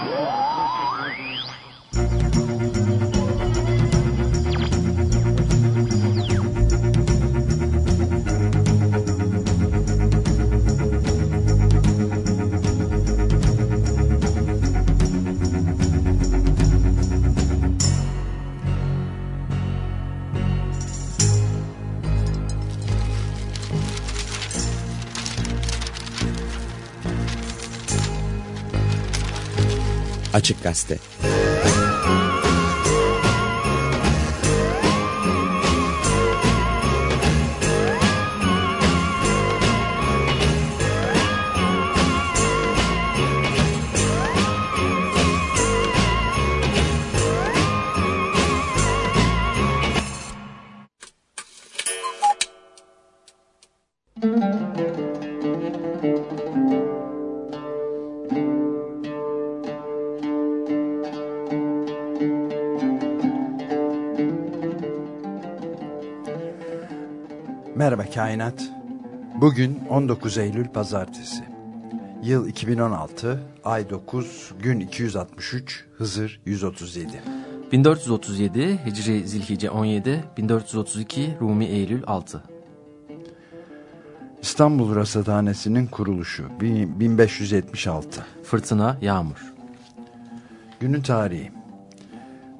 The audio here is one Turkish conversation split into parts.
Oh! Açık Gazete Kainat. Bugün 19 Eylül Pazartesi. Yıl 2016, ay 9, gün 263, Hızır 137. 1437 Hicri Zilhice 17, 1432 Rumi Eylül 6. İstanbul Rasathanesi'nin kuruluşu 1576. Fırtına, yağmur. Günün tarihi.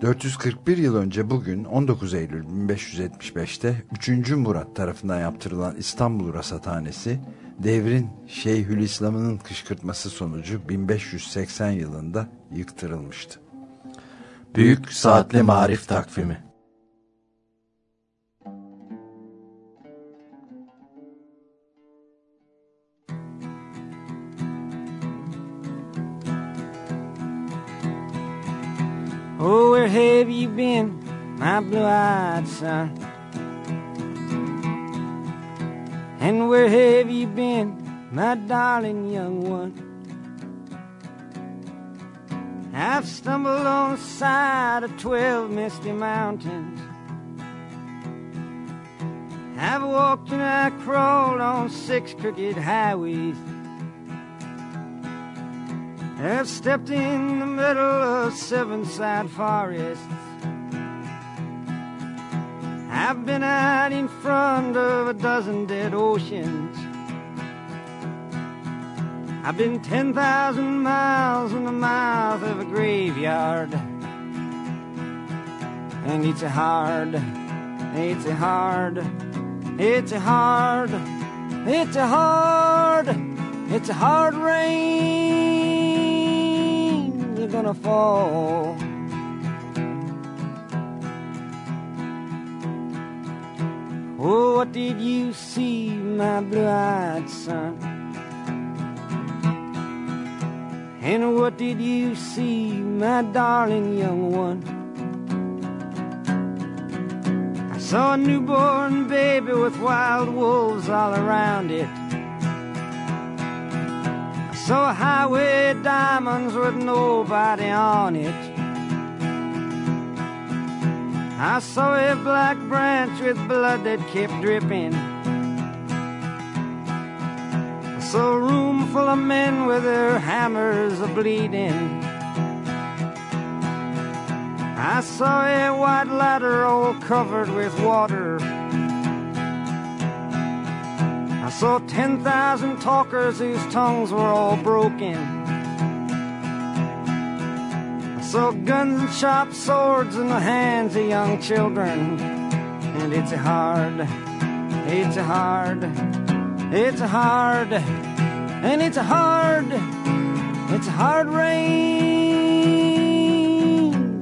441 yıl önce bugün 19 Eylül 1575'te 3. Murat tarafından yaptırılan İstanbul Rasathanesi devrin Şeyhülislam'ın kışkırtması sonucu 1580 yılında yıktırılmıştı. Büyük Saatli Marif Takvimi Oh, where have you been, my blue-eyed son? And where have you been, my darling young one? I've stumbled on the side of twelve misty mountains. I've walked and I crawled on six crooked highways. I've stepped in the middle of seven sad forests. I've been out in front of a dozen dead oceans. I've been 10,000 miles in the mouth of a graveyard. And it's a hard, it's a hard, it's a hard, it's a hard, it's a hard rain. Gonna fall. Oh, what did you see, my blue-eyed son? And what did you see, my darling young one? I saw a newborn baby with wild wolves all around it. A highway diamonds with nobody on it. I saw a black branch with blood that kept dripping. I saw a room full of men with their hammers a bleeding. I saw a white ladder all covered with water. I saw 10,000 talkers whose tongues were all broken. I saw guns and sharp swords in the hands of young children. And it's hard, it's hard, it's hard, and it's hard, it's hard rain.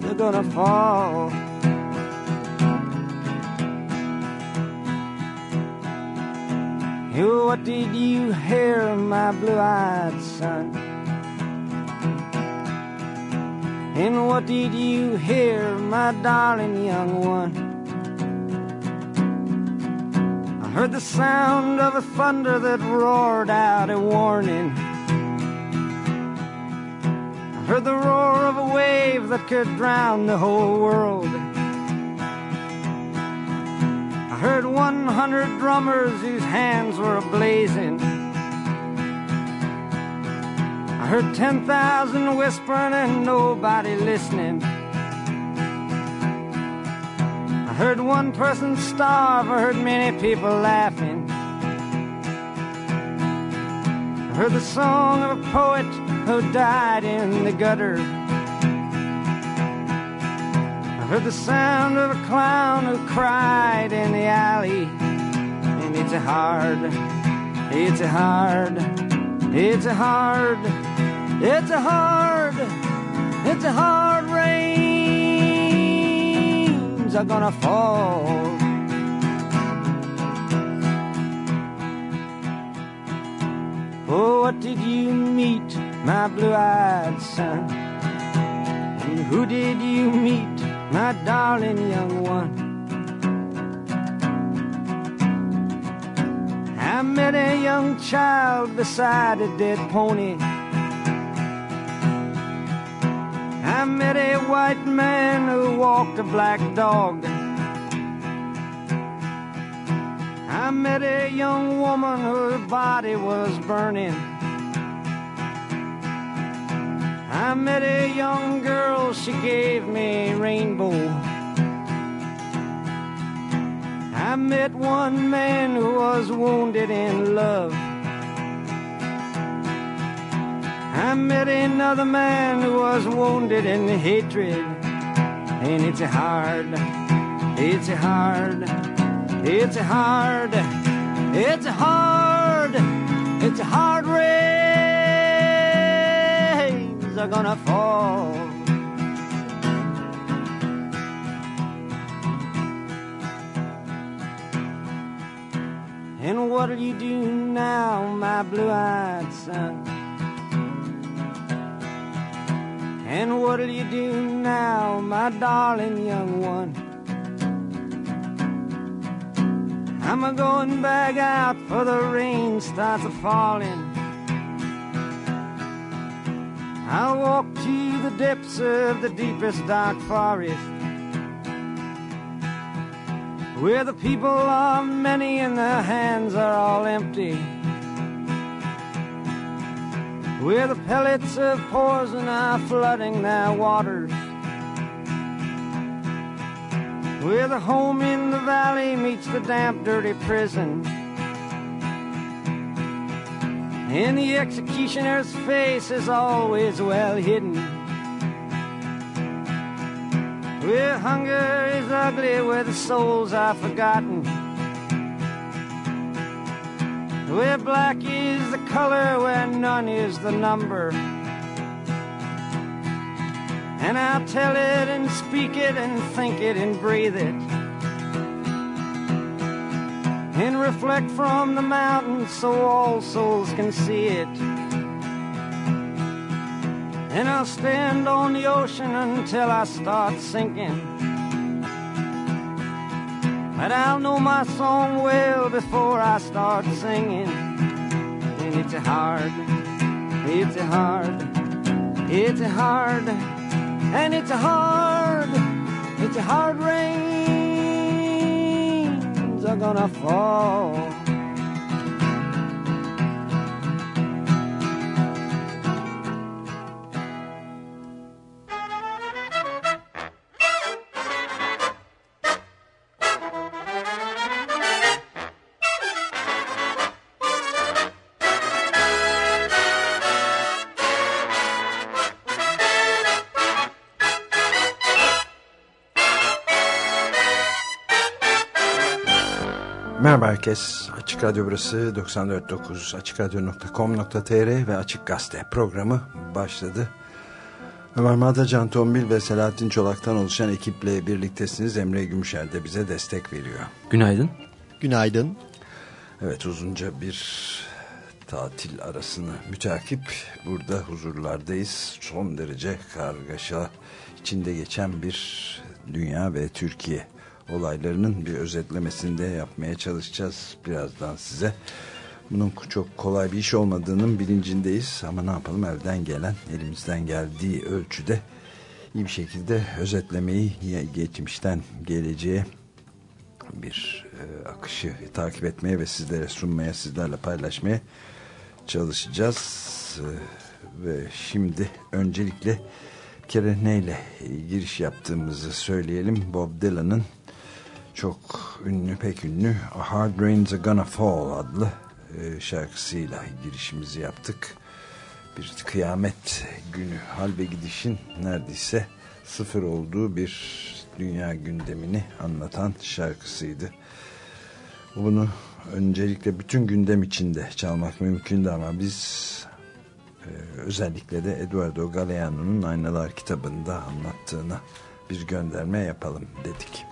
They're gonna fall. What did you hear, my blue-eyed son? And what did you hear, my darling young one? I heard the sound of a thunder that roared out a warning. I heard the roar of a wave that could drown the whole world. I heard 100 drummers whose hands were ablazing. I heard 10,000 whispering and nobody listening. I heard one person starve, I heard many people laughing. I heard the song of a poet who died in the gutter. Heard the sound of a clown who cried in the alley. And it's a hard, it's a hard, it's a hard, it's a hard, it's a hard rains are gonna fall. Oh, what did you meet, my blue-eyed son? And who did you meet, my darling young one? I met a young child beside a dead pony. I met a white man who walked a black dog. I met a young woman whose body was burning. I met a young girl, she gave me rainbow. I met one man who was wounded in love. I met another man who was wounded in hatred. And it's hard, it's hard, it's hard, it's hard, it's a hard are gonna fall. And what'll you do now, my blue-eyed son? And what'll you do now, my darling young one? I'm a going back out for the rain starts a falling. I'll walk to the depths of the deepest dark forest. Where the people are many and their hands are all empty. Where the pellets of poison are flooding their waters. Where the home in the valley meets the damp, dirty prison. And the executioner's face is always well hidden. Where hunger is ugly, where the souls are forgotten. Where black is the color, where none is the number. And I'll tell it and speak it and think it and breathe it. And reflect from the mountains so all souls can see it. And I'll stand on the ocean until I start sinking. But I'll know my song well before I start singing. And it's a hard, it's a hard, it's a hard, and it's a hard, it's a hard rains are gonna fall. Herkes. Açık Radyo burası 94.9 AçıkRadyo.com.tr ve Açık Gazete programı başladı. Ömer Madra, Can Tombil ve Selahattin Çolak'tan oluşan ekiple birliktesiniz. Emre Gümüşer de bize destek veriyor. Günaydın. Günaydın. Evet uzunca bir tatil arasını mütakip burada huzurlardayız. Son derece kargaşa içinde geçen bir dünya ve Türkiye olaylarının bir özetlemesini de yapmaya çalışacağız birazdan size. Bunun çok kolay bir iş olmadığının bilincindeyiz ama ne yapalım elden gelen elimizden geldiği ölçüde iyi bir şekilde özetlemeyi geçmişten geleceğe bir e, akışı takip etmeye ve sizlere sunmaya sizlerle paylaşmaya çalışacağız. E, ve şimdi öncelikle Kereneyle giriş yaptığımızı söyleyelim. Bob Dylan'ın çok ünlü, pek ünlü A Hard Rain's a Gonna Fall adlı e, şarkısıyla girişimizi yaptık. Bir kıyamet günü hal ve gidişin neredeyse sıfır olduğu bir dünya gündemini anlatan şarkısıydı. Bunu öncelikle bütün gündem içinde çalmak mümkündü ama biz e, özellikle de Eduardo Galeano'nun Aynalar kitabında anlattığına bir gönderme yapalım dedik.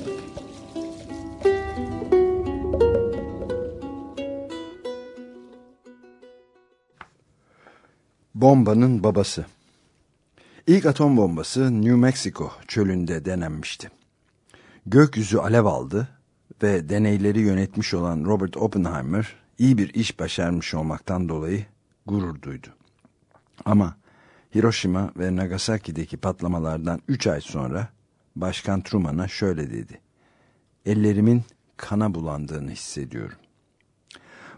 Bombanın babası İlk atom bombası New Mexico çölünde denenmişti. Gökyüzü alev aldı ve deneyleri yönetmiş olan Robert Oppenheimer iyi bir iş başarmış olmaktan dolayı gurur duydu. Ama Hiroşima ve Nagasaki'deki patlamalardan 3 ay sonra Başkan Truman'a şöyle dedi. Ellerimin kana bulandığını hissediyorum.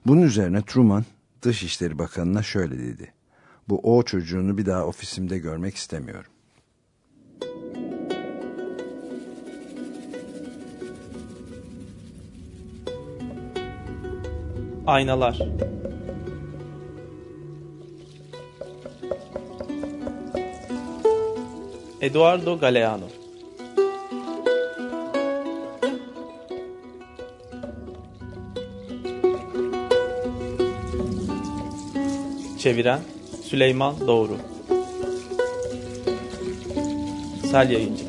Bunun üzerine Truman Dışişleri Bakanı'na şöyle dedi. Bu o çocuğunu bir daha ofisimde görmek istemiyorum. Aynalar Eduardo Galeano Çeviren Süleyman Doğru Sel Yayıncı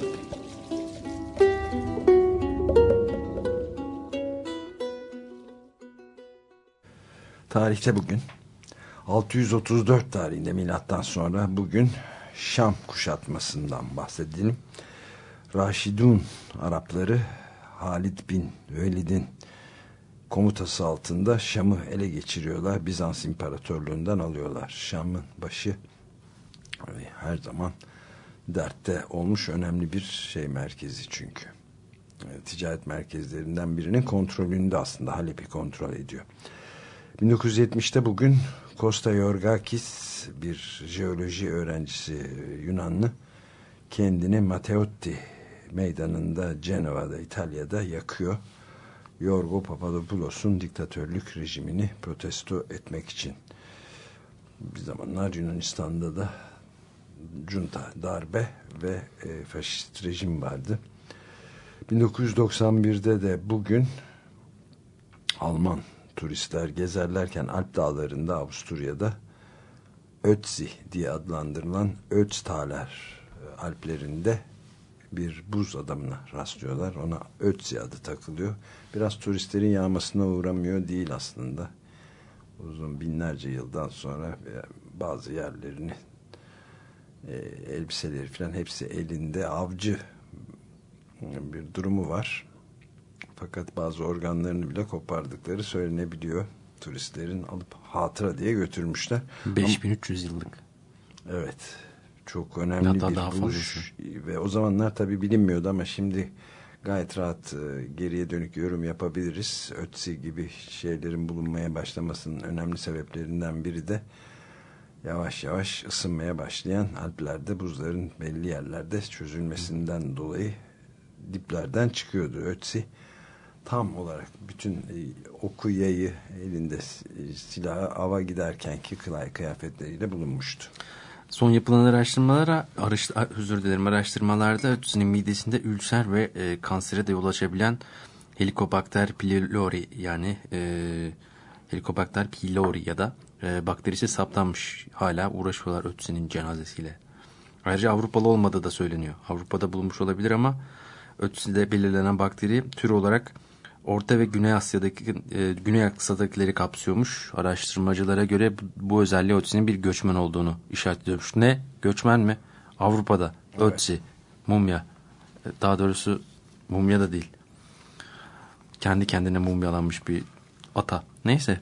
Tarihte bugün 634 tarihinde milattan sonra bugün Şam kuşatmasından bahsedelim. Raşidun Arapları Halid bin Velid'in komutası altında Şam'ı ele geçiriyorlar. Bizans İmparatorluğundan alıyorlar. Şam'ın başı her zaman dertte olmuş önemli bir şey merkezi çünkü. Ticaret merkezlerinden birinin kontrolünde aslında Halep'i kontrol ediyor. 1970'te bugün Costa Yorgakis bir jeoloji öğrencisi Yunanlı kendini Matteotti meydanında Cenova'da İtalya'da yakıyor. Yorgo Papadopoulos'un diktatörlük rejimini protesto etmek için. Bir zamanlar Yunanistan'da da junta, darbe ve e, faşist rejim vardı. 1991'de de bugün Alman turistler gezerlerken Alp dağlarında Avusturya'da Ötzi diye adlandırılan Ötztaler Alplerinde bir buz adamına rastlıyorlar. Ona Ötzi adı takılıyor. Biraz turistlerin yağmasına uğramıyor değil aslında. Uzun binlerce yıldan sonra bazı yerlerini e, elbiseleri falan hepsi elinde avcı bir durumu var. Fakat bazı organlarını bile kopardıkları söylenebiliyor. Turistlerin alıp hatıra diye götürmüşler. 5300 Ama, yıllık. Evet. Çok önemli Hatta bir daha buluş. Fazlası. Ve o zamanlar tabii bilinmiyordu ama şimdi gayet rahat e, geriye dönük yorum yapabiliriz. Ötsi gibi şeylerin bulunmaya başlamasının önemli sebeplerinden biri de yavaş yavaş ısınmaya başlayan Alplerde buzların belli yerlerde çözülmesinden dolayı diplerden çıkıyordu. Ötsi tam olarak bütün e, oku yayı elinde silahı ava giderkenki kılay kıyafetleriyle bulunmuştu. Son yapılan araştırmalara, araş, özür dilerim araştırmalarda ötüsünün midesinde ülser ve e, kansere de yol açabilen Helicobacter pylori yani e, Helicobacter pylori ya da e, bakterisi saptanmış. Hala uğraşıyorlar ötüsünün cenazesiyle. Ayrıca Avrupalı olmadığı da söyleniyor. Avrupa'da bulunmuş olabilir ama ötüsünde belirlenen bakteri tür olarak Orta ve Güney Asya'daki e, Güney Asya'dakileri kapsıyormuş. Araştırmacılara göre bu, bu özelliği Ötzi'nin bir göçmen olduğunu işaretliyormuş. Ne? Göçmen mi? Avrupa'da. Ötzi. Mumya. E, Daha doğrusu mumya da değil. Kendi kendine mumyalanmış bir ata. Neyse.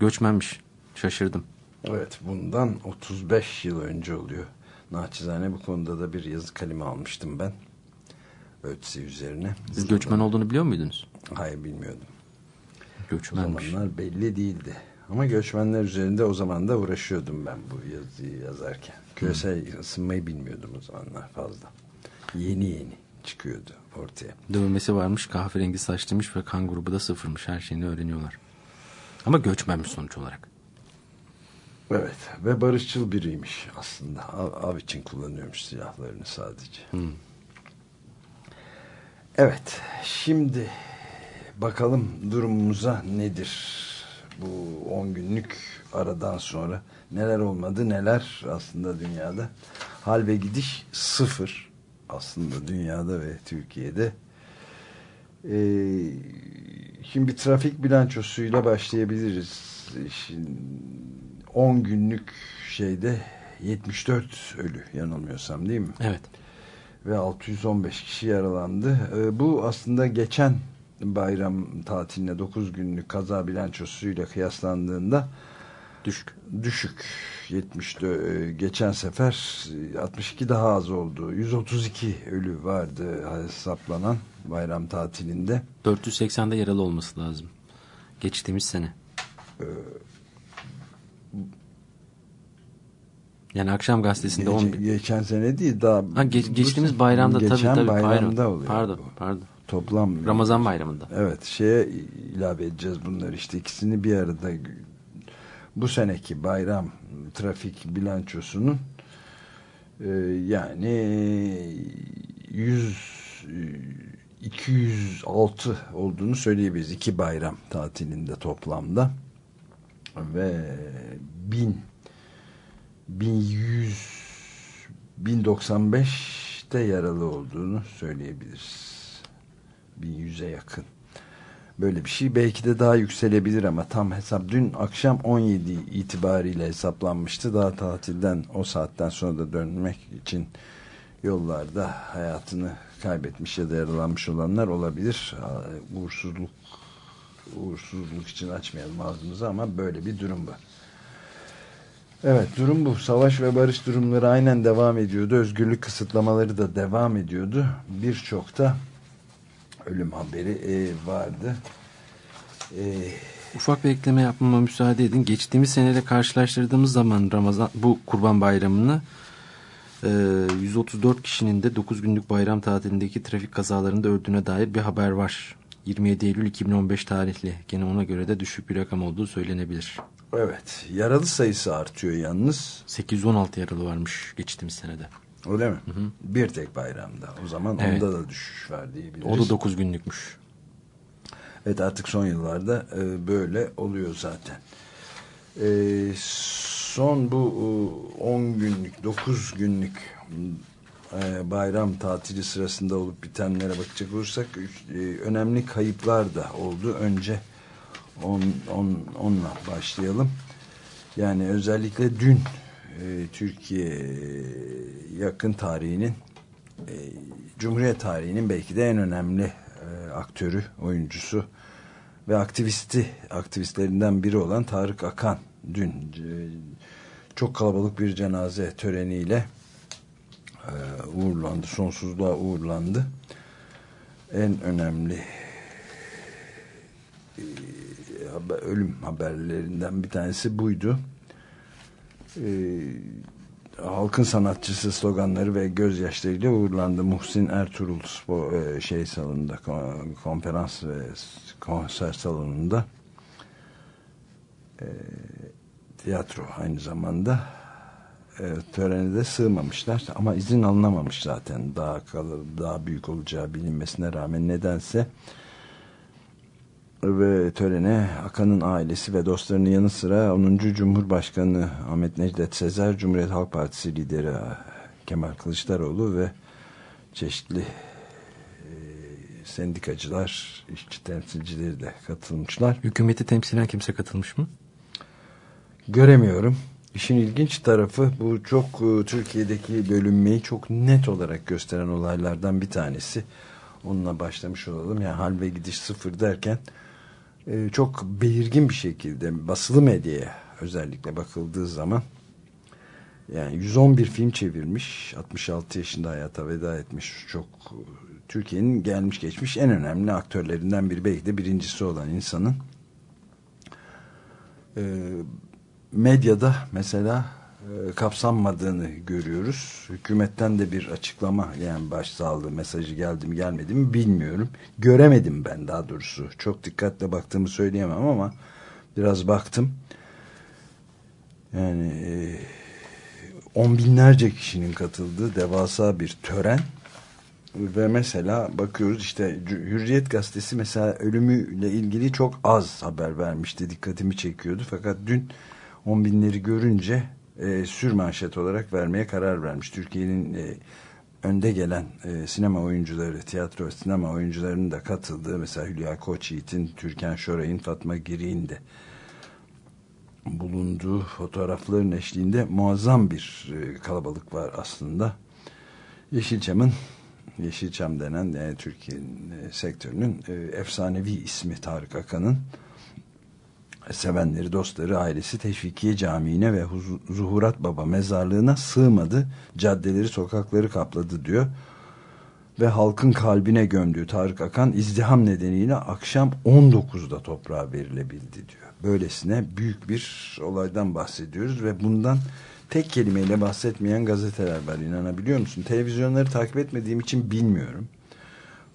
Göçmenmiş. Şaşırdım. Evet bundan 35 yıl önce oluyor. Naçizane bu konuda da bir yazı kalemi almıştım ben. Ötzi üzerine. Siz göçmen olduğunu biliyor muydunuz? Hayır bilmiyordum. O Göçmenmiş. zamanlar belli değildi. Ama göçmenler üzerinde o zaman da uğraşıyordum ben bu yazıyı yazarken. Küresel ısınmayı bilmiyordum o zamanlar fazla. Yeni yeni çıkıyordu ortaya. Dövmesi varmış, kahverengi saçlıymış ve kan grubu da sıfırmış. Her şeyini öğreniyorlar. Ama göçmenmiş sonuç olarak. Evet ve barışçıl biriymiş aslında. Av, av için kullanıyormuş silahlarını sadece. Evet şimdi bakalım durumumuza nedir? Bu 10 günlük aradan sonra neler olmadı neler aslında dünyada. Hal ve gidiş sıfır aslında dünyada ve Türkiye'de. Ee, şimdi trafik bilançosuyla başlayabiliriz. Şimdi 10 günlük şeyde 74 ölü yanılmıyorsam değil mi? Evet. Ve 615 kişi yaralandı. Ee, bu aslında geçen bayram tatiline 9 günlük kaza bilançosuyla kıyaslandığında Düşük. düşük. 74 e, geçen sefer e, 62 daha az oldu. 132 ölü vardı hesaplanan bayram tatilinde. 480'de yaralı olması lazım. Geçtiğimiz sene. Yani akşam gazetesinde Gece- 10 bin. geçen sene değil daha Ha, geç- geçtiğimiz bayramda tabii geçen tabii. bayramda pardon. oluyor. Pardon, bu. pardon. Toplam Ramazan bayramında. Evet şeye ilave edeceğiz bunları işte ikisini bir arada bu seneki bayram trafik bilançosunun e, yani 100 e, 206 olduğunu söyleyebiliriz. iki bayram tatilinde toplamda ve 1000 1100 1095'te yaralı olduğunu söyleyebiliriz. 1100'e yakın. Böyle bir şey belki de daha yükselebilir ama tam hesap dün akşam 17 itibariyle hesaplanmıştı. Daha tatilden o saatten sonra da dönmek için yollarda hayatını kaybetmiş ya da yaralanmış olanlar olabilir. Uğursuzluk uğursuzluk için açmayalım ağzımızı ama böyle bir durum var. Evet durum bu. Savaş ve barış durumları aynen devam ediyordu. Özgürlük kısıtlamaları da devam ediyordu. Birçok da ölüm haberi e, vardı. E, Ufak bir ekleme yapmama müsaade edin. Geçtiğimiz seneyle karşılaştırdığımız zaman Ramazan bu Kurban Bayramı'nı e, 134 kişinin de 9 günlük bayram tatilindeki trafik kazalarında öldüğüne dair bir haber var. 27 Eylül 2015 tarihli. Gene ona göre de düşük bir rakam olduğu söylenebilir. evet yaralı sayısı artıyor yalnız. 816 yaralı varmış geçtiğimiz senede. Öyle mi? Bir tek bayramda. O zaman Evet. onda da düşüş var diyebiliriz. O da 9 günlükmüş. Evet artık son yıllarda e, böyle oluyor zaten. E, son bu e, 10 günlük, 9 günlük e, bayram tatili sırasında olup bitenlere bakacak olursak e, önemli kayıplar da oldu. Önce on, on, onunla başlayalım. Yani özellikle dün e, Türkiye yakın tarihinin e, Cumhuriyet tarihinin belki de en önemli e, aktörü, oyuncusu ve aktivisti, aktivistlerinden biri olan Tarık Akan dün e, çok kalabalık bir cenaze töreniyle e, uğurlandı, sonsuzluğa uğurlandı. En önemli e, haber- ölüm haberlerinden bir tanesi buydu. E, halkın sanatçısı sloganları ve gözyaşlarıyla uğurlandı. Muhsin Ertuğrul spor, e, şey salonunda kon- konferans ve konser salonunda e, tiyatro aynı zamanda e, törene de sığmamışlar ama izin alınamamış zaten daha kalır, daha büyük olacağı bilinmesine rağmen nedense ve törene Akan'ın ailesi ve dostlarının yanı sıra 10. Cumhurbaşkanı Ahmet Necdet Sezer, Cumhuriyet Halk Partisi lideri Kemal Kılıçdaroğlu ve çeşitli e, sendikacılar, işçi temsilcileri de katılmışlar. Hükümeti temsilen kimse katılmış mı? Göremiyorum. İşin ilginç tarafı bu çok e, Türkiye'deki bölünmeyi çok net olarak gösteren olaylardan bir tanesi. Onunla başlamış olalım. Yani hal ve gidiş sıfır derken e, çok belirgin bir şekilde basılı medyaya özellikle bakıldığı zaman yani 111 film çevirmiş 66 yaşında hayata veda etmiş çok Türkiye'nin gelmiş geçmiş en önemli aktörlerinden biri belki de birincisi olan insanın. E, medyada mesela kapsanmadığını görüyoruz. Hükümetten de bir açıklama yani başsağlığı mesajı geldi mi gelmedi mi bilmiyorum. Göremedim ben daha doğrusu. Çok dikkatle baktığımı söyleyemem ama biraz baktım. Yani e, on binlerce kişinin katıldığı devasa bir tören ve mesela bakıyoruz işte Hürriyet gazetesi mesela ölümüyle ilgili çok az haber vermişti dikkatimi çekiyordu fakat dün on binleri görünce e, sür manşet olarak vermeye karar vermiş. Türkiye'nin e, önde gelen e, sinema oyuncuları, tiyatro sinema oyuncularının da katıldığı mesela Hülya Koçyiğit'in, Türkan Şoray'ın, Fatma Giri'nin de bulunduğu fotoğrafların eşliğinde muazzam bir e, kalabalık var aslında. Yeşilçam'ın Yeşilçam denen yani Türkiye'nin e, sektörünün e, efsanevi ismi Tarık Akan'ın sevenleri, dostları, ailesi Teşvikiye Camii'ne ve Zuhurat Baba mezarlığına sığmadı. Caddeleri, sokakları kapladı diyor. Ve halkın kalbine gömdüğü Tarık Akan izdiham nedeniyle akşam 19'da toprağa verilebildi diyor. Böylesine büyük bir olaydan bahsediyoruz ve bundan tek kelimeyle bahsetmeyen gazeteler var inanabiliyor musun? Televizyonları takip etmediğim için bilmiyorum.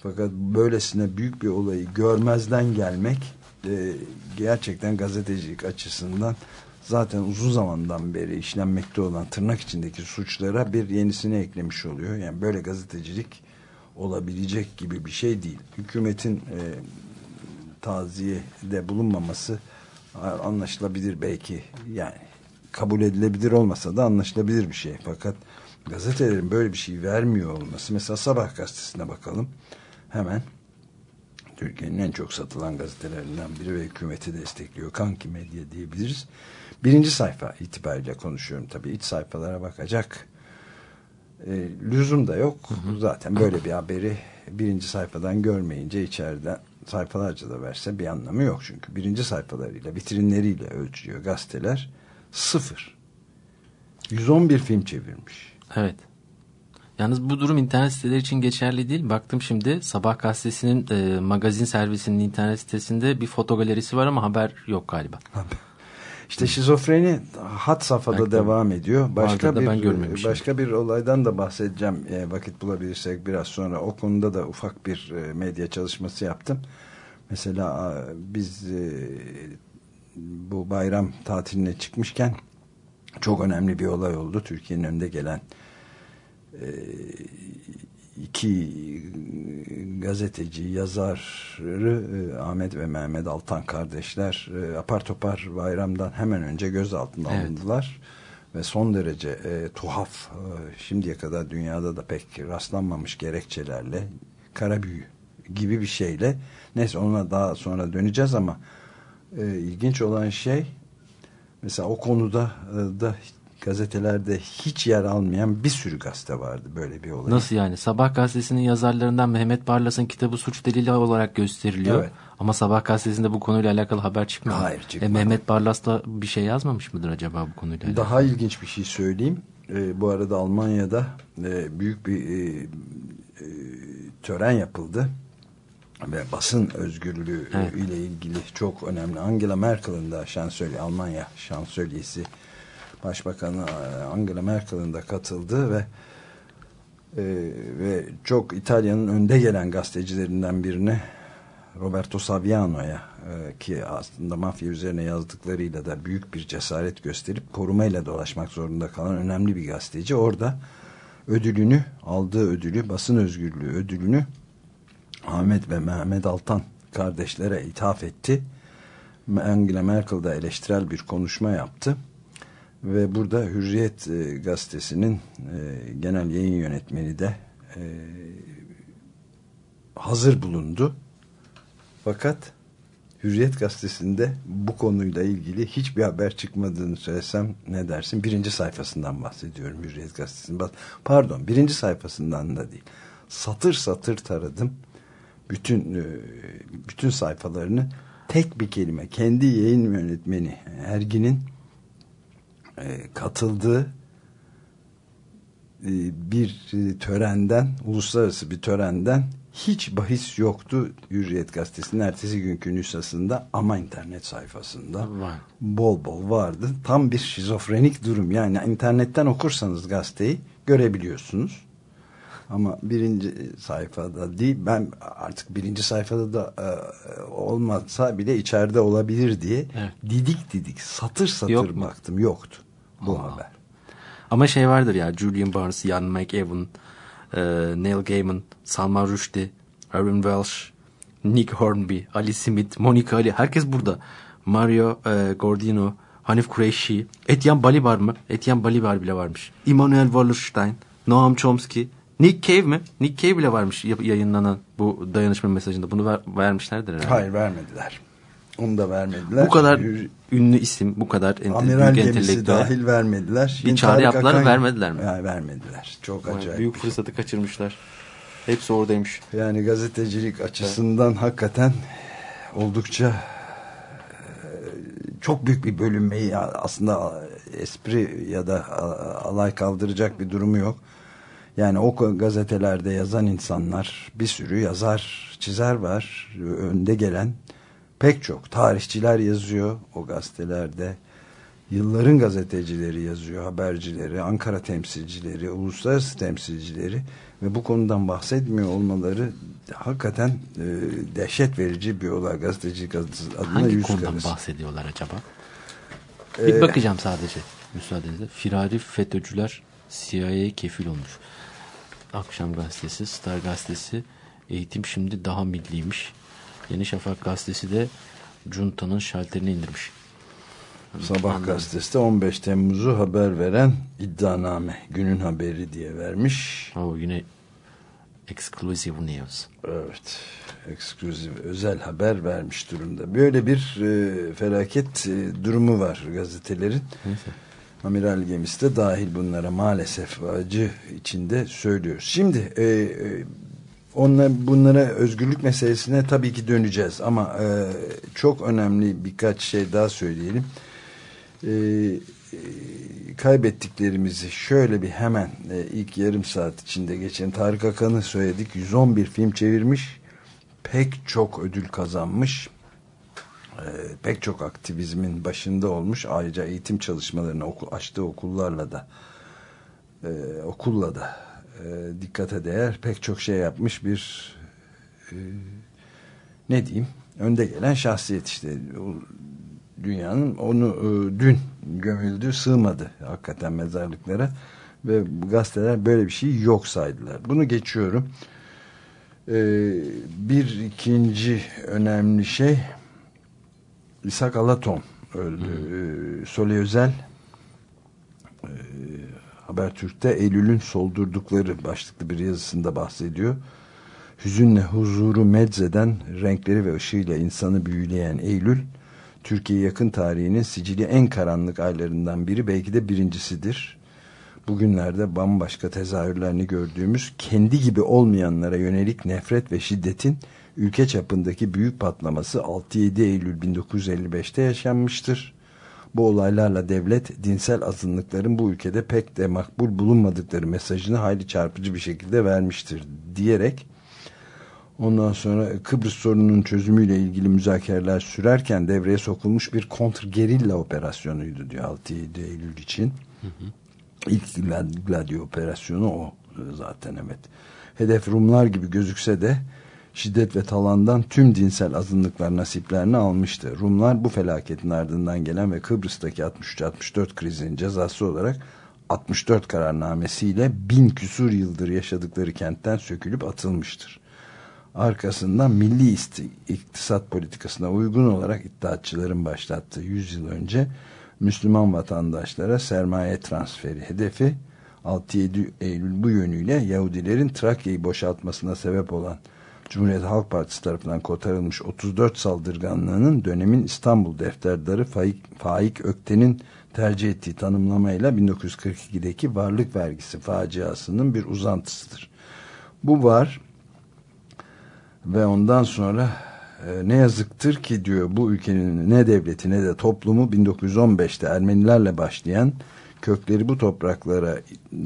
Fakat böylesine büyük bir olayı görmezden gelmek e, gerçekten gazetecilik açısından zaten uzun zamandan beri işlenmekte olan tırnak içindeki suçlara bir yenisini eklemiş oluyor. Yani böyle gazetecilik olabilecek gibi bir şey değil. Hükümetin e, taziyede bulunmaması anlaşılabilir belki yani kabul edilebilir olmasa da anlaşılabilir bir şey. Fakat gazetelerin böyle bir şey vermiyor olması mesela Sabah gazetesine bakalım hemen Türkiye'nin en çok satılan gazetelerinden biri ve hükümeti destekliyor. Kanki Medya diyebiliriz. Birinci sayfa itibariyle konuşuyorum tabii. İç sayfalara bakacak e, lüzum da yok. Zaten böyle bir haberi birinci sayfadan görmeyince içeriden sayfalarca da verse bir anlamı yok. Çünkü birinci sayfalarıyla, vitrinleriyle ölçüyor gazeteler. Sıfır. 111 film çevirmiş. Evet. Yalnız bu durum internet siteleri için geçerli değil. Baktım şimdi Sabah gazetesinin e, magazin servisinin internet sitesinde bir foto galerisi var ama haber yok galiba. İşte şizofreni hat safhada Belki devam ediyor. Başka bir ben başka bir olaydan da bahsedeceğim. E, vakit bulabilirsek biraz sonra o konuda da ufak bir e, medya çalışması yaptım. Mesela biz e, bu bayram tatiline çıkmışken çok önemli bir olay oldu. Türkiye'nin önde gelen e, iki gazeteci, yazarı e, Ahmet ve Mehmet Altan kardeşler e, apar topar bayramdan hemen önce gözaltına evet. alındılar. Ve son derece e, tuhaf, e, şimdiye kadar dünyada da pek rastlanmamış gerekçelerle, kara büyü gibi bir şeyle, neyse ona daha sonra döneceğiz ama e, ilginç olan şey, mesela o konuda e, da gazetelerde hiç yer almayan bir sürü gazete vardı böyle bir olay. Nasıl yani? Sabah gazetesinin yazarlarından Mehmet Barlas'ın kitabı suç delili olarak gösteriliyor. Evet. Ama Sabah gazetesinde bu konuyla alakalı haber çıkmıyor. Hayır çıkmadı. E, Mehmet Barlas da bir şey yazmamış mıdır acaba bu konuyla alakalı? Daha ilginç bir şey söyleyeyim. E, bu arada Almanya'da e, büyük bir e, e, tören yapıldı ve basın özgürlüğü evet. ile ilgili çok önemli. Angela Merkel'in de şansölye, Almanya şansölyesi Başbakanı e, Angela Merkel'in de katıldığı ve e, ve çok İtalya'nın önde gelen gazetecilerinden birine Roberto Saviano'ya e, ki aslında mafya üzerine yazdıklarıyla da büyük bir cesaret gösterip korumayla dolaşmak zorunda kalan önemli bir gazeteci orada ödülünü aldığı ödülü basın özgürlüğü ödülünü Ahmet ve Mehmet Altan kardeşlere ithaf etti. Angela Merkel de eleştirel bir konuşma yaptı ve burada Hürriyet e, gazetesinin e, genel yayın yönetmeni de e, hazır bulundu. Fakat Hürriyet gazetesinde bu konuyla ilgili hiçbir haber çıkmadığını söylesem ne dersin? Birinci sayfasından bahsediyorum Hürriyet gazetesinin. Pardon birinci sayfasından da değil. Satır satır taradım. Bütün bütün sayfalarını tek bir kelime kendi yayın yönetmeni Ergin'in e, katıldığı e, bir törenden uluslararası bir törenden hiç bahis yoktu Hürriyet Gazetesi'nin ertesi günkü nüshasında ama internet sayfasında bol bol vardı. Tam bir şizofrenik durum. Yani internetten okursanız gazeteyi görebiliyorsunuz. Ama birinci sayfada değil ben artık birinci sayfada da e, olmazsa bile içeride olabilir diye Evet. didik didik satır satır Yok mu? baktım. Yoktu bu Allah. haber. Ama şey vardır ya Julian Barnes, Ian McEwan, e, Neil Gaiman, Salman Rushdie, Aaron Welsh, Nick Hornby, Ali Smith, Monica Ali. Herkes burada. Mario e, Gordino, Hanif Kureishi, Etienne Balibar mı? Etienne Balibar bile varmış. Immanuel Wallerstein, Noam Chomsky, Nick Cave mi? Nick Cave bile varmış yayınlanan bu dayanışma mesajında. Bunu ver- vermişlerdir herhalde. Hayır vermediler. Onu da vermediler. Bu kadar Hür- ünlü isim, bu kadar ente- Amiral büyük gemisi entelektüel. dahil vermediler. Bir çağrı yaptılar, vermediler mi? Yani vermediler. Çok Vay, acayip. Büyük fırsatı kaçırmışlar. Hepsi oradaymış. Yani gazetecilik açısından hakikaten oldukça e, çok büyük bir bölünmeyi aslında espri ya da alay kaldıracak bir durumu yok. Yani o gazetelerde yazan insanlar bir sürü yazar, çizer var. Önde gelen pek çok tarihçiler yazıyor o gazetelerde. Yılların gazetecileri yazıyor, habercileri, Ankara temsilcileri, uluslararası temsilcileri ve bu konudan bahsetmiyor olmaları hakikaten e, dehşet verici bir olay gazetecilik adına Hangi yüz konudan karası. bahsediyorlar acaba? Ee, Bir bakacağım sadece müsaadenizle. Firari FETÖ'cüler CIA'ye kefil olmuş. Akşam gazetesi, Star gazetesi, eğitim şimdi daha milliymiş. Yeni Şafak gazetesi de Cunta'nın şalterini indirmiş. Sabah Anladım. gazetesi de 15 Temmuz'u haber veren iddianame günün haberi diye vermiş. O yine exclusive news. Evet. Ekskluzif özel haber vermiş durumda. Böyle bir e, felaket e, durumu var gazetelerin. Neyse. Amiral gemisi de dahil bunlara maalesef acı içinde söylüyoruz. Şimdi e, e, onla, bunlara özgürlük meselesine tabii ki döneceğiz ama e, çok önemli birkaç şey daha söyleyelim. E, kaybettiklerimizi şöyle bir hemen e, ilk yarım saat içinde geçen Tarık Akan'ı söyledik. 111 film çevirmiş. Pek çok ödül kazanmış. E, pek çok aktivizmin başında olmuş. Ayrıca eğitim çalışmalarını oku, açtığı okullarla da e, okulla da e, dikkate değer pek çok şey yapmış bir e, ne diyeyim önde gelen şahsiyet işte O dünyanın onu e, dün gömüldü sığmadı hakikaten mezarlıklara ve gazeteler böyle bir şey yok saydılar. Bunu geçiyorum. E, bir ikinci önemli şey İshak Alaton öldü. E, Soli Özel Habertürk'te Eylül'ün soldurdukları başlıklı bir yazısında bahsediyor. Hüzünle huzuru medzeden renkleri ve ışığıyla insanı büyüleyen Eylül Türkiye yakın tarihinin sicili en karanlık aylarından biri belki de birincisidir. Bugünlerde bambaşka tezahürlerini gördüğümüz kendi gibi olmayanlara yönelik nefret ve şiddetin ülke çapındaki büyük patlaması 6-7 Eylül 1955'te yaşanmıştır. Bu olaylarla devlet dinsel azınlıkların bu ülkede pek de makbul bulunmadıkları mesajını hayli çarpıcı bir şekilde vermiştir diyerek ondan sonra Kıbrıs sorununun çözümüyle ilgili müzakereler sürerken devreye sokulmuş bir kontrgerilla operasyonuydu diyor 6-7 Eylül için. İlk Glad- Gladio operasyonu o zaten evet. Hedef Rumlar gibi gözükse de şiddet ve talandan tüm dinsel azınlıklar nasiplerini almıştı. Rumlar bu felaketin ardından gelen ve Kıbrıs'taki 63-64 krizinin cezası olarak 64 kararnamesiyle bin küsur yıldır yaşadıkları kentten sökülüp atılmıştır. Arkasından milli iktisat politikasına uygun olarak iddiatçıların başlattığı 100 yıl önce Müslüman vatandaşlara sermaye transferi hedefi 6-7 Eylül bu yönüyle Yahudilerin Trakya'yı boşaltmasına sebep olan Cumhuriyet Halk Partisi tarafından kotarılmış 34 saldırganlığının dönemin İstanbul defterdarı Faik, Faik Ökten'in tercih ettiği tanımlamayla 1942'deki varlık vergisi faciasının bir uzantısıdır. Bu var ve ondan sonra e, ne yazıktır ki diyor bu ülkenin ne devleti ne de toplumu 1915'te Ermenilerle başlayan kökleri bu topraklara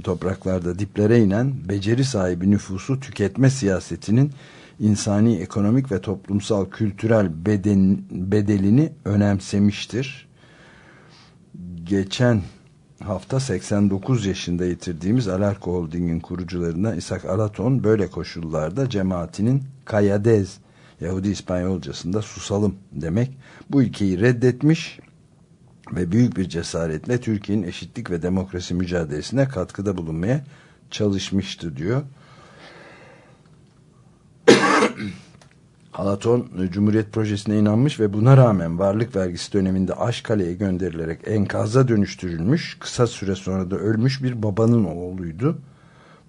topraklarda diplere inen beceri sahibi nüfusu tüketme siyasetinin insani, ekonomik ve toplumsal kültürel beden, bedelini önemsemiştir. Geçen hafta 89 yaşında yitirdiğimiz Alarko Holding'in kurucularından İshak Alaton böyle koşullarda cemaatinin Kayadez Yahudi İspanyolcasında susalım demek bu ülkeyi reddetmiş ve büyük bir cesaretle Türkiye'nin eşitlik ve demokrasi mücadelesine katkıda bulunmaya çalışmıştı diyor. Alaton Cumhuriyet Projesi'ne inanmış ve buna rağmen varlık vergisi döneminde Aşkale'ye gönderilerek enkaza dönüştürülmüş, kısa süre sonra da ölmüş bir babanın oğluydu.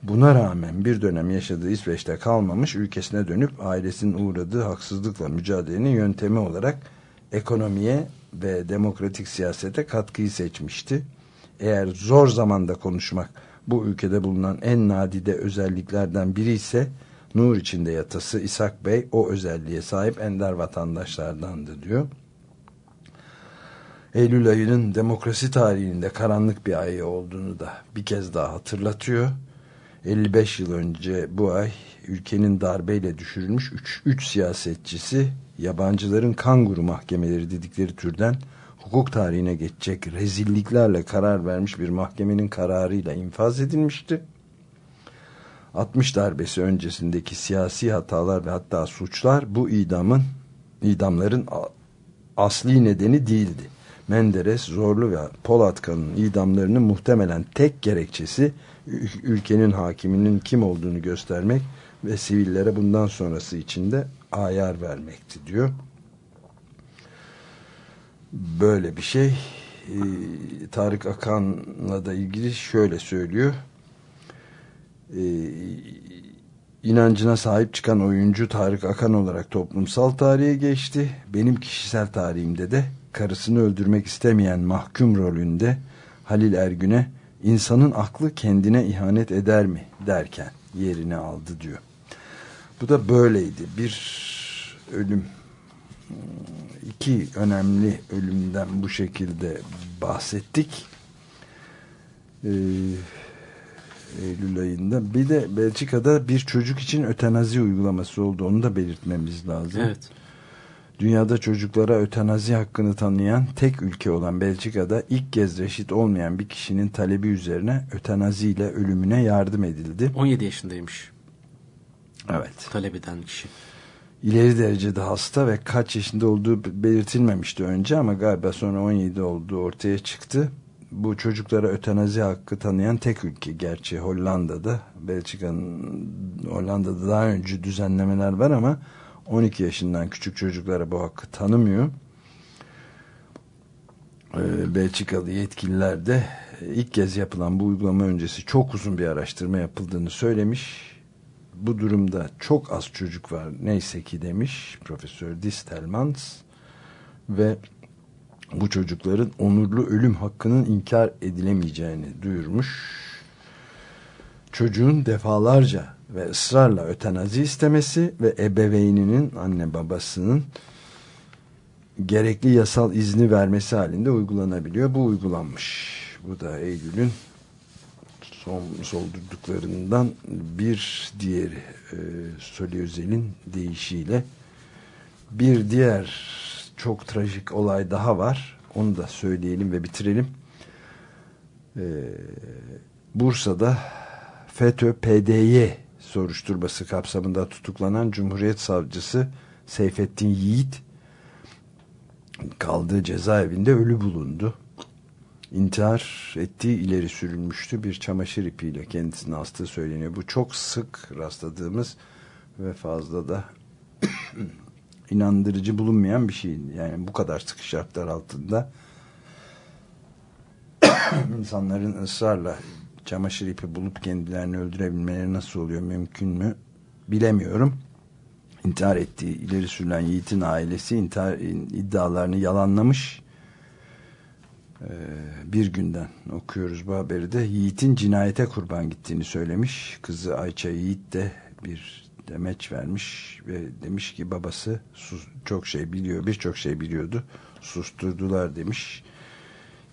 Buna rağmen bir dönem yaşadığı İsveç'te kalmamış, ülkesine dönüp ailesinin uğradığı haksızlıkla mücadelenin yöntemi olarak ekonomiye ve demokratik siyasete katkıyı seçmişti. Eğer zor zamanda konuşmak bu ülkede bulunan en nadide özelliklerden biri ise nur içinde yatası İshak Bey o özelliğe sahip ender vatandaşlardandı diyor. Eylül ayının demokrasi tarihinde karanlık bir ay olduğunu da bir kez daha hatırlatıyor. 55 yıl önce bu ay ülkenin darbeyle düşürülmüş 3 siyasetçisi yabancıların kanguru mahkemeleri dedikleri türden hukuk tarihine geçecek rezilliklerle karar vermiş bir mahkemenin kararıyla infaz edilmişti. 60 darbesi öncesindeki siyasi hatalar ve hatta suçlar bu idamın idamların asli nedeni değildi. Menderes, Zorlu ve Polatkan'ın idamlarının muhtemelen tek gerekçesi ülkenin hakiminin kim olduğunu göstermek ve sivillere bundan sonrası içinde ayar vermekti diyor. Böyle bir şey. Ee, Tarık Akan'la da ilgili şöyle söylüyor. Ee, inancına sahip çıkan oyuncu Tarık Akan olarak toplumsal tarihe geçti. Benim kişisel tarihimde de karısını öldürmek istemeyen mahkum rolünde Halil Ergün'e insanın aklı kendine ihanet eder mi derken yerini aldı diyor. Bu da böyleydi. Bir ölüm iki önemli ölümden bu şekilde bahsettik. Ee, Eylül ayında. Bir de Belçika'da bir çocuk için ötenazi uygulaması oldu. Onu da belirtmemiz lazım. Evet. Dünyada çocuklara ötenazi hakkını tanıyan tek ülke olan Belçika'da ilk kez reşit olmayan bir kişinin talebi üzerine ötenazi ile ölümüne yardım edildi. 17 yaşındaymış. Evet. Talep eden kişi. İleri derecede hasta ve kaç yaşında olduğu belirtilmemişti önce ama galiba sonra 17 olduğu ortaya çıktı. Bu çocuklara ötenazi hakkı tanıyan tek ülke gerçi Hollanda'da. Belçika'nın Hollanda'da daha önce düzenlemeler var ama 12 yaşından küçük çocuklara bu hakkı tanımıyor. Ee, Belçikalı yetkililer de ilk kez yapılan bu uygulama öncesi çok uzun bir araştırma yapıldığını söylemiş. Bu durumda çok az çocuk var neyse ki demiş Profesör Distelmans ve bu çocukların onurlu ölüm hakkının inkar edilemeyeceğini duyurmuş. Çocuğun defalarca ve ısrarla ötenazi istemesi ve ebeveyninin anne babasının gerekli yasal izni vermesi halinde uygulanabiliyor. Bu uygulanmış. Bu da Eylül'ün son soldurduklarından bir diğeri e, Soli Özel'in deyişiyle bir diğer çok trajik olay daha var. Onu da söyleyelim ve bitirelim. Ee, Bursa'da FETÖ-PDY soruşturması kapsamında tutuklanan Cumhuriyet Savcısı Seyfettin Yiğit kaldığı cezaevinde ölü bulundu. İntihar ettiği ileri sürülmüştü. Bir çamaşır ipiyle kendisini astığı söyleniyor. Bu çok sık rastladığımız ve fazla da inandırıcı bulunmayan bir şey. Yani bu kadar sıkı şartlar altında insanların ısrarla çamaşır ipi bulup kendilerini öldürebilmeleri nasıl oluyor mümkün mü bilemiyorum. intihar ettiği ileri sürülen Yiğit'in ailesi intihar iddialarını yalanlamış. Ee, bir günden okuyoruz bu haberi de Yiğit'in cinayete kurban gittiğini söylemiş. Kızı Ayça Yiğit de bir demeç vermiş ve demiş ki babası sus, çok şey biliyor birçok şey biliyordu susturdular demiş.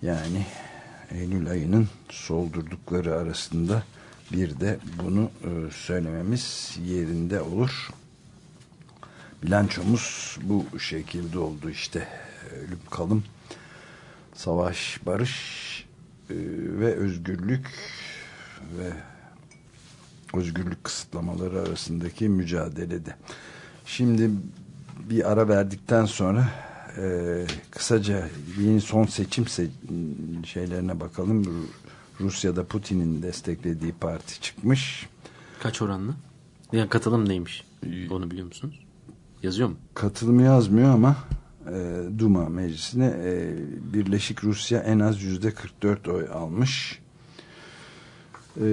Yani Eylül ayının soldurdukları arasında bir de bunu e, söylememiz yerinde olur. Bilançomuz bu şekilde oldu işte. Ölüm kalım, savaş, barış e, ve özgürlük ve özgürlük kısıtlamaları arasındaki mücadelede. Şimdi bir ara verdikten sonra e, kısaca yeni son seçim se şeylerine bakalım. Rusya'da Putin'in desteklediği parti çıkmış. Kaç oranlı? Yani katılım neymiş? Onu biliyor musunuz? Yazıyor mu? Katılımı yazmıyor ama e, Duma meclisine e, Birleşik Rusya en az yüzde 44 oy almış. E,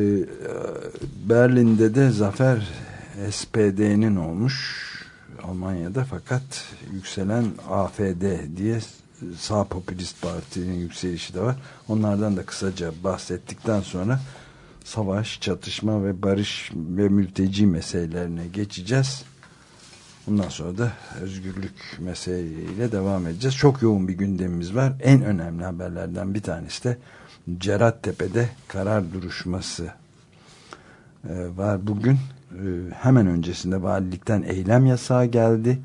Berlin'de de zafer SPD'nin olmuş. Almanya'da fakat yükselen AFD diye sağ popülist partinin yükselişi de var. Onlardan da kısaca bahsettikten sonra savaş, çatışma ve barış ve mülteci meselelerine geçeceğiz. Bundan sonra da özgürlük meseleyle devam edeceğiz. Çok yoğun bir gündemimiz var. En önemli haberlerden bir tanesi de Cerattepe'de karar duruşması var bugün. Hemen öncesinde valilikten eylem yasağı geldi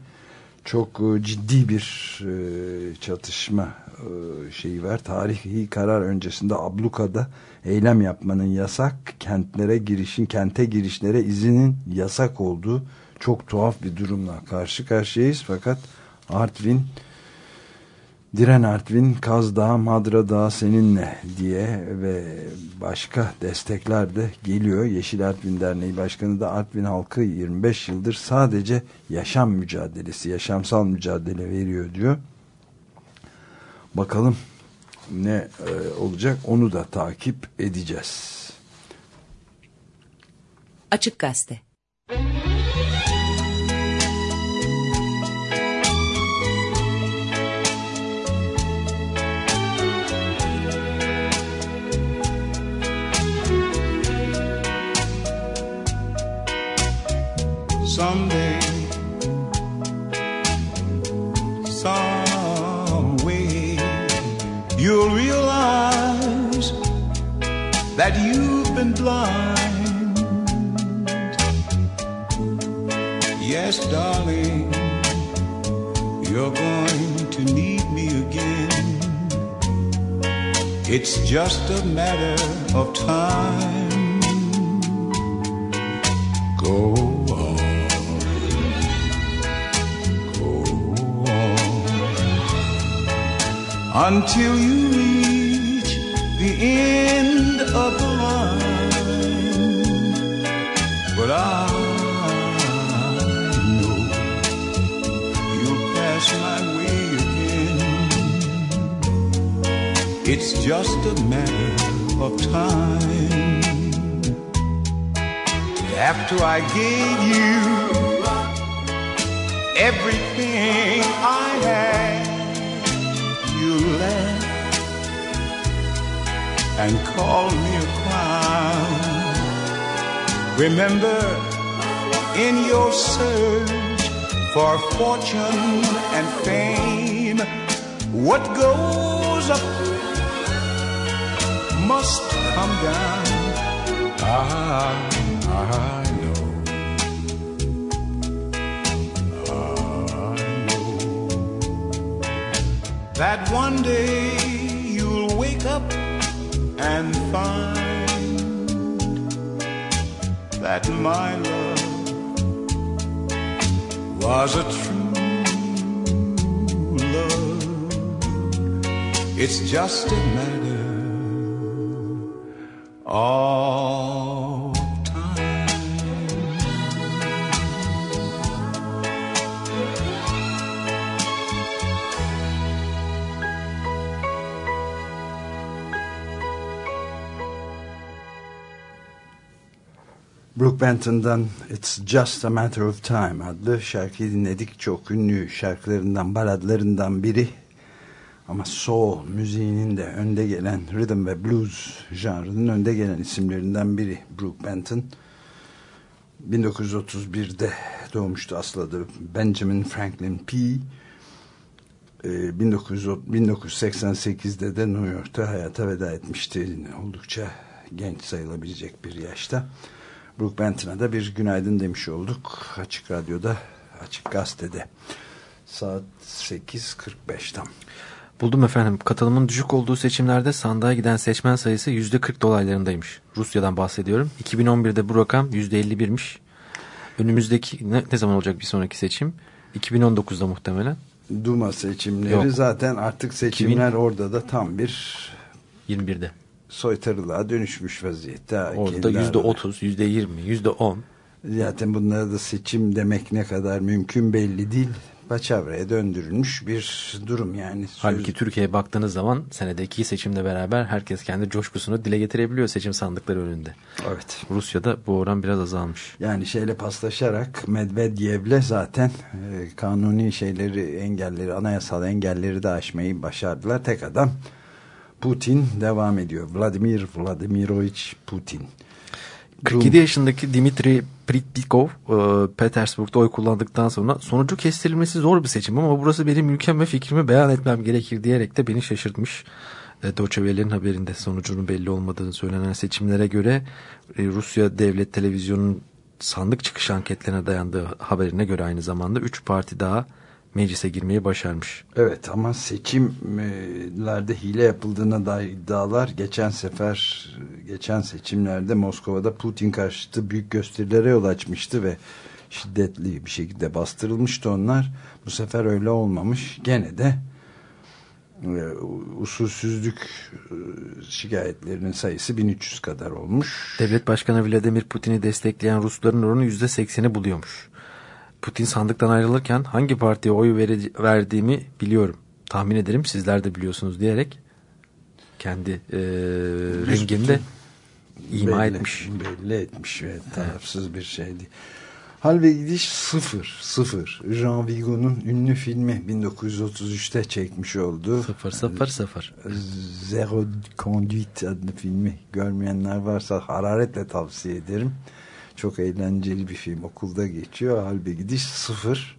çok e, ciddi bir e, çatışma e, şeyi var. Tarihi karar öncesinde ablukada eylem yapmanın yasak, kentlere girişin, kente girişlere izinin yasak olduğu çok tuhaf bir durumla karşı karşıyayız. Fakat Artvin Diren Artvin, Kaz Dağı, Madra Dağı seninle diye ve başka destekler de geliyor. Yeşil Artvin Derneği Başkanı da Artvin halkı 25 yıldır sadece yaşam mücadelesi, yaşamsal mücadele veriyor diyor. Bakalım ne e, olacak onu da takip edeceğiz. Açık Gazete someday, some way, you'll realize that you've been blind. Yes, darling, you're going to need me again. It's just a matter of time. Go until you reach the end of the line. But I know you'll pass my way again. It's just a matter of time. After I gave you everything I had laugh and call me a clown. Remember, in your search for fortune and fame, what goes up must come down. Ah, I that one day you'll wake up and find that my love was a true love. It's just a matter Benton'dan It's Just a Matter of Time adlı şarkıyı dinledik. Çok ünlü şarkılarından, baladlarından biri. Ama soul müziğinin de önde gelen rhythm ve blues janrının önde gelen isimlerinden biri Brooke Benton. 1931'de doğmuştu asıl adı Benjamin Franklin P. Ee, 1900 1988'de de New York'ta hayata veda etmişti. Oldukça genç sayılabilecek bir yaşta. Brooke Benton'a da bir günaydın demiş olduk. Açık Radyo'da, Açık Gazete'de. Saat 8.45 tam. Buldum efendim. Katılımın düşük olduğu seçimlerde sandığa giden seçmen sayısı %40 dolaylarındaymış. Rusya'dan bahsediyorum. 2011'de bu rakam %51'miş. Önümüzdeki ne, ne zaman olacak bir sonraki seçim? 2019'da muhtemelen. Duma seçimleri Yok. zaten artık seçimler 2000 orada da tam bir 21'de. Soytarılığa dönüşmüş vaziyette. Orada yüzde otuz, yüzde yirmi, yüzde on. Zaten bunlara da seçim demek ne kadar mümkün belli değil. Paçavraya döndürülmüş bir durum yani. Söz- Halbuki Türkiye'ye baktığınız zaman senedeki seçimle beraber herkes kendi coşkusunu dile getirebiliyor seçim sandıkları önünde. Evet. Rusya'da bu oran biraz azalmış. Yani şeyle paslaşarak Medvedev'le zaten e, kanuni şeyleri engelleri anayasal engelleri de aşmayı başardılar. Tek adam Putin devam ediyor. Vladimir Vladimirovich Putin. 47 yaşındaki Dimitri Pritlikov e, Petersburg'da oy kullandıktan sonra sonucu kestirilmesi zor bir seçim ama burası benim ülkem ve fikrimi beyan etmem gerekir diyerek de beni şaşırtmış. E, haberinde sonucunun belli olmadığını söylenen seçimlere göre e, Rusya Devlet Televizyonu'nun sandık çıkış anketlerine dayandığı haberine göre aynı zamanda 3 parti daha meclise girmeyi başarmış. Evet ama seçimlerde hile yapıldığına dair iddialar geçen sefer geçen seçimlerde Moskova'da Putin karşıtı büyük gösterilere yol açmıştı ve şiddetli bir şekilde bastırılmıştı onlar. Bu sefer öyle olmamış. Gene de e, usulsüzlük e, şikayetlerinin sayısı 1300 kadar olmuş. Devlet Başkanı Vladimir Putin'i destekleyen Rusların oranı %80'i buluyormuş. Putin sandıktan ayrılırken hangi partiye oy verdiğimi biliyorum. Tahmin ederim sizler de biliyorsunuz diyerek kendi e, rengini de ima belli, etmiş. Belli etmiş ve tarafsız bir şeydi. Hal ve gidiş sıfır, sıfır. Jean Vigo'nun ünlü filmi 1933'te çekmiş olduğu 000. Zero Conduit adlı filmi görmeyenler varsa hararetle tavsiye ederim. Çok eğlenceli bir film. Okulda geçiyor. Hal ve gidiş sıfır.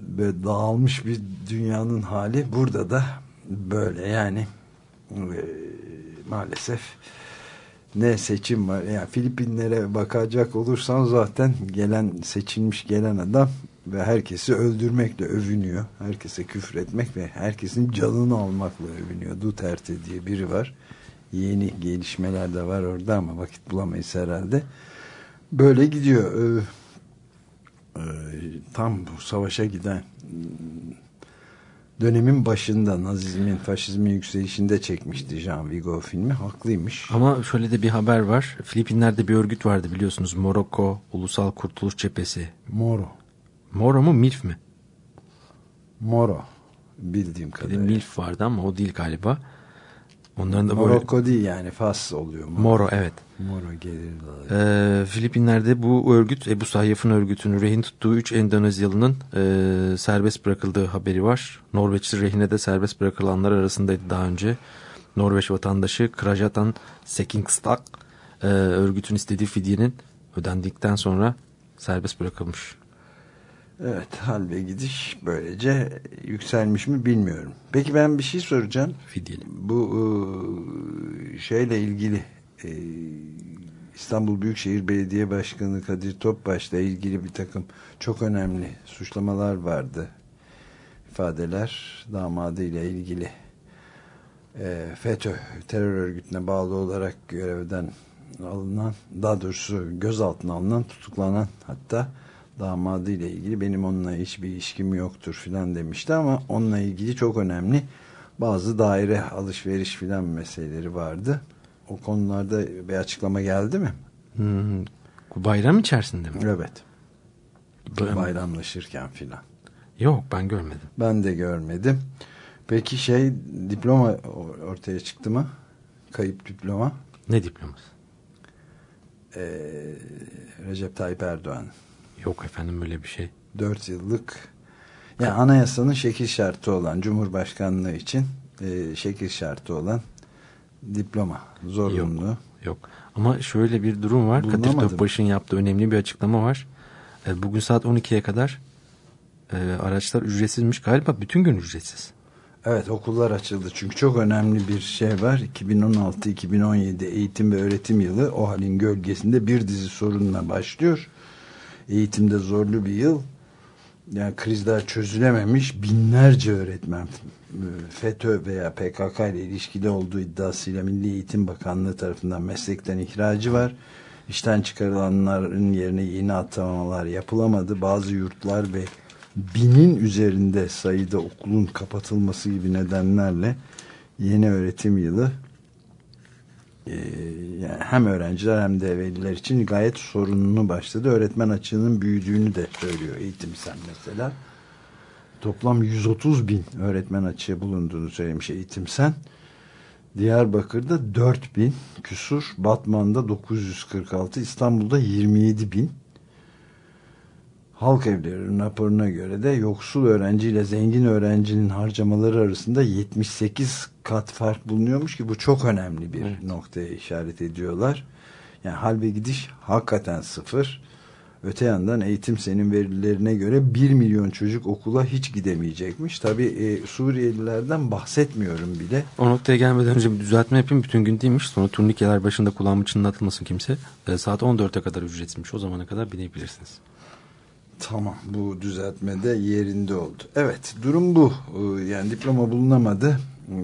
Böyle dağılmış bir dünyanın hali. Burada da böyle yani e, maalesef ne seçim var. Yani Filipinlere bakacak olursan zaten gelen seçilmiş gelen adam ve herkesi öldürmekle övünüyor. Herkese küfretmek ve herkesin canını almakla övünüyor. Duterte diye biri var. Yeni gelişmeler de var orada ama vakit bulamayız herhalde. Böyle gidiyor. Ee, e, tam bu savaşa giden dönemin başında Nazizmin, faşizmin yükselişinde çekmişti Jean Vigo filmi. Haklıymış. Ama şöyle de bir haber var. Filipinler'de bir örgüt vardı biliyorsunuz. Morocco Ulusal Kurtuluş Cephesi. Moro. Moro mu Milf mi? Moro. Bildiğim Bir de kadarıyla. Milf vardı ama o değil galiba. Onların da böyle... Morocco değil yani Fas oluyor. Moro, Moro evet. Moro gelir. Ee, Filipinler'de bu örgüt Ebu Sayyaf'ın örgütünün rehin tuttuğu 3 Endonezyalı'nın e, serbest bırakıldığı haberi var. Norveçli rehine de serbest bırakılanlar arasındaydı daha önce. Norveç vatandaşı Krajatan Sekingstak e, örgütün istediği fidyenin ödendikten sonra serbest bırakılmış. Evet hal ve gidiş böylece yükselmiş mi bilmiyorum. Peki ben bir şey soracağım. Fidyeli. Bu e, şeyle ilgili e, İstanbul Büyükşehir Belediye Başkanı Kadir Topbaş'la ilgili bir takım çok önemli suçlamalar vardı. İfadeler damadıyla ilgili e, FETÖ terör örgütüne bağlı olarak görevden alınan daha doğrusu gözaltına alınan tutuklanan hatta damadıyla ilgili benim onunla hiçbir ilişkim yoktur filan demişti ama onunla ilgili çok önemli bazı daire alışveriş filan meseleleri vardı. O konularda bir açıklama geldi mi? Hmm, bayram içerisinde mi? Evet. Ben- Bayramlaşırken filan. Yok ben görmedim. Ben de görmedim. Peki şey diploma ortaya çıktı mı? Kayıp diploma. Ne diploması? e, Recep Tayyip Erdoğan. Yok efendim böyle bir şey. 4 yıllık yani anayasanın şekil şartı olan Cumhurbaşkanlığı için e, şekil şartı olan diploma zorunlu. Yok, yok. Ama şöyle bir durum var. Kadir. Topbaş'ın yaptığı önemli bir açıklama var. E, Bugün saat 12'ye kadar e, araçlar ücretsizmiş. Galiba bütün gün ücretsiz. Evet okullar açıldı çünkü çok önemli bir şey var. 2016-2017 eğitim ve öğretim yılı o halin gölgesinde bir dizi sorunla başlıyor. Eğitimde zorlu bir yıl. Yani krizler çözülememiş binlerce öğretmen FETÖ veya PKK ile ilişkili olduğu iddiasıyla Milli Eğitim Bakanlığı tarafından meslekten ihracı var. İşten çıkarılanların yerine yeni atamalar yapılamadı. Bazı yurtlar ve binin üzerinde sayıda okulun kapatılması gibi nedenlerle yeni öğretim yılı yani hem öğrenciler hem de veliler için gayet sorunlu başladı. Öğretmen açığının büyüdüğünü de söylüyor eğitim sen mesela. Toplam 130 bin öğretmen açığı bulunduğunu söylemiş eğitim sen. Diyarbakır'da 4 bin küsur, Batman'da 946, İstanbul'da 27 bin. Halk evleri raporuna göre de yoksul öğrenci ile zengin öğrencinin harcamaları arasında 78 kat fark bulunuyormuş ki bu çok önemli bir Evet. noktaya işaret ediyorlar. Yani hal ve gidiş hakikaten sıfır. Öte yandan eğitim senin verilerine göre 1 milyon çocuk okula hiç gidemeyecekmiş. Tabi e, Suriyelilerden bahsetmiyorum bile. O noktaya gelmeden önce bir düzeltme yapayım. Bütün gün değilmiş. Sonra turnikeler başında kulağımı çınlatmasın kimse. E, saat 14'e kadar ücretsizmiş. O zamana kadar binebilirsiniz. Tamam bu düzeltme de yerinde oldu. Evet durum bu. Ee, Yani diploma bulunamadı.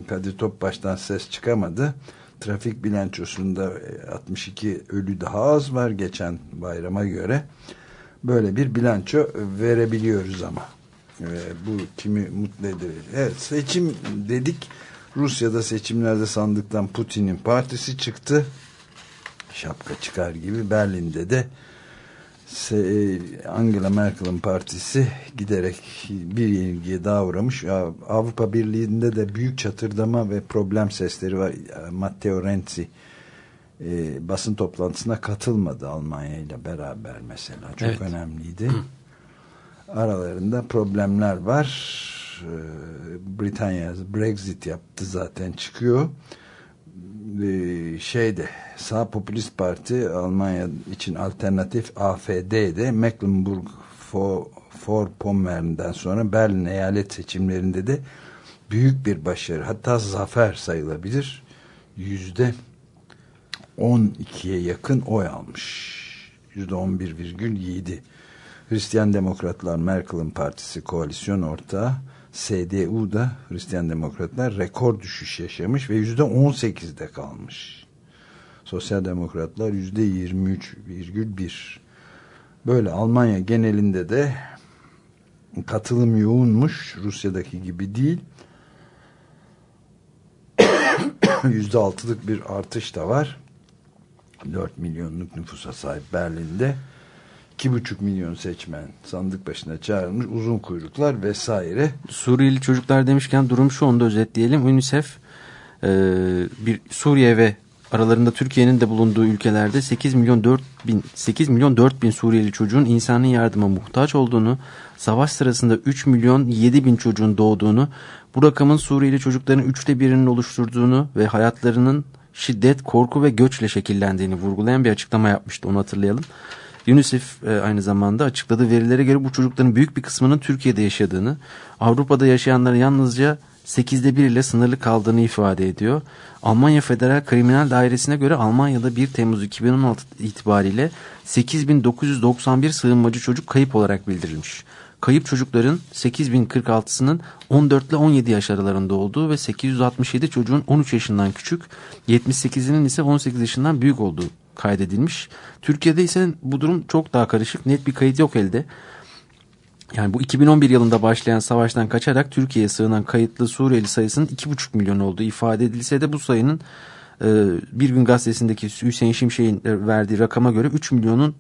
Kadir Topbaş'tan ses çıkamadı. Trafik bilançosunda e, 62 ölü daha az var geçen bayrama göre. Böyle bir bilanço verebiliyoruz ama. Ee, Bu kimi mutlu eder. Evet seçim dedik. Rusya'da seçimlerde sandıktan Putin'in partisi çıktı. Şapka çıkar gibi Berlin'de de e, Angela Merkel'in partisi giderek bir yenilgiye daha uğramış. Avrupa Birliği'nde de büyük çatırdama ve problem sesleri var. Matteo Renzi e, basın toplantısına katılmadı Almanya ile beraber mesela. Çok Evet. önemliydi. Aralarında problemler var. E, Britanya Brexit yaptı zaten çıkıyor e, şeyde sağ popülist parti Almanya için alternatif AFD'de Mecklenburg Vorpommern'den sonra Berlin eyalet seçimlerinde de büyük bir başarı hatta zafer sayılabilir. Yüzde 12'ye yakın oy almış. Yüzde 11,7 Hristiyan Demokratlar Merkel'in partisi koalisyon ortağı CDU'da Hristiyan Demokratlar rekor düşüş yaşamış ve yüzde 18'de kalmış. Sosyal Demokratlar yüzde 23,1. Böyle Almanya genelinde de katılım yoğunmuş. Rusya'daki gibi değil. Yüzde altılık bir artış da var. 4 milyonluk nüfusa sahip Berlin'de. 2,5 milyon seçmen sandık başına çağrılmış. Uzun kuyruklar vesaire. Suriyeli çocuklar demişken durum şu onu da özetleyelim. UNICEF e, bir Suriye ve aralarında Türkiye'nin de bulunduğu ülkelerde 8 milyon 4 bin 8 milyon 4 bin Suriyeli çocuğun insani yardıma muhtaç olduğunu, savaş sırasında 3 milyon 7 bin çocuğun doğduğunu, bu rakamın Suriyeli çocukların üçte birinin oluşturduğunu ve hayatlarının şiddet, korku ve göçle şekillendiğini vurgulayan bir açıklama yapmıştı. Onu hatırlayalım. UNICEF e, aynı zamanda açıkladığı verilere göre bu çocukların büyük bir kısmının Türkiye'de yaşadığını, Avrupa'da yaşayanların yalnızca 8'de 1 ile sınırlı kaldığını ifade ediyor. Almanya Federal Kriminal Dairesi'ne göre Almanya'da 1 Temmuz 2016 itibariyle 8991 sığınmacı çocuk kayıp olarak bildirilmiş. Kayıp çocukların 8046'sının 14 ile 17 yaş aralarında olduğu ve 867 çocuğun 13 yaşından küçük, 78'inin ise 18 yaşından büyük olduğu kaydedilmiş. Türkiye'de ise bu durum çok daha karışık. Net bir kayıt yok elde. Yani bu 2011 yılında başlayan savaştan kaçarak Türkiye'ye sığınan kayıtlı Suriyeli sayısının 2,5 milyon olduğu ifade edilse de bu sayının e, Bir Gün Gazetesi'ndeki Hüseyin Şimşek'in verdiği rakama göre 3 milyonun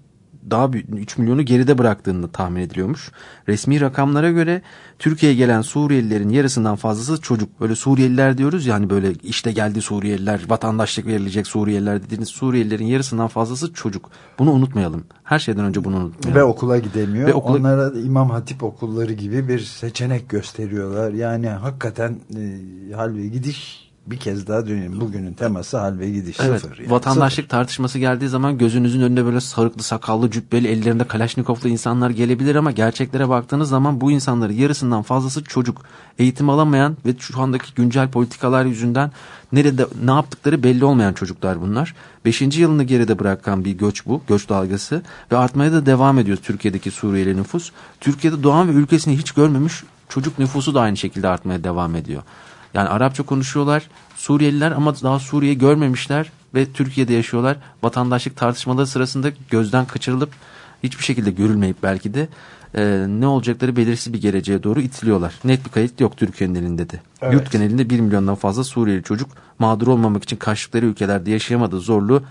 daha büyük 3 milyonu geride bıraktığını tahmin ediliyormuş. Resmi rakamlara göre Türkiye'ye gelen Suriyelilerin yarısından fazlası çocuk. Böyle Suriyeliler diyoruz yani böyle işte geldi Suriyeliler, vatandaşlık verilecek Suriyeliler dediğiniz Suriyelilerin yarısından fazlası çocuk. Bunu unutmayalım. Her şeyden önce bunu unutmayalım. Ve okula gidemiyor. Ve okula- Onlara İmam Hatip okulları gibi bir seçenek gösteriyorlar. Yani hakikaten e, hal ve gidiş bir kez daha dönelim. Bugünün teması hal ve gidiş Evet, sıfır. Yani. vatandaşlık tartışması geldiği zaman gözünüzün önünde böyle sarıklı, sakallı, cübbeli, ellerinde Kalaşnikovlu insanlar gelebilir ama gerçeklere baktığınız zaman bu insanların yarısından fazlası çocuk. Eğitim alamayan ve şu andaki güncel politikalar yüzünden nerede ne yaptıkları belli olmayan çocuklar bunlar. Beşinci yılını geride bırakan bir göç bu, göç dalgası ve artmaya da devam ediyor Türkiye'deki Suriyeli nüfus. Türkiye'de doğan ve ülkesini hiç görmemiş çocuk nüfusu da aynı şekilde artmaya devam ediyor. Yani Arapça konuşuyorlar Suriyeliler ama daha Suriye görmemişler ve Türkiye'de yaşıyorlar. Vatandaşlık tartışmaları sırasında gözden kaçırılıp hiçbir şekilde görülmeyip belki de e, ne olacakları belirsiz bir geleceğe doğru itiliyorlar. Net bir kayıt yok Türkiye'nin elinde de. Evet. Yurt genelinde 1 milyondan fazla Suriyeli çocuk mağdur olmamak için kaçtıkları ülkelerde yaşayamadığı zorluğu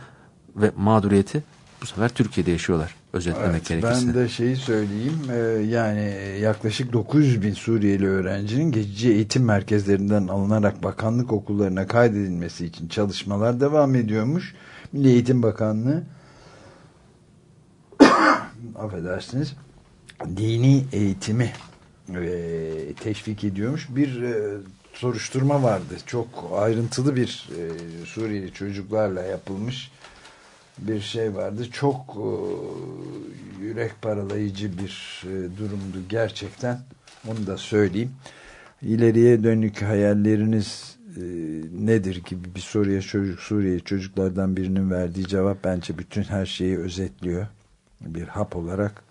ve mağduriyeti bu sefer Türkiye'de yaşıyorlar. Özetlemek Evet, gerekirse. ben de şeyi söyleyeyim e, yani yaklaşık 900 bin Suriyeli öğrencinin geçici eğitim merkezlerinden alınarak bakanlık okullarına kaydedilmesi için çalışmalar devam ediyormuş. Milli Eğitim Bakanlığı affedersiniz dini eğitimi e, teşvik ediyormuş. Bir e, soruşturma vardı. Çok ayrıntılı bir e, Suriyeli çocuklarla yapılmış bir şey vardı. Çok e, yürek paralayıcı bir e, durumdu gerçekten. Onu da söyleyeyim. İleriye dönük hayalleriniz e, nedir gibi bir soruya çocuk Suriye çocuklardan birinin verdiği cevap bence bütün her şeyi özetliyor. Bir hap olarak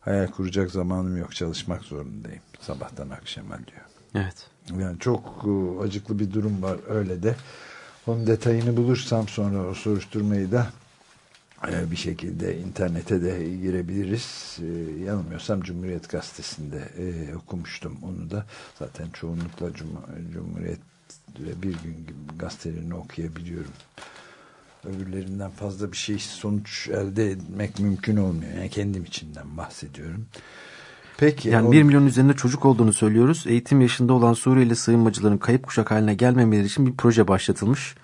hayal kuracak zamanım yok çalışmak zorundayım sabahtan akşama diyor. Evet. Yani çok e, acıklı bir durum var öyle de. Onun detayını bulursam sonra o soruşturmayı da e, bir şekilde internete de girebiliriz. E, yanılmıyorsam Cumhuriyet Gazetesi'nde e, okumuştum onu da. Zaten çoğunlukla Cum- Cumhuriyet ve bir gün gazetelerini okuyabiliyorum. Öbürlerinden fazla bir şey sonuç elde etmek mümkün olmuyor. Yani kendim içinden bahsediyorum. Peki. Yani o- 1 milyon üzerinde çocuk olduğunu söylüyoruz. Eğitim yaşında olan Suriyeli sığınmacıların kayıp kuşak haline gelmemeleri için bir proje başlatılmış.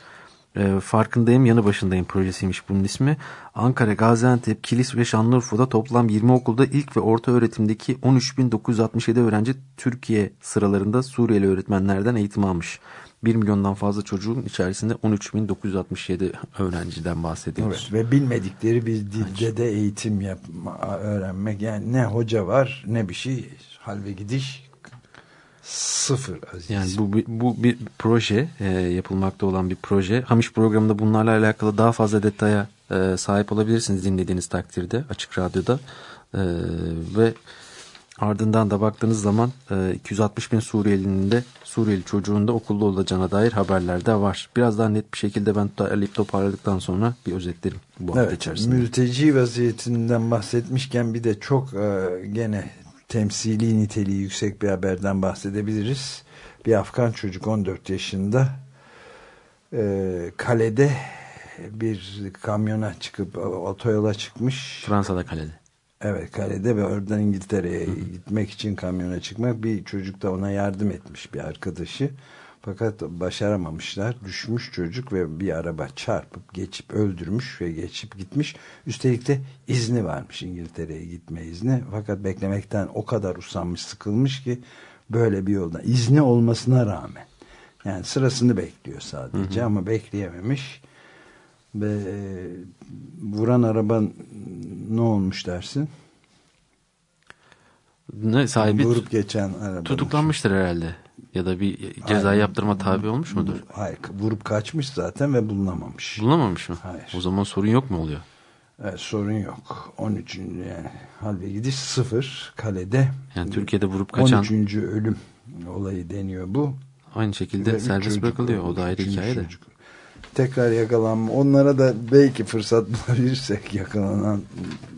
Ee, farkındayım yanı başındayım projesiymiş bunun ismi. Ankara, Gaziantep, Kilis ve Şanlıurfa'da toplam 20 okulda ilk ve orta öğretimdeki 13.967 öğrenci Türkiye sıralarında Suriyeli öğretmenlerden eğitim almış. 1 milyondan fazla çocuğun içerisinde 13.967 öğrenciden bahsediyoruz. Evet, ve bilmedikleri bir dilde de eğitim yapma, öğrenmek. Yani ne hoca var ne bir şey. Hal ve gidiş sıfır aziz. Yani bu, bu bir proje e, yapılmakta olan bir proje. Hamiş programında bunlarla alakalı daha fazla detaya e, sahip olabilirsiniz dinlediğiniz takdirde Açık Radyo'da. E, ve ardından da baktığınız zaman e, 260 bin Suriyelinin de Suriyeli çocuğun da okulda olacağına dair haberler de var. Biraz daha net bir şekilde ben derleyip toparladıktan sonra bir özetlerim bu hafta Evet, içerisinde. mülteci vaziyetinden bahsetmişken bir de çok e, gene temsili niteliği yüksek bir haberden bahsedebiliriz. Bir Afgan çocuk 14 yaşında e, kalede bir kamyona çıkıp otoyola çıkmış. Fransa'da kalede. Evet kalede ve oradan İngiltere'ye gitmek için kamyona çıkmak bir çocuk da ona yardım etmiş bir arkadaşı. Fakat başaramamışlar. Düşmüş çocuk ve bir araba çarpıp geçip öldürmüş ve geçip gitmiş. Üstelik de izni varmış İngiltere'ye gitme izni. Fakat beklemekten o kadar usanmış sıkılmış ki böyle bir yoldan izni olmasına rağmen yani sırasını bekliyor sadece ama bekleyememiş ve e, vuran araba ne olmuş dersin? Ne sahibi Vurup geçen araba. tutuklanmıştır herhalde. Ya da bir ceza Hayır. yaptırma tabi olmuş mudur? Hayır, vurup kaçmış zaten ve bulunamamış. Bulunamamış mı? Hayır. O zaman sorun yok mu oluyor? Evet, sorun yok. 13. yani hal ve gidiş sıfır kalede. Yani Türkiye'de vurup kaçan 13. ölüm olayı deniyor bu. aynı şekilde Ve serbest bırakılıyor. O da ayrı hikaye de. çocuk. Tekrar yakalanma. Onlara da belki fırsat bulabilirsek yakalanan,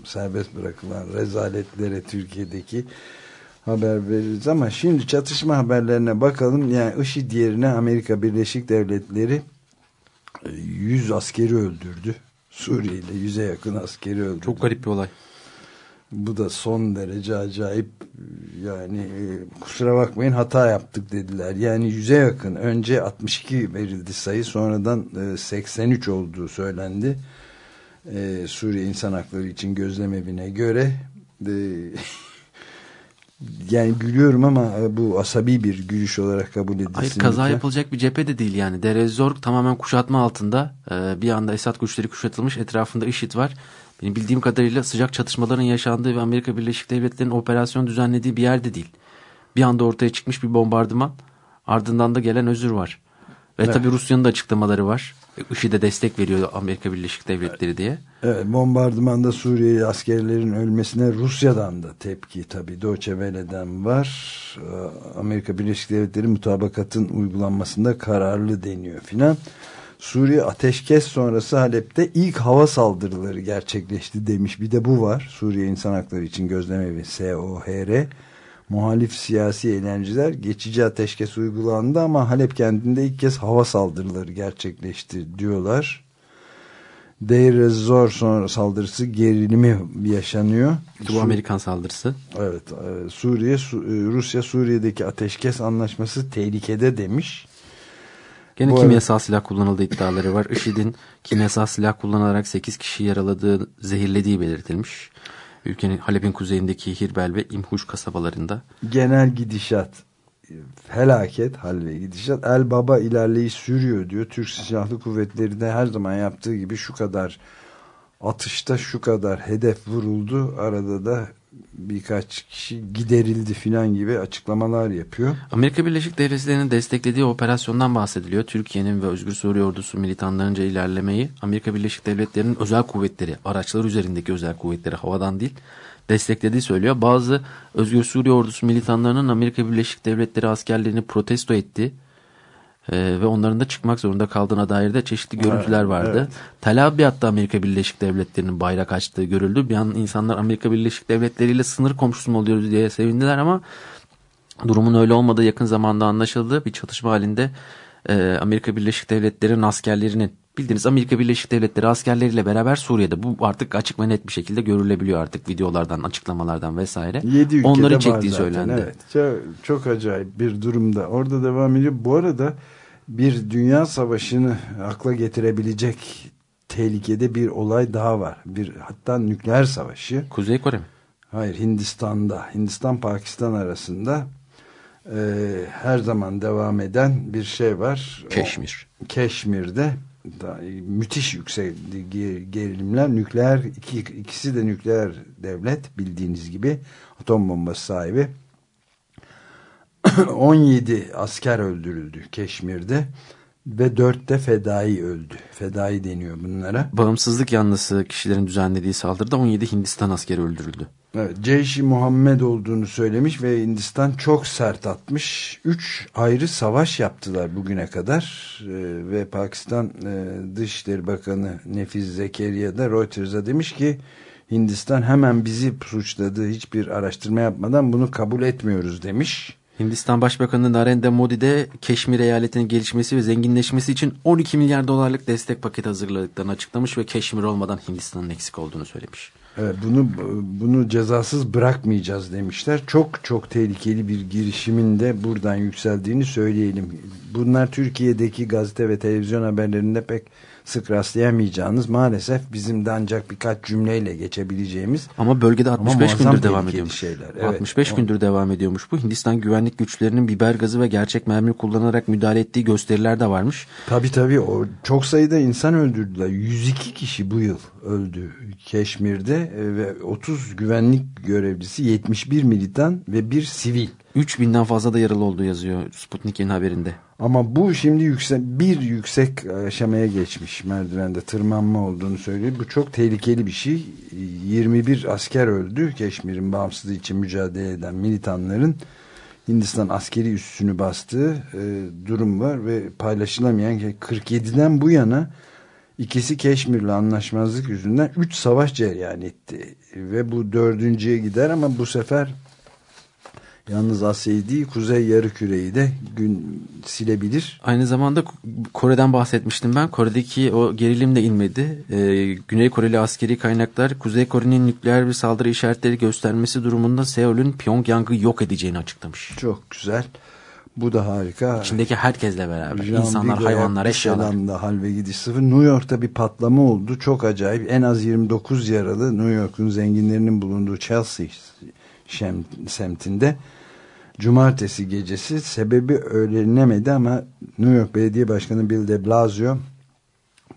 serbest bırakılan rezaletlere Türkiye'deki haber veririz ama şimdi çatışma haberlerine bakalım. Yani IŞİD yerine Amerika Birleşik Devletleri e, 100 askeri öldürdü Suriye'de yüze yakın askeri öldü. Çok garip bir olay. Bu da son derece acayip yani e, kusura bakmayın hata yaptık dediler. Yani yüze yakın önce 62 verildi sayı sonradan e, 83 olduğu söylendi. E, Suriye İnsan Hakları için gözlemevine göre e, yani gülüyorum ama e, bu asabi bir gülüş olarak kabul edilsin. Hayır kaza lütfen. yapılacak bir cephe de değil yani. Deir ez-Zor tamamen kuşatma altında. Ee, bir anda Esad güçleri kuşatılmış. Etrafında IŞİD var. Benim bildiğim kadarıyla sıcak çatışmaların yaşandığı ve Amerika Birleşik Devletleri'nin operasyon düzenlediği bir yerde değil. Bir anda ortaya çıkmış bir bombardıman. Ardından da gelen özür var. Ve Evet. tabii Rusya'nın da açıklamaları var. IŞİD'e destek veriyor Amerika Birleşik Devletleri diye. Evet, bombardımanda Suriyeli askerlerin ölmesine Rusya'dan da tepki tabii Deutsche Welle'den var. Ee, Amerika Birleşik Devletleri mutabakatın uygulanmasında kararlı deniyor filan. Suriye ateşkes sonrası Halep'te ilk hava saldırıları gerçekleşti demiş. Bir de bu var. Suriye İnsan Hakları için Gözlemevi SOHR. Muhalif siyasi eğlenceler geçici ateşkes uygulandı ama Halep kentinde ilk kez hava saldırıları gerçekleşti diyorlar. Deir ez-Zor sonra saldırısı gerilimi yaşanıyor. Bu Amerikan saldırısı. Evet, e, Suriye Su- e, Rusya Suriye'deki ateşkes anlaşması tehlikede demiş. Gene Bu kimyasal silah kullanıldığı iddiaları var. IŞİD'in kimyasal silah kullanarak 8 kişi yaraladığı, zehirlediği belirtilmiş. Ülkenin Halep'in kuzeyindeki Hirbel ve İmhuş kasabalarında. Genel gidişat felaket hal ve gidişat. El Baba ilerleyiş sürüyor diyor. Türk Silahlı Kuvvetleri de her zaman yaptığı gibi şu kadar atışta şu kadar hedef vuruldu. Arada da birkaç kişi giderildi filan gibi açıklamalar yapıyor. Amerika Birleşik Devletleri'nin desteklediği operasyondan bahsediliyor. Türkiye'nin ve Özgür Suriye Ordusu militanlarınca ilerlemeyi Amerika Birleşik Devletleri'nin özel kuvvetleri, araçlar üzerindeki özel kuvvetleri havadan değil desteklediği söylüyor. Bazı Özgür Suriye Ordusu militanlarının Amerika Birleşik Devletleri askerlerini protesto etti. Ee, ve onların da çıkmak zorunda kaldığına dair de çeşitli görüntüler vardı. evet. Tel Abyad'da Amerika Birleşik Devletleri'nin bayrak açtığı görüldü. Bir an insanlar Amerika Birleşik Devletleri ile sınır komşusu mu oluyoruz diye sevindiler ama durumun öyle olmadığı yakın zamanda anlaşıldı. Bir çatışma halinde e, Amerika Birleşik Devletleri'nin askerlerinin bildiğiniz Amerika Birleşik Devletleri askerleriyle beraber Suriye'de bu artık açık ve net bir şekilde görülebiliyor artık videolardan, açıklamalardan vesaire. 7 ülkede Onları çektiği zaten, söylendi. Evet, çok, çok acayip bir durumda. Orada devam ediyor. Bu arada bir dünya savaşını akla getirebilecek tehlikede bir olay daha var. Bir hatta nükleer savaşı. Kuzey Kore mi? Hayır Hindistan'da. Hindistan-Pakistan arasında e, her zaman devam eden bir şey var. O- Keşmir. Keşmir'de da, müthiş yüksek ge- gerilimler nükleer iki, ikisi de nükleer devlet bildiğiniz gibi atom bombası sahibi 17 asker öldürüldü Keşmir'de ve 4 de fedai öldü. Fedai deniyor bunlara. Bağımsızlık yanlısı kişilerin düzenlediği saldırıda 17 Hindistan askeri öldürüldü. Evet, Ceyş-i Muhammed olduğunu söylemiş ve Hindistan çok sert atmış. Üç ayrı savaş yaptılar bugüne kadar Ee, ve Pakistan e, Dışişleri Bakanı Nefiz Zekeriya da Reuters'a demiş ki Hindistan hemen bizi suçladı hiçbir araştırma yapmadan bunu kabul etmiyoruz demiş. Hindistan Başbakanı Narendra Modi de Keşmir eyaletinin gelişmesi ve zenginleşmesi için 12 milyar dolarlık destek paketi hazırladıklarını açıklamış ve Keşmir olmadan Hindistan'ın eksik olduğunu söylemiş. Evet, bunu bunu cezasız bırakmayacağız demişler. Çok çok tehlikeli bir girişimin de buradan yükseldiğini söyleyelim. Bunlar Türkiye'deki gazete ve televizyon haberlerinde pek sık rastlayamayacağınız maalesef bizim de ancak birkaç cümleyle geçebileceğimiz Ama bölgede 65 muazzam gündür devam ediyormuş. şeyler, evet. 65 O- gündür devam ediyormuş bu. Hindistan güvenlik güçlerinin biber gazı ve gerçek mermi kullanarak müdahale ettiği gösteriler de varmış. Tabii tabii o çok sayıda insan öldürdüler. 102 kişi bu yıl öldü Keşmir'de e, ve 30 güvenlik görevlisi, 71 militan ve bir sivil. 3000'den fazla da yaralı olduğu yazıyor Sputnik'in haberinde. Ama bu şimdi yüksek, bir yüksek aşamaya geçmiş merdivende tırmanma olduğunu söylüyor. Bu çok tehlikeli bir şey. 21 asker öldü Keşmir'in bağımsızlığı için mücadele eden militanların Hindistan askeri üssünü bastığı e, durum var ve paylaşılamayan 47'den bu yana ikisi Keşmir'le anlaşmazlık yüzünden 3 savaş cereyan etti ve bu dördüncüye gider ama bu sefer Yalnız Asya'yı değil Kuzey Yarıküre'yi de gün silebilir. Aynı zamanda Kore'den bahsetmiştim ben. Kore'deki o gerilim de inmedi. Ee, Güney Koreli askeri kaynaklar Kuzey Kore'nin nükleer bir saldırı işaretleri göstermesi durumunda Seul'ün Pyongyang'ı yok edeceğini açıklamış. Çok güzel. Bu da harika. İçindeki herkesle beraber. Jean İnsanlar, hayvanlar, eşyalar. da hal ve gidiş sıfır. New York'ta bir patlama oldu. Çok acayip. En az 29 yaralı New York'un zenginlerinin bulunduğu Chelsea semtinde cumartesi gecesi sebebi öğrenemedi ama New York Belediye Başkanı Bill de Blasio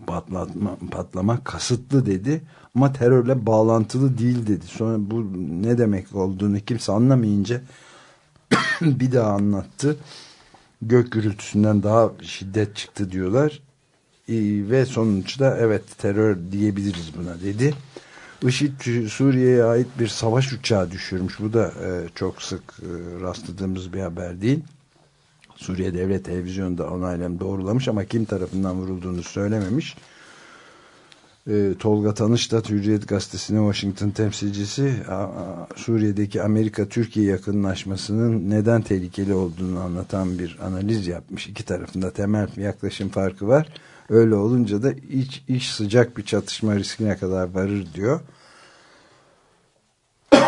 patlatma, patlama kasıtlı dedi ama terörle bağlantılı değil dedi. Sonra bu ne demek olduğunu kimse anlamayınca bir daha anlattı. Gök gürültüsünden daha şiddet çıktı diyorlar. Ee, ve sonuçta evet terör diyebiliriz buna dedi. IŞİD Suriye'ye ait bir savaş uçağı düşürmüş. Bu da e, çok sık e, rastladığımız bir haber değil. Suriye Devlet Televizyonu da onaylem doğrulamış ama kim tarafından vurulduğunu söylememiş. E, Tolga Tanış da Hürriyet Gazetesi'nin Washington temsilcisi a, a, Suriye'deki Amerika-Türkiye yakınlaşmasının neden tehlikeli olduğunu anlatan bir analiz yapmış. İki tarafında temel yaklaşım farkı var. Öyle olunca da iç, iç sıcak bir çatışma riskine kadar varır diyor.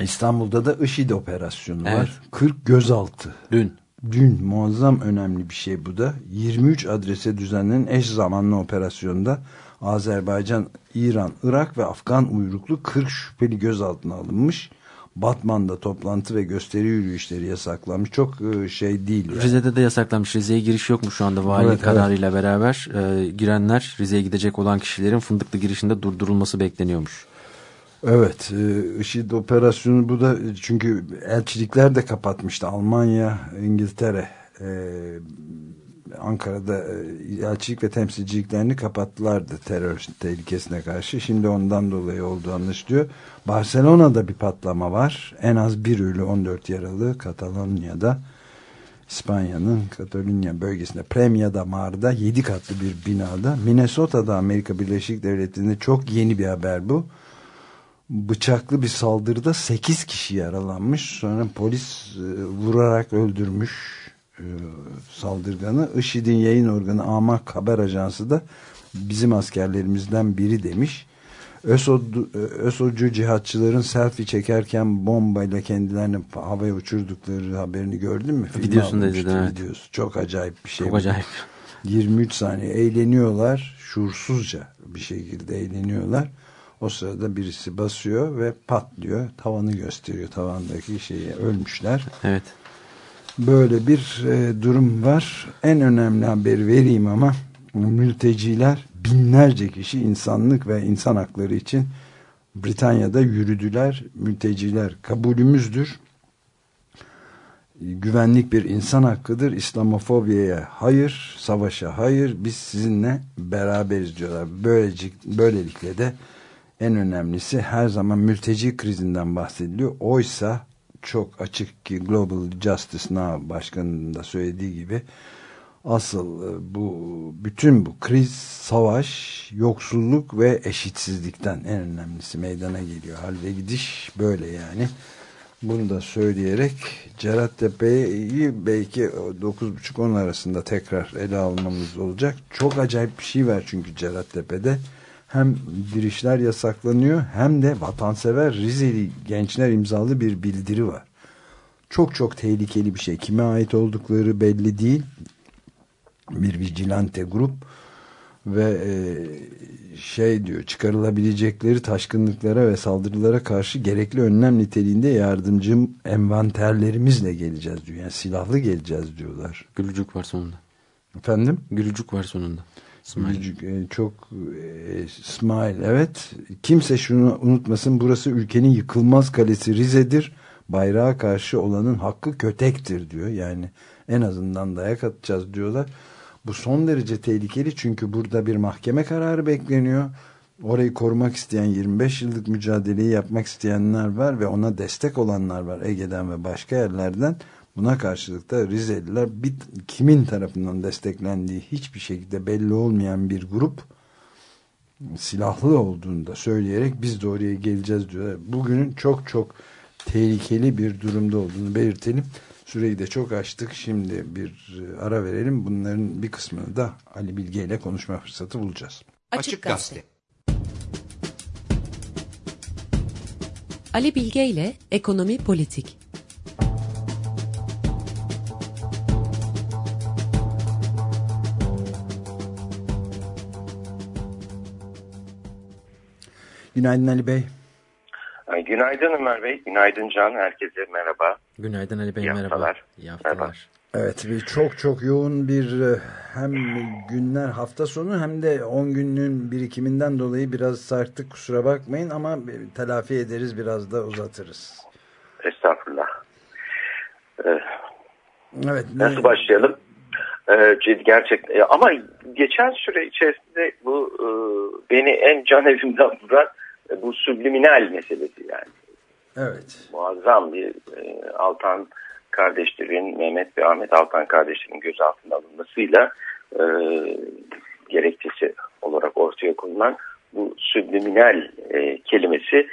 İstanbul'da da IŞİD operasyonu Evet. var. 40 gözaltı. Dün. Dün muazzam önemli bir şey bu da. 23 adrese düzenlenen eş zamanlı operasyonda Azerbaycan, İran, Irak ve Afgan uyruklu 40 şüpheli gözaltına alınmış. Batman'da toplantı ve gösteri yürüyüşleri yasaklanmış. Çok e, şey değil. Yani. Rize'de de yasaklanmış. Rize'ye giriş yok mu şu anda vali Evet, kararıyla beraber? Ee, girenler Rize'ye gidecek olan kişilerin Fındıklı girişinde durdurulması bekleniyormuş. Evet, e, IŞİD operasyonu bu da çünkü elçilikler de kapatmıştı. Almanya, İngiltere, e, Ankara'da e, elçilik ve temsilciliklerini kapattılardı terör tehlikesine karşı. Şimdi ondan dolayı olduğu anlaşılıyor. Barcelona'da bir patlama var. En az bir ölü 14 yaralı Katalonya'da. İspanya'nın Katalonya bölgesinde Premia'da Mar'da 7 katlı bir binada. Minnesota'da Amerika Birleşik Devletleri'nde çok yeni bir haber bu bıçaklı bir saldırıda 8 kişi yaralanmış. Sonra polis e, vurarak öldürmüş e, saldırganı. IŞİD'in yayın organı Amak Haber Ajansı da bizim askerlerimizden biri demiş. ÖSO, ÖSO'cu cihatçıların selfie çekerken bombayla kendilerini havaya uçurdukları haberini gördün mü? Filmi almıştı, izledim, evet. Çok acayip bir şey. Çok bu. acayip. 23 saniye eğleniyorlar. Şuursuzca bir şekilde eğleniyorlar. O sırada birisi basıyor ve patlıyor. Tavanı gösteriyor. Tavandaki şeyi ölmüşler. Evet. Böyle bir e, durum var. En önemli haberi vereyim ama mülteciler binlerce kişi insanlık ve insan hakları için Britanya'da yürüdüler. Mülteciler kabulümüzdür. Güvenlik bir insan hakkıdır. İslamofobiye hayır, savaşa hayır. Biz sizinle beraberiz diyorlar. Böylece, böylelikle de en önemlisi her zaman mülteci krizinden bahsediliyor. Oysa çok açık ki Global Justice Now başkanının da söylediği gibi asıl e, bu bütün bu kriz, savaş, yoksulluk ve eşitsizlikten en önemlisi meydana geliyor. Hal ve gidiş böyle yani. Bunu da söyleyerek Cerattepe'yi belki 9.30-10 arasında tekrar ele almamız olacak. Çok acayip bir şey var çünkü Cerattepe'de hem girişler yasaklanıyor hem de vatansever Rizeli gençler imzalı bir bildiri var. Çok çok tehlikeli bir şey. Kime ait oldukları belli değil. Bir vigilante grup ve e, şey diyor çıkarılabilecekleri taşkınlıklara ve saldırılara karşı gerekli önlem niteliğinde yardımcı envanterlerimizle geleceğiz diyor. Yani silahlı geleceğiz diyorlar. Gülücük var sonunda. Efendim? Gülücük var sonunda. Smile. Gülücük, e, çok e, smile evet. Kimse şunu unutmasın burası ülkenin yıkılmaz kalesi Rize'dir. Bayrağa karşı olanın hakkı kötektir diyor. Yani en azından dayak atacağız diyorlar. Bu son derece tehlikeli çünkü burada bir mahkeme kararı bekleniyor. Orayı korumak isteyen 25 yıllık mücadeleyi yapmak isteyenler var ve ona destek olanlar var Ege'den ve başka yerlerden. Buna karşılık da Rizeliler bir, kimin tarafından desteklendiği hiçbir şekilde belli olmayan bir grup silahlı olduğunu da söyleyerek biz de oraya geleceğiz diyorlar. Bugünün çok çok tehlikeli bir durumda olduğunu belirtelim. Süreyi de çok açtık. Şimdi bir ara verelim. Bunların bir kısmını da Ali Bilge ile konuşma fırsatı bulacağız. Açık Gazete. Ali Bilge ile Ekonomi Politik. Günaydın Ali Bey. Günaydın Ömer Bey, günaydın Can, herkese merhaba. Günaydın Ali Bey, İyi merhaba. haftalar. İyi haftalar. Merhaba. Evet bir çok çok yoğun bir e, hem günler hafta sonu hem de 10 günlüğün birikiminden dolayı biraz sarktık kusura bakmayın ama telafi ederiz biraz da uzatırız. Estağfurullah. Ee, Evet. nasıl ne- başlayalım? Ee, gerçekten e, ama geçen süre içerisinde bu e, beni en can evimden vuran bu subliminal meselesi yani. Evet. Muazzam bir e, Altan kardeşlerin, Mehmet ve Ahmet Altan kardeşlerin gözaltına alınmasıyla e, gerekçesi olarak ortaya konulan bu subliminal e, kelimesi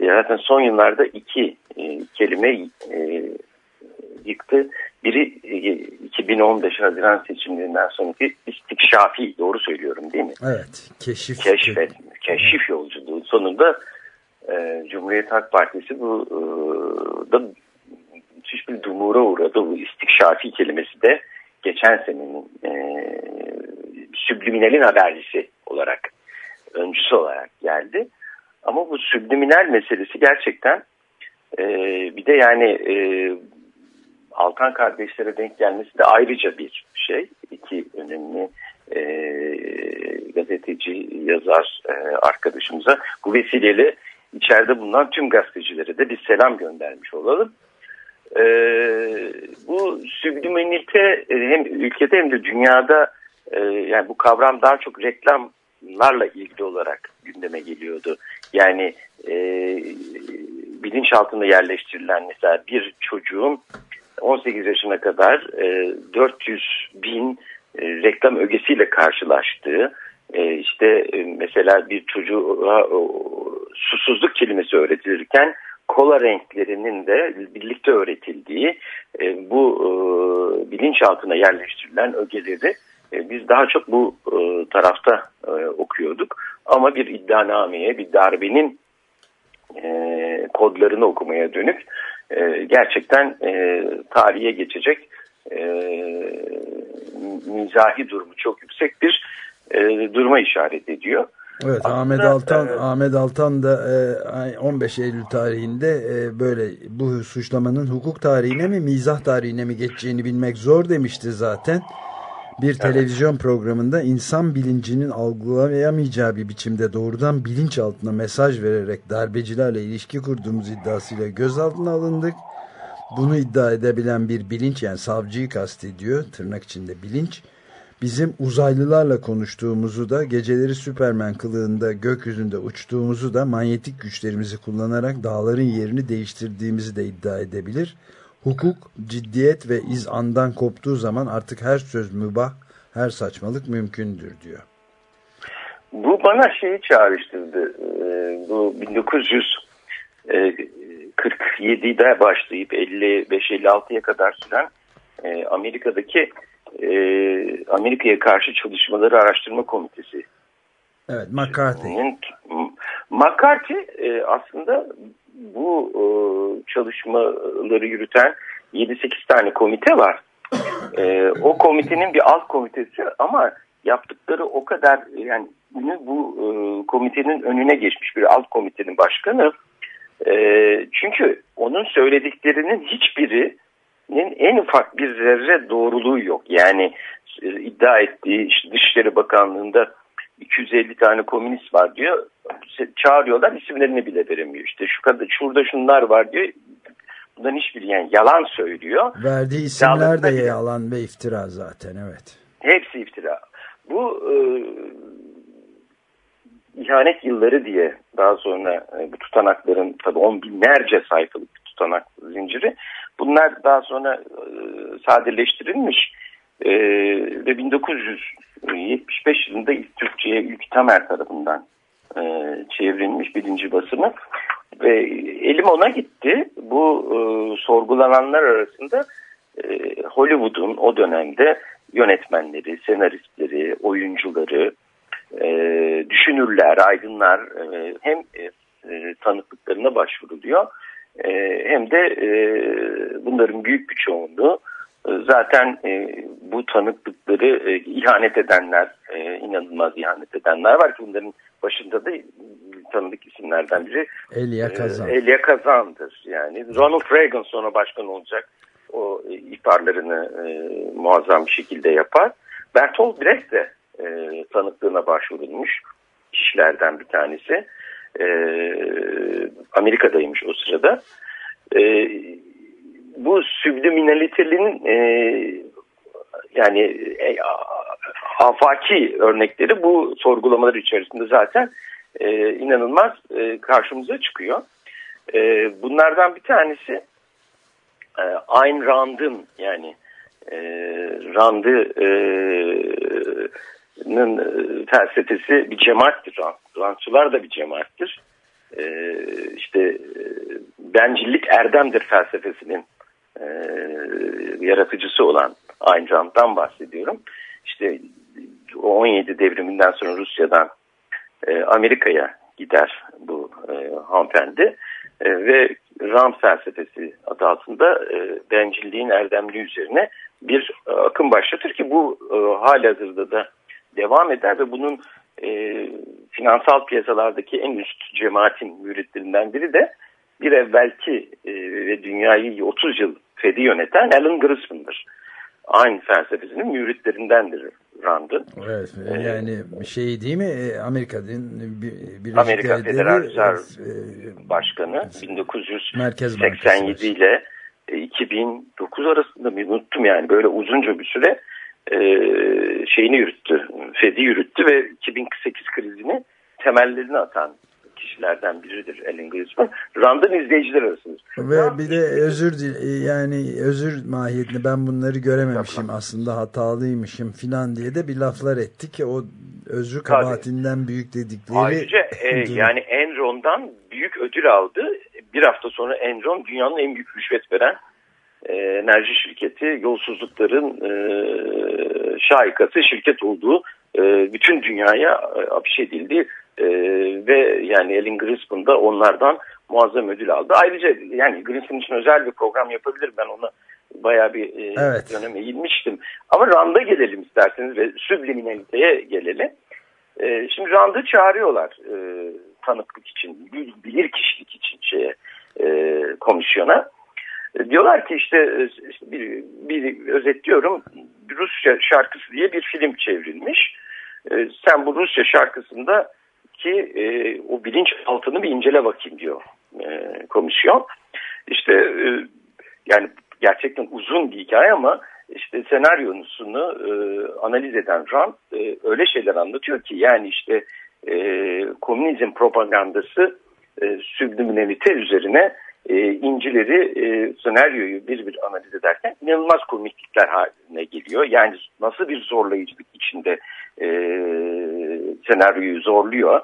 e, zaten son yıllarda iki e, kelime e, yıktı. Biri e, 2015 Haziran seçimlerinden sonraki istikşafi doğru söylüyorum değil mi? Evet. Keşif. Keşfet, keşif yolculuğu sonunda e, Cumhuriyet Halk Partisi bu e, da müthiş bir dumura uğradı. Bu istikşafi kelimesi de geçen senenin e, sübliminalin habercisi olarak öncüsü olarak geldi. Ama bu sübliminal meselesi gerçekten e, bir de yani e, Altan kardeşlere denk gelmesi de ayrıca bir şey. İki önemli e, gazeteci, yazar e, arkadaşımıza bu vesileyle içeride bulunan tüm gazetecilere de bir selam göndermiş olalım. E, bu sübliminite e, hem ülkede hem de dünyada e, yani bu kavram daha çok reklamlarla ilgili olarak gündeme geliyordu. Yani e, bilinçaltında yerleştirilen mesela bir çocuğun 18 yaşına kadar e, 400 bin e, reklam ögesiyle karşılaştığı e, işte e, mesela bir çocuğa susuzluk kelimesi öğretilirken kola renklerinin de birlikte öğretildiği bu e, bilinçaltına yerleştirilen ögeleri biz daha çok bu tarafta okuyorduk. Ama bir iddianameye bir darbenin kodlarını okumaya dönük gerçekten tarihe geçecek mizahi durumu çok yüksek bir e, duruma işaret ediyor. Evet Aslında, Ahmet Altan e, Ahmet Altan da e, 15 Eylül tarihinde e, böyle bu suçlamanın hukuk tarihine mi mizah tarihine mi geçeceğini bilmek zor demişti zaten. Bir televizyon programında insan bilincinin algılayamayacağı bir biçimde doğrudan bilinç altına mesaj vererek darbecilerle ilişki kurduğumuz iddiasıyla gözaltına alındık. Bunu iddia edebilen bir bilinç yani savcıyı kastediyor tırnak içinde bilinç. Bizim uzaylılarla konuştuğumuzu da geceleri Süpermen kılığında gökyüzünde uçtuğumuzu da manyetik güçlerimizi kullanarak dağların yerini değiştirdiğimizi de iddia edebilir. Hukuk, ciddiyet ve izandan koptuğu zaman artık her söz mübah, her saçmalık mümkündür diyor. Bu bana şeyi çağrıştırdı. Ee, bu 1900 47'de başlayıp 55-56'ya kadar süren e, Amerika'daki e, Amerika'ya karşı çalışmaları araştırma komitesi. Evet, McCarthy'nin McCarthy e, aslında bu e, çalışmaları yürüten 7-8 tane komite var. E, o komitenin bir alt komitesi ama yaptıkları o kadar yani bu e, komitenin önüne geçmiş bir alt komitenin başkanı. E, çünkü onun söylediklerinin hiçbirinin en ufak bir zerre doğruluğu yok. Yani e, iddia ettiği işte Dışişleri Bakanlığı'nda 250 tane komünist var diyor. Çağırıyorlar isimlerini bile veremiyor. İşte şu kadar şurada şunlar var diyor. Bundan hiçbir yani yalan söylüyor. Verdiği isimler de yalan ve iftira zaten evet. Hepsi iftira. Bu e, ihanet yılları diye daha sonra e, bu tutanakların tabi on binlerce sayfalık bir tutanak zinciri. Bunlar daha sonra e, sadeleştirilmiş e, ve 1975 yılında ilk Türkçe'ye ilk Tamer tarafından çevrilmiş birinci basımı. Ve elim ona gitti. Bu sorgulananlar arasında Hollywood'un o dönemde yönetmenleri, senaristleri, oyuncuları, e, düşünürler, aydınlar e, hem e, e, tanıklıklarına başvuruluyor e, hem de e, bunların büyük bir çoğunluğu e, zaten e, bu tanıklıkları e, ihanet edenler, e, inanılmaz ihanet edenler var ki bunların başında da tanıdık isimlerden biri Elia Kazan. e, Elia Kazan'dır. Yani Ronald Reagan sonra başkan olacak o e, ihbarlarını e, muazzam bir şekilde yapar. Bertolt Brecht de e, tanıklığına başvurulmuş kişilerden bir tanesi. E, Amerika'daymış o sırada. E, bu sübliminalitenin e, yani e, afaki örnekleri bu sorgulamalar içerisinde zaten e, inanılmaz e, karşımıza çıkıyor. E, bunlardan bir tanesi e, Ayn Rand'ın yani e, Rand'ın e, felsefesi bir cemaattir. Rand. Randçılar da bir cemaattir. E, işte e, bencillik erdemdir felsefesinin e, yaratıcısı olan Ayn Rand'dan bahsediyorum. İşte 17 devriminden sonra Rusya'dan e, Amerika'ya gider bu e, hanımefendi e, ve Rand felsefesi adı altında e, bencilliğin erdemliği üzerine bir e, akım başlatır ki bu e, halihazırda da devam eder ve bunun e, finansal piyasalardaki en üst cemaatin müritlerinden biri de bir evvelki e, ve dünyayı 30 yıl Fed'i yöneten Alan Greenspan'dır. Aynı felsefesinin müritlerindendir Rand'ın. Evet, yani şey değil mi e, Amerika'nın bir Amerika Federal Reserve Başkanı 1987 ile 2009 arasında mı unuttum yani böyle uzunca bir süre e, şeyini yürüttü, Fed'i yürüttü ve 2008 krizini temellerini atan kişilerden biridir Alan Greenspan. Rand'ın izleyiciler arasındadır. Ve bir de özür dil yani özür mahiyetinde ben bunları görememişim aslında hatalıymışım filan diye de bir laflar etti ki o özrü kabahatinden Tabii. büyük dedikleri. Ayrıca e, yani Enron'dan büyük ödül aldı. Bir hafta sonra Enron dünyanın en büyük rüşvet veren e, enerji şirketi yolsuzlukların e, şahikası şirket olduğu e, bütün dünyaya e, apiş edildi. Ve yani Alan Greenspan da onlardan muazzam ödül aldı. Ayrıca yani Greenspan için özel bir program yapabilir. Ben ona bayağı bir e, evet. dönem eğilmiştim. Ama Rand'a gelelim isterseniz ve subliminaliteye gelelim. E, şimdi Rand'ı çağırıyorlar e, tanıklık için, bilir kişilik için şeye, e, komisyona. Diyorlar ki işte, bir, bir özetliyorum Rusya şarkısı diye bir film çevrilmiş. E, sen bu Rusya şarkısında ki e, o bilinç altını bir incele bakayım diyor e, komisyon. İşte yani gerçekten uzun bir hikaye ama işte senaryonusunu e, analiz eden Rand öyle şeyler anlatıyor ki yani işte komünizm propagandası e, sübliminalite üzerine e, incileri e, senaryoyu bir bir analiz ederken inanılmaz komiklikler haline geliyor. Yani nasıl bir zorlayıcılık içinde e, senaryoyu zorluyor.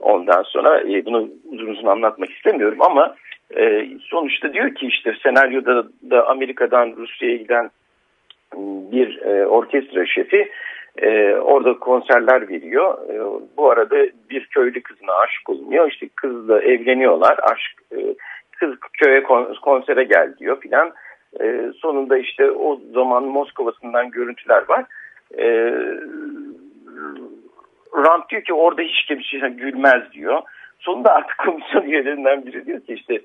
Ondan sonra e, bunu uzun uzun anlatmak istemiyorum ama e, sonuçta diyor ki işte senaryoda da Amerika'dan Rusya'ya giden bir e, orkestra şefi e, orada konserler veriyor. E, bu arada bir köylü kızına aşık olunuyor. İşte kızla evleniyorlar. Aşk e, kız köye konsere gel diyor filan. E, sonunda işte o zaman Moskova'sından görüntüler var. E, Rand diyor ki orada hiç kimse gülmez diyor. Sonunda artık komisyon üyelerinden biri diyor ki işte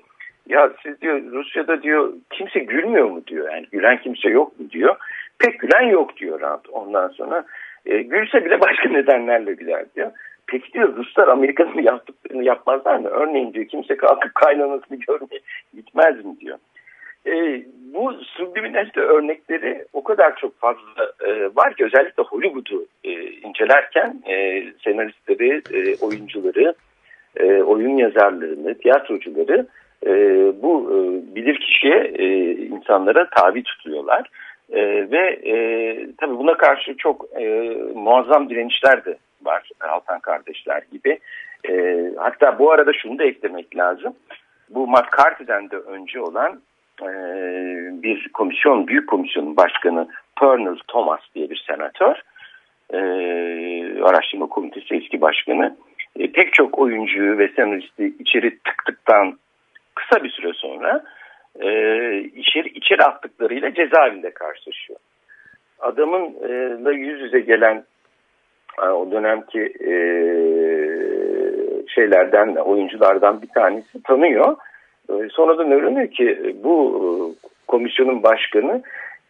ya siz diyor Rusya'da diyor kimse gülmüyor mu diyor. Yani gülen kimse yok mu diyor. Pek gülen yok diyor Rand. Ondan sonra e, gülse bile başka nedenlerle güler diyor. Peki diyor Ruslar Amerika'nın yaptıklarını yapmazlar mı? Örneğin diyor kimse kalkıp kaynanasını görmeye gitmez mi diyor. E, bu subliminalite örnekleri o kadar çok fazla e, var ki özellikle Hollywood'u e, incelerken e, senaristleri, e, oyuncuları, e, oyun yazarlarını, tiyatrocuları e, bu e, bilir kişiye e, insanlara tabi tutuyorlar. E, ve e, tabii buna karşı çok e, muazzam direnişler de var Altan kardeşler gibi. E, hatta bu arada şunu da eklemek lazım. bu McCarthy'den de önce olan e, bir komisyon, büyük komisyonun başkanı Pernell Thomas diye bir senatör, e, araştırma komitesi eski başkanı, e, pek çok oyuncuyu ve senaristi içeri tıktıktan kısa bir süre sonra e, içeri, içeri attıklarıyla cezaevinde karşılaşıyor. Adamın e, yüz yüze gelen o dönemki e, şeylerden, oyunculardan bir tanesi tanıyor. E, sonradan öğreniyor ki bu e, komisyonun başkanı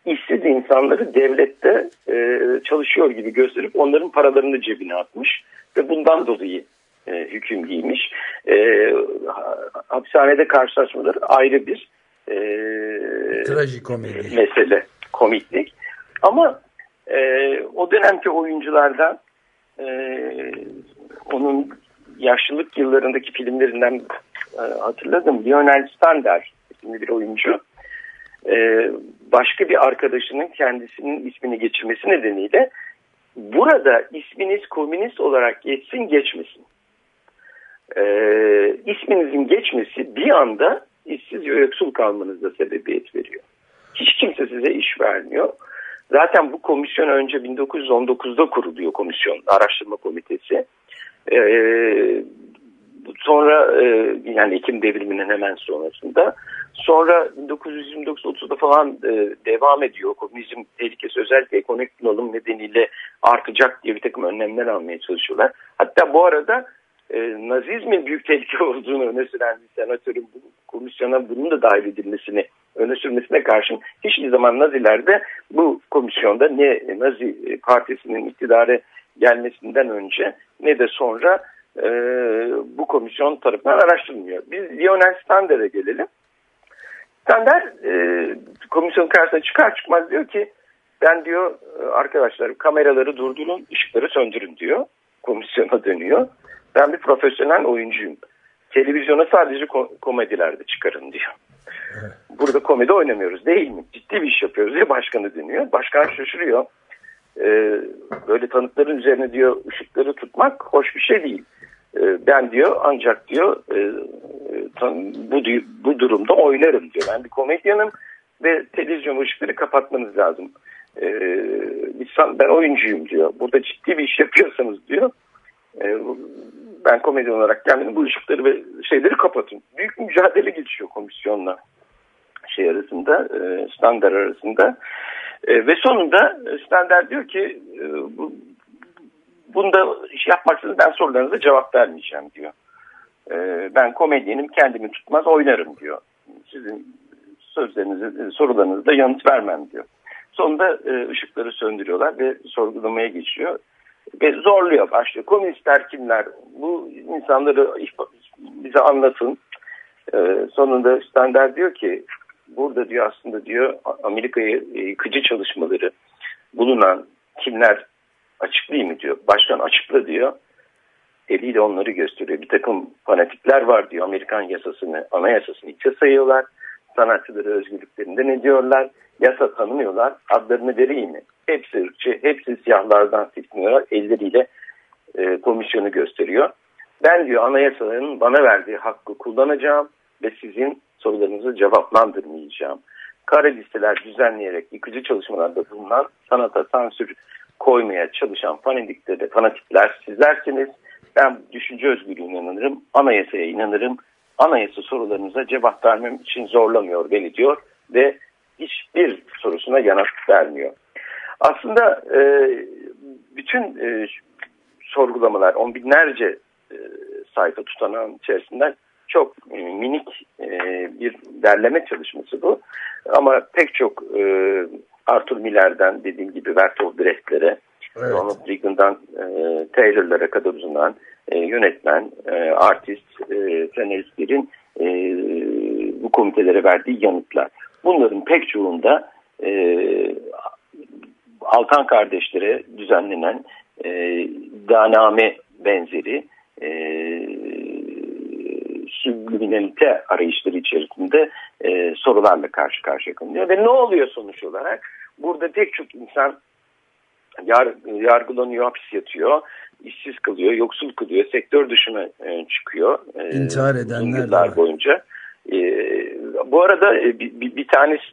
işsiz insanları devlette e, çalışıyor gibi gösterip onların paralarını cebine atmış ve bundan dolayı e, hüküm giymiş. E, hapishanede karşılaşmaları ayrı bir e, Trajikomedi. mesele, komiklik. Ama e, o dönemki oyunculardan e, onun yaşlılık yıllarındaki filmlerinden e, hatırladım. Lionel Stander isimli bir oyuncu. E, başka bir arkadaşının kendisinin ismini geçirmesi nedeniyle burada isminiz komünist olarak geçsin geçmesin. E, isminizin geçmesi bir anda işsiz ve yoksul kalmanıza sebebiyet veriyor. Hiç kimse size iş vermiyor. Zaten bu komisyon önce 1919'da kuruluyor komisyon, araştırma komitesi. Ee, sonra e, yani Ekim devriminin hemen sonrasında. Sonra 1929-30'da falan e, devam ediyor. Komünizm tehlikesi özellikle ekonomik bunalım nedeniyle artacak diye bir takım önlemler almaya çalışıyorlar. Hatta bu arada e, Nazizmin büyük tehlike olduğunu öne süren bir senatörün bu komisyona bunun da dahil edilmesini öne sürmesine karşın hiçbir zaman Nazilerde bu komisyonda ne Nazi partisinin iktidara gelmesinden önce ne de sonra e, bu komisyon tarafından araştırılmıyor. Biz Lionel Stander'e gelelim. Stander e, komisyonun karşısına çıkar çıkmaz diyor ki ben diyor arkadaşlar kameraları durdurun ışıkları söndürün diyor. Komisyona dönüyor. Ben bir profesyonel oyuncuyum. Televizyona sadece ko- komedilerde çıkarın diyor. Burada komedi oynamıyoruz değil mi? Ciddi bir iş yapıyoruz diye başkanı deniyor. Başkan şaşırıyor. Ee, böyle tanıkların üzerine diyor ışıkları tutmak hoş bir şey değil. Ee, ben diyor ancak diyor e, bu, bu durumda oynarım diyor. Ben bir komedyanım ve televizyon ışıkları kapatmanız lazım. Ee, ben oyuncuyum diyor. Burada ciddi bir iş yapıyorsanız diyor e, ben komedyen olarak gelmedim bu ışıkları ve şeyleri kapatın. Büyük mücadele geçiyor komisyonla şey arasında, e, standart arasında. E, ve sonunda standart diyor ki e, bu, bunda iş yapmazsanız ben sorularınıza cevap vermeyeceğim diyor. E, ben komedyenim kendimi tutmaz oynarım diyor. Sizin sözlerinize, sorularınıza yanıt vermem diyor. Sonunda e, ışıkları söndürüyorlar ve sorgulamaya geçiyor ve zorluyor başlıyor. Komünistler kimler? Bu insanları bize anlatın. Ee, sonunda Standard diyor ki burada diyor aslında diyor Amerika'yı yıkıcı çalışmaları bulunan kimler açıklayayım mı diyor. Başkan açıkla diyor. Eliyle onları gösteriyor. Bir takım fanatikler var diyor. Amerikan yasasını, anayasasını içe sayıyorlar. Sanatçıları özgürlüklerinden ediyorlar. Yasa tanımıyorlar. Adlarını vereyim mi? Hepsi ırkçı, hepsi siyahlardan seçiniyorlar. Elleriyle e, komisyonu gösteriyor. Ben diyor anayasanın bana verdiği hakkı kullanacağım ve sizin sorularınızı cevaplandırmayacağım. Kara listeler düzenleyerek yıkıcı çalışmalarda bulunan sanata sansür koymaya çalışan fanatikler, fanatikler sizlersiniz. Ben düşünce özgürlüğüne inanırım, anayasaya inanırım. Anayasa sorularınıza cevap vermem için zorlamıyor beni diyor ve hiçbir sorusuna yanıt vermiyor. Aslında e, bütün e, sorgulamalar on binlerce e, sayfa tutanağın içerisinden çok e, minik e, bir derleme çalışması bu. Ama pek çok e, Arthur Miller'den dediğim gibi Bertolt Brecht'lere, evet. Ronald Reagan'dan e, Taylor'lara kadar uzanan e, yönetmen, e, artist, e, senaristlerin e, bu komitelere verdiği yanıtlar. Bunların pek çoğunda e, Altan kardeşlere düzenlenen e, daname benzeri e, subliminalite arayışları içerisinde e, sorularla karşı karşıya kalınıyor. Ve ne oluyor sonuç olarak? Burada pek çok insan yar, yargılanıyor, hapis yatıyor, işsiz kılıyor, yoksul kılıyor, sektör dışına e, çıkıyor. E, İntihar edenler yıllar boyunca. E, bu arada e, bir, bir, tanesi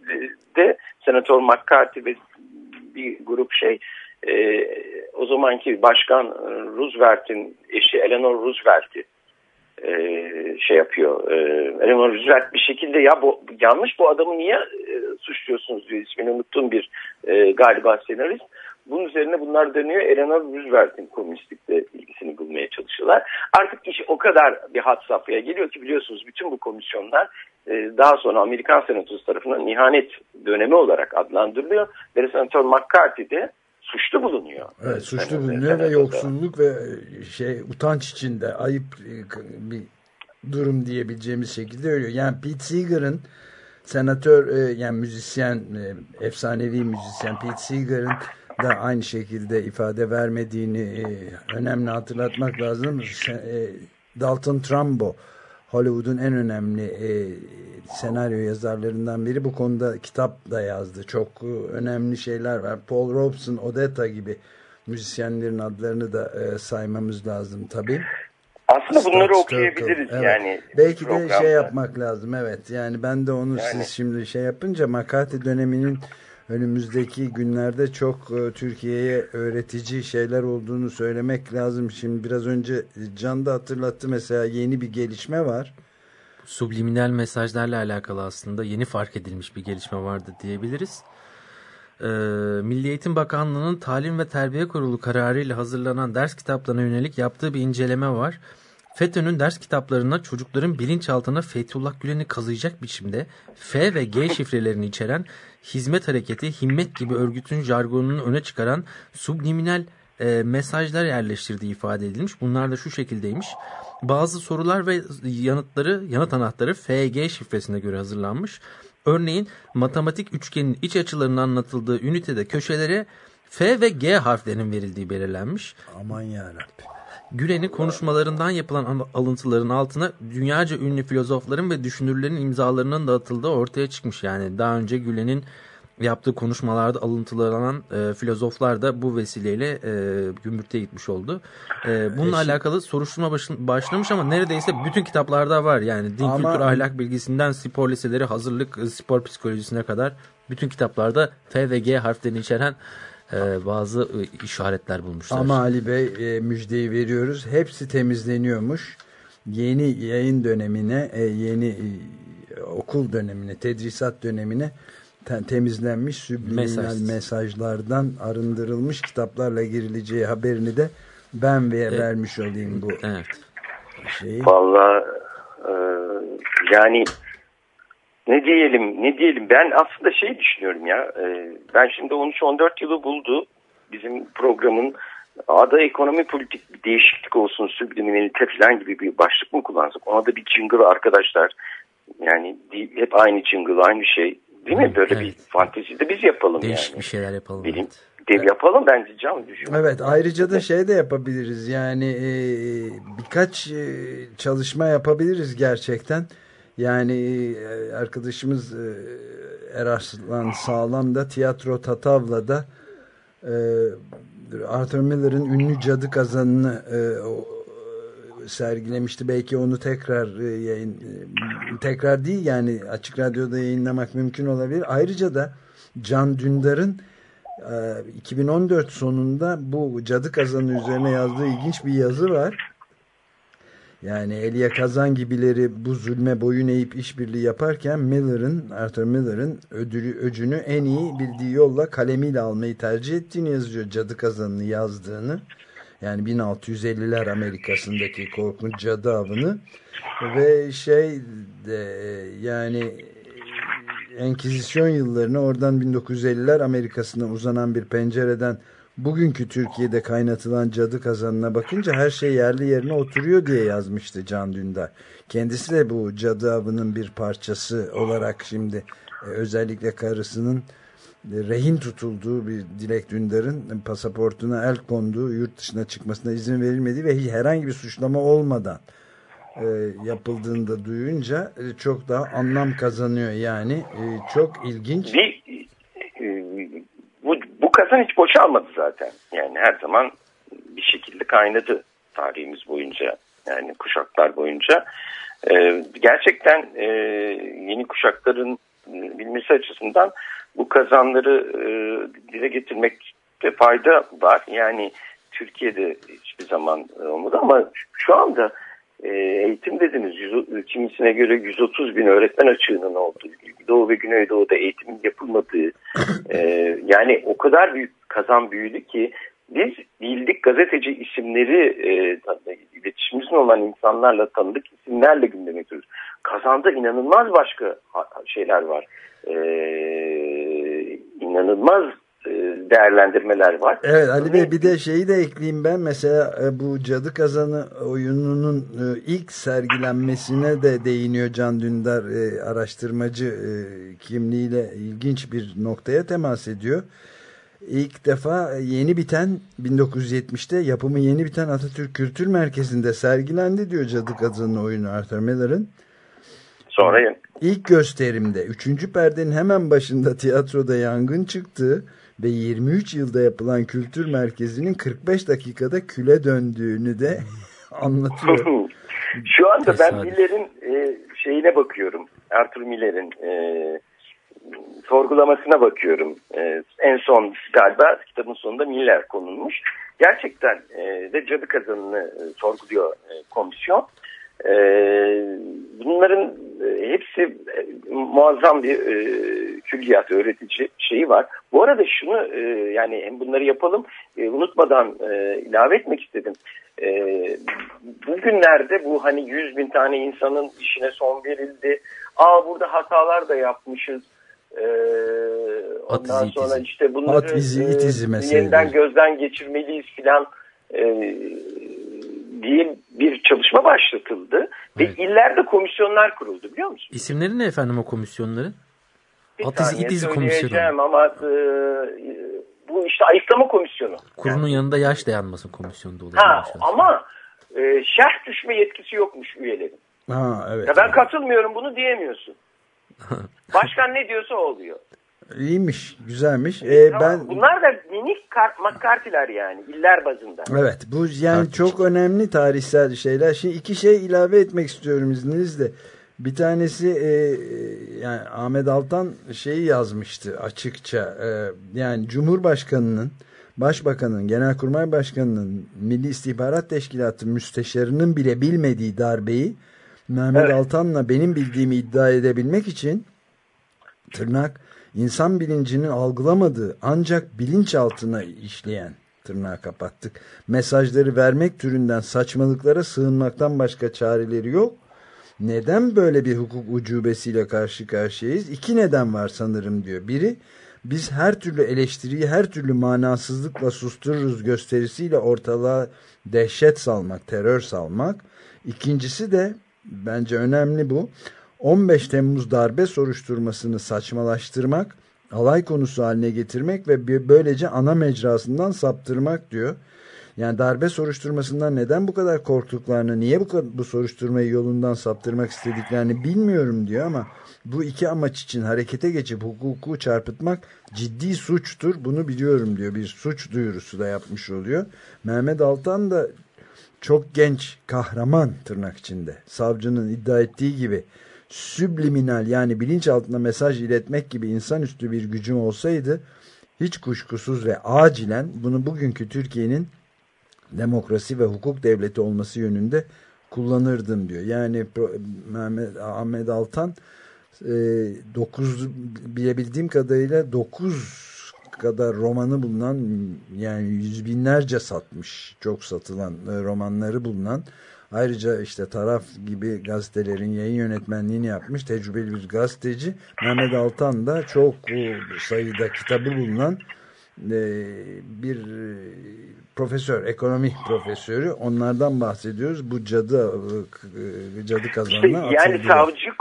de Senatör McCarthy ve bir grup şey e, o zamanki başkan Roosevelt'in eşi Eleanor Roosevelt'i e, şey yapıyor. E, Eleanor Roosevelt bir şekilde ya bu yanlış bu adamı niye e, suçluyorsunuz diyor. İsmini unuttuğum bir e, galiba senarist. Bunun üzerine bunlar dönüyor. Eleanor Roosevelt'in komünistlikle ilgisini bulmaya çalışıyorlar. Artık iş o kadar bir hat safhaya geliyor ki biliyorsunuz bütün bu komisyonlar e, daha sonra Amerikan Senatosu tarafından ihanet dönemi olarak adlandırılıyor. Ve Senatör McCarthy de suçlu bulunuyor. Evet, suçlu bulunuyor ve yoksulluk ve şey utanç içinde ayıp bir durum diyebileceğimiz şekilde ölüyor. Yani Pete Seeger'ın senatör yani müzisyen efsanevi müzisyen Pete Seeger'ın da aynı şekilde ifade vermediğini önemli hatırlatmak lazım. Dalton Trumbo Hollywood'un en önemli e, senaryo yazarlarından biri. Bu konuda kitap da yazdı. Çok e, önemli şeyler var. Paul Robeson, Odetta gibi müzisyenlerin adlarını da e, saymamız lazım tabii. Aslında Scott bunları okuyabiliriz evet. yani. Belki programda. de şey yapmak lazım evet. Yani ben de onu yani. siz şimdi şey yapınca McCarthy döneminin önümüzdeki günlerde çok e, Türkiye'ye öğretici şeyler olduğunu söylemek lazım. Şimdi biraz önce Can da hatırlattı mesela yeni bir gelişme var. Subliminal mesajlarla alakalı aslında yeni fark edilmiş bir gelişme vardı diyebiliriz. Ee, Milli Eğitim Bakanlığı'nın Talim ve Terbiye Kurulu kararıyla hazırlanan ders kitaplarına yönelik yaptığı bir inceleme var. FETÖ'nün ders kitaplarına çocukların bilinçaltına Fethullah Gülen'i kazıyacak biçimde F ve G şifrelerini içeren hizmet hareketi, himmet gibi örgütün jargonunu öne çıkaran subliminal e, mesajlar yerleştirdiği ifade edilmiş. Bunlar da şu şekildeymiş. Bazı sorular ve yanıtları, yanıt anahtarı FG şifresine göre hazırlanmış. Örneğin matematik üçgenin iç açılarının anlatıldığı ünitede köşelere F ve G harflerinin verildiği belirlenmiş. Aman yarabbim. Gülen'in konuşmalarından yapılan alıntıların altına dünyaca ünlü filozofların ve düşünürlerin imzalarının da atıldığı ortaya çıkmış. Yani daha önce Gülen'in yaptığı konuşmalarda alıntılanan e, filozoflar da bu vesileyle e, gümbürtüye gitmiş oldu. E, bununla Eşim. alakalı soruşturma başın, başlamış ama neredeyse bütün kitaplarda var. Yani din, ama... kültür, ahlak bilgisinden spor liseleri, hazırlık, spor psikolojisine kadar bütün kitaplarda F ve G harflerini içeren e, bazı e, işaretler bulmuşlar. Ama Ali Bey e, müjdeyi veriyoruz. Hepsi temizleniyormuş. Yeni yayın dönemine, e, yeni e, okul dönemine, tedrisat dönemine te temizlenmiş subliminal Mesaj. mesajlardan arındırılmış kitaplarla girileceği haberini de ben ve evet. vermiş olayım bu evet. şeyi. Valla e, yani ne diyelim ne diyelim ben aslında şey düşünüyorum ya e, ben şimdi 13-14 yılı buldu bizim programın adı ekonomi politik bir değişiklik olsun subliminalite falan gibi bir başlık mı kullansak ona da bir jingle arkadaşlar yani hep aynı jingle aynı şey değil mi böyle evet. bir fantezi de biz yapalım Değişik yani. bir şeyler yapalım. Bilim, evet. Dev yapalım bence can düşünüyorum. Evet ayrıca da şey de yapabiliriz yani e, birkaç e, çalışma yapabiliriz gerçekten. Yani e, arkadaşımız e, Eraslan Sağlam da Tiyatro Tatavla'da e, Arthur Miller'ın ünlü cadı kazanını sergilemişti. Belki onu tekrar yayın tekrar değil yani açık radyoda yayınlamak mümkün olabilir. Ayrıca da Can Dündar'ın 2014 sonunda bu cadı kazanı üzerine yazdığı ilginç bir yazı var. Yani Elia Kazan gibileri bu zulme boyun eğip işbirliği yaparken Miller'ın, Arthur Miller'ın ödülü, öcünü en iyi bildiği yolla kalemiyle almayı tercih ettiğini yazıyor. Cadı Kazanı'nı yazdığını. Yani 1650'ler Amerika'sındaki korkunç cadı avını. Ve şey de yani Enkizisyon yıllarını oradan 1950'ler Amerika'sına uzanan bir pencereden bugünkü Türkiye'de kaynatılan cadı kazanına bakınca her şey yerli yerine oturuyor diye yazmıştı Can Dündar. Kendisi de bu cadı avının bir parçası olarak şimdi e, özellikle karısının e, rehin tutulduğu bir Dilek Dündar'ın pasaportuna el konduğu yurt dışına çıkmasına izin verilmediği ve herhangi bir suçlama olmadan e, yapıldığında duyunca e, çok daha anlam kazanıyor yani çok ilginç. Bir kazan hiç boşalmadı zaten. Yani her zaman bir şekilde kaynadı tarihimiz boyunca. Yani kuşaklar boyunca. E, gerçekten e, yeni kuşakların e, bilmesi açısından bu kazanları e, dile getirmekte fayda var. Yani Türkiye'de hiçbir zaman olmadı ama şu anda e, eğitim dediniz yüz, kimisine göre 130 bin öğretmen açığının olduğu, Doğu ve Güneydoğu'da eğitimin yapılmadığı e, yani o kadar büyük kazan büyüdü ki biz bildik gazeteci isimleri e, iletişimimizin olan insanlarla tanıdık isimlerle gündeme getiriyoruz. Kazanda inanılmaz başka şeyler var. E, inanılmaz değerlendirmeler var. Evet Ali Bey bir de şeyi de ekleyeyim ben mesela e, bu Cadı Kazanı oyununun e, ilk sergilenmesine de değiniyor Can Dündar araştırmacı kimliğiyle ilginç bir noktaya temas ediyor. İlk defa yeni biten 1970'te yapımı yeni biten Atatürk Kültür Merkezi'nde sergilendi diyor Cadı Kazanı oyunu Arthur Miller'ın. Sonra ilk gösterimde 3. perdenin hemen başında tiyatroda yangın çıktı ve 23 yılda yapılan kültür merkezinin 45 dakikada küle döndüğünü de anlatıyor. Şu anda ben Miller'in e, şeyine bakıyorum. Arthur Miller'in e, sorgulamasına bakıyorum. E, en son galiba kitabın sonunda Miller konulmuş. Gerçekten e, de cadı kazanını e, sorguluyor e, komisyon. E, bunların e, hepsi e, muazzam bir e, külliyat öğretici şeyi var. Bu arada şunu yani hem bunları yapalım unutmadan ilave etmek istedim. Bugünlerde bu hani 100 bin tane insanın işine son verildi. Aa burada hatalar da yapmışız. Ee, ondan sonra işte bunları At izi, it izi yeniden gözden geçirmeliyiz filan diye bir çalışma başlatıldı. Evet. Ve illerde komisyonlar kuruldu biliyor musun? İsimleri ne efendim o komisyonların? Bir At izi, it izi komisyonu. ama e, bu işte ayıklama komisyonu. Kurunun yani. yanında yaş dayanmasın komisyonu da olur. Ha, ama e, şerh düşme yetkisi yokmuş üyelerin. Ha, evet, ya ben evet. katılmıyorum bunu diyemiyorsun. Başkan ne diyorsa oluyor. İyiymiş, güzelmiş. Ee, tamam, ben Bunlar da minik McCarthy'ler yani iller bazında. Evet, bu yani Artık. çok önemli tarihsel şeyler. Şimdi iki şey ilave etmek istiyorum izninizle. Bir tanesi e, yani Ahmet Altan şeyi yazmıştı açıkça. E, yani Cumhurbaşkanının, Başbakanın, Genelkurmay Başkanı'nın, Milli İstihbarat Teşkilatı müsteşarının bile bilmediği darbeyi Mehmet evet. Altan'la benim bildiğimi iddia edebilmek için tırnak insan bilincinin algılamadığı ancak bilinçaltına işleyen tırnağı kapattık. Mesajları vermek türünden saçmalıklara sığınmaktan başka çareleri yok. Neden böyle bir hukuk ucubesiyle karşı karşıyayız? İki neden var sanırım diyor. Biri biz her türlü eleştiriyi her türlü manasızlıkla sustururuz gösterisiyle ortalığa dehşet salmak, terör salmak. İkincisi de bence önemli bu. 15 Temmuz darbe soruşturmasını saçmalaştırmak, alay konusu haline getirmek ve böylece ana mecrasından saptırmak diyor. Yani darbe soruşturmasından neden bu kadar korktuklarını, niye bu, bu soruşturmayı yolundan saptırmak istediklerini bilmiyorum diyor ama bu iki amaç için harekete geçip hukuku çarpıtmak ciddi suçtur. Bunu biliyorum diyor. Bir suç duyurusu da yapmış oluyor. Mehmet Altan da çok genç kahraman tırnak içinde savcının iddia ettiği gibi sübliminal yani bilinç altında mesaj iletmek gibi insanüstü bir gücüm olsaydı hiç kuşkusuz ve acilen bunu bugünkü Türkiye'nin demokrasi ve hukuk devleti olması yönünde kullanırdım diyor. Yani Mehmet Ahmet Altan 9 e, bilebildiğim kadarıyla 9 kadar romanı bulunan yani yüz binlerce satmış çok satılan e, romanları bulunan ayrıca işte taraf gibi gazetelerin yayın yönetmenliğini yapmış tecrübeli bir gazeteci Mehmet Altan da çok sayıda kitabı bulunan e, bir e, profesör, ekonomi profesörü. Onlardan bahsediyoruz. Bu cadı cadı kazanına işte Yani savcı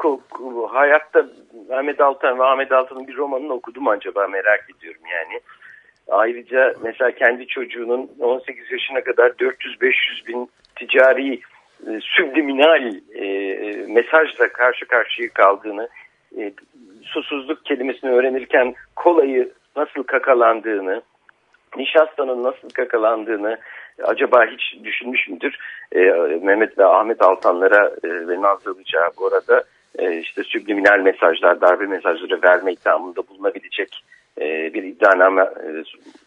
hayatta Ahmet Altan ve Ahmet Altan'ın bir romanını okudum acaba merak ediyorum yani. Ayrıca mesela kendi çocuğunun 18 yaşına kadar 400-500 bin ticari e, subliminal e, mesajla karşı karşıya kaldığını, e, susuzluk kelimesini öğrenirken kolayı nasıl kakalandığını, nişastanın nasıl kakalandığını acaba hiç düşünmüş müdür? E, Mehmet ve Ahmet Altanlara e, ve Nazlı Ilıcağı bu arada e, işte subliminal mesajlar, darbe mesajları verme iddiamında bulunabilecek e, bir iddianame e,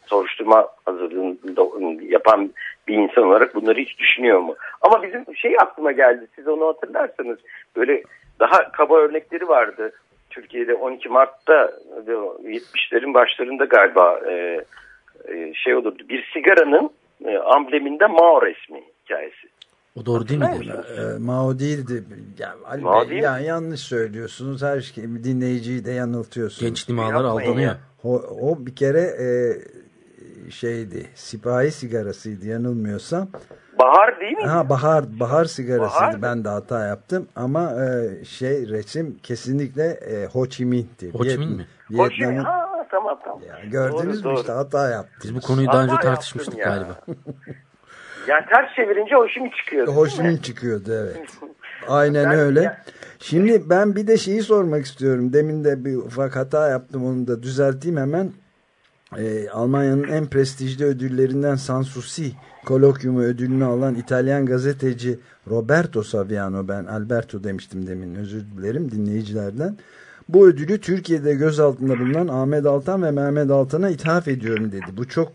soruşturma hazırlığında yapan bir insan olarak bunları hiç düşünüyor mu? Ama bizim şey aklıma geldi. Siz onu hatırlarsanız böyle daha kaba örnekleri vardı. Türkiye'de 12 Mart'ta ve 70'lerin başlarında galiba e, şey olurdu. Bir sigaranın ambleminde Mao resmi hikayesi. O doğru değil mi? E, Mao değildi. Ya, Ali Mao Bey, değil ya, yanlış söylüyorsunuz. Her şey, dinleyiciyi de yanıltıyorsunuz. Genç limalar aldanıyor. ya. O, o bir kere e, şeydi. Sipahi sigarasıydı yanılmıyorsam. Bahar değil mi? Ha bahar bahar sigarasıydı. Bahar ben de hata yaptım ama e, şey resim kesinlikle e, Ho Chi Minh'ti. Ho Chi Minh mi? Vietnam'ın Ha tamam tamam. ya, gördünüz Doğru, mü doğru. işte hata yaptım. Biz bu konuyu daha önce Hata tartışmıştık yaptın ya. galiba. Yani ters çevirince hoşum çıkıyor. Ho Chi Minh çıkıyordu evet. Aynen Ben- öyle. ya- Şimdi ben bir de şeyi sormak istiyorum. Demin de bir ufak hata yaptım onu da düzelteyim hemen. Ee, Almanya'nın en prestijli ödüllerinden Sanssouci kolokyumu ödülünü alan İtalyan gazeteci Roberto Saviano ben Alberto demiştim demin özür dilerim dinleyicilerden. Bu ödülü Türkiye'de gözaltında bulunan Ahmet Altan ve Mehmet Altan'a ithaf ediyorum dedi. Bu çok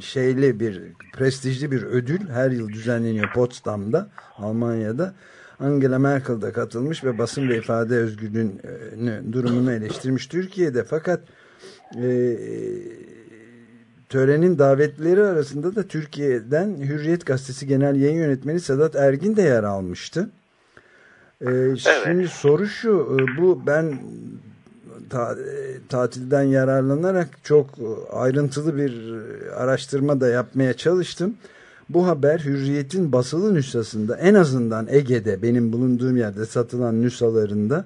şeyli bir prestijli bir ödül her yıl düzenleniyor Potsdam'da Almanya'da. Angela Merkel de katılmış ve basın ve ifade özgürlüğünün durumunu eleştirmiş Türkiye'de fakat e, törenin davetlileri arasında da Türkiye'den Hürriyet Gazetesi Genel Yayın Yönetmeni Sedat Ergin de yer almıştı. E, Şimdi soru şu e, bu ben ta- tatilden yararlanarak çok ayrıntılı bir araştırma da yapmaya çalıştım. Bu haber Hürriyet'in basılı nüshasında en azından Ege'de benim bulunduğum yerde satılan nüshalarında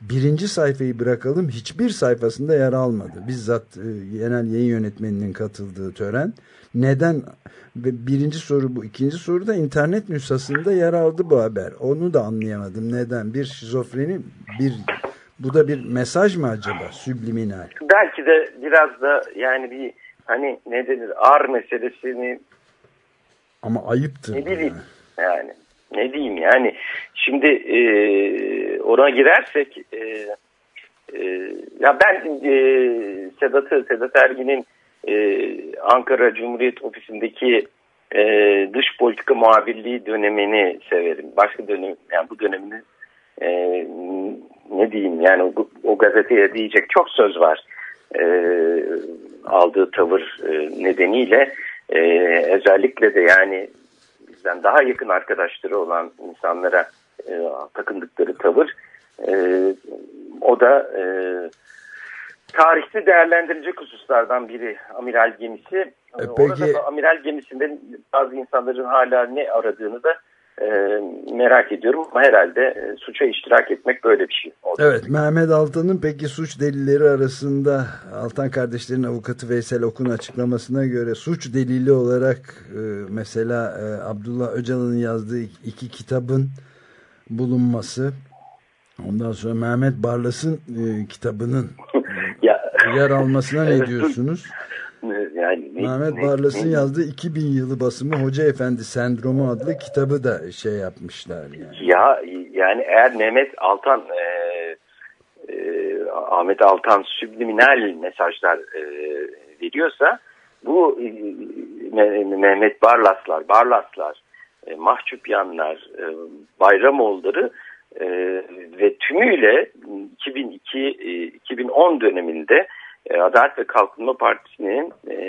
birinci sayfayı bırakalım hiçbir sayfasında yer almadı. Bizzat e, genel yayın yönetmeninin katıldığı tören. Neden? Birinci soru bu. İkinci soru da internet nüshasında yer aldı bu haber. Onu da anlayamadım. Neden? Bir şizofreni bir bu da bir mesaj mı acaba? Subliminal. Belki de biraz da yani bir hani ne denir ar meselesini Ama ayıptır. ne bileyim yani. yani ne diyeyim yani şimdi e, ona girersek e, e, ya ben e, Sedat'ı Sedat Ergin'in e, Ankara Cumhuriyet Ofisi'ndeki e, dış politika muhabirliği dönemini severim. Başka dönem yani bu dönemini e, ne diyeyim yani o, o gazeteye diyecek çok söz var. E, aldığı tavır e, nedeniyle e, özellikle de yani bizden daha yakın arkadaşları olan insanlara e, takındıkları tavır e, o da e, tarihte değerlendirilecek hususlardan biri amiral gemisi. E, Orada peki- da amiral gemisinde bazı insanların hala ne aradığını da e, merak ediyorum. Ama herhalde e, suça iştirak etmek böyle bir şey. oldu. Evet Mehmet Altan'ın peki suç delilleri arasında Altan kardeşlerin avukatı Veysel Okun açıklamasına göre suç delili olarak e, mesela e, Abdullah Öcalan'ın yazdığı iki, kitabın bulunması ondan sonra Mehmet Barlas'ın e, kitabının Ya, yer almasına ne diyorsunuz? Yani ne- Mehmet ne- Barlas'ın ne- yazdığı 2000 yılı basımı Hoca Efendi Sendromu adlı kitabı da şey yapmışlar yani. Ya yani eğer Mehmet Altan e, e, Ahmet Altan subliminal mesajlar e, veriyorsa bu e, Me- Mehmet Barlaslar, Barlaslar, e, Mahçupyanlar, e, Bayramoğulları e, ve tümüyle 2002 e, 2010 döneminde Adalet ve Kalkınma Partisi'nin e,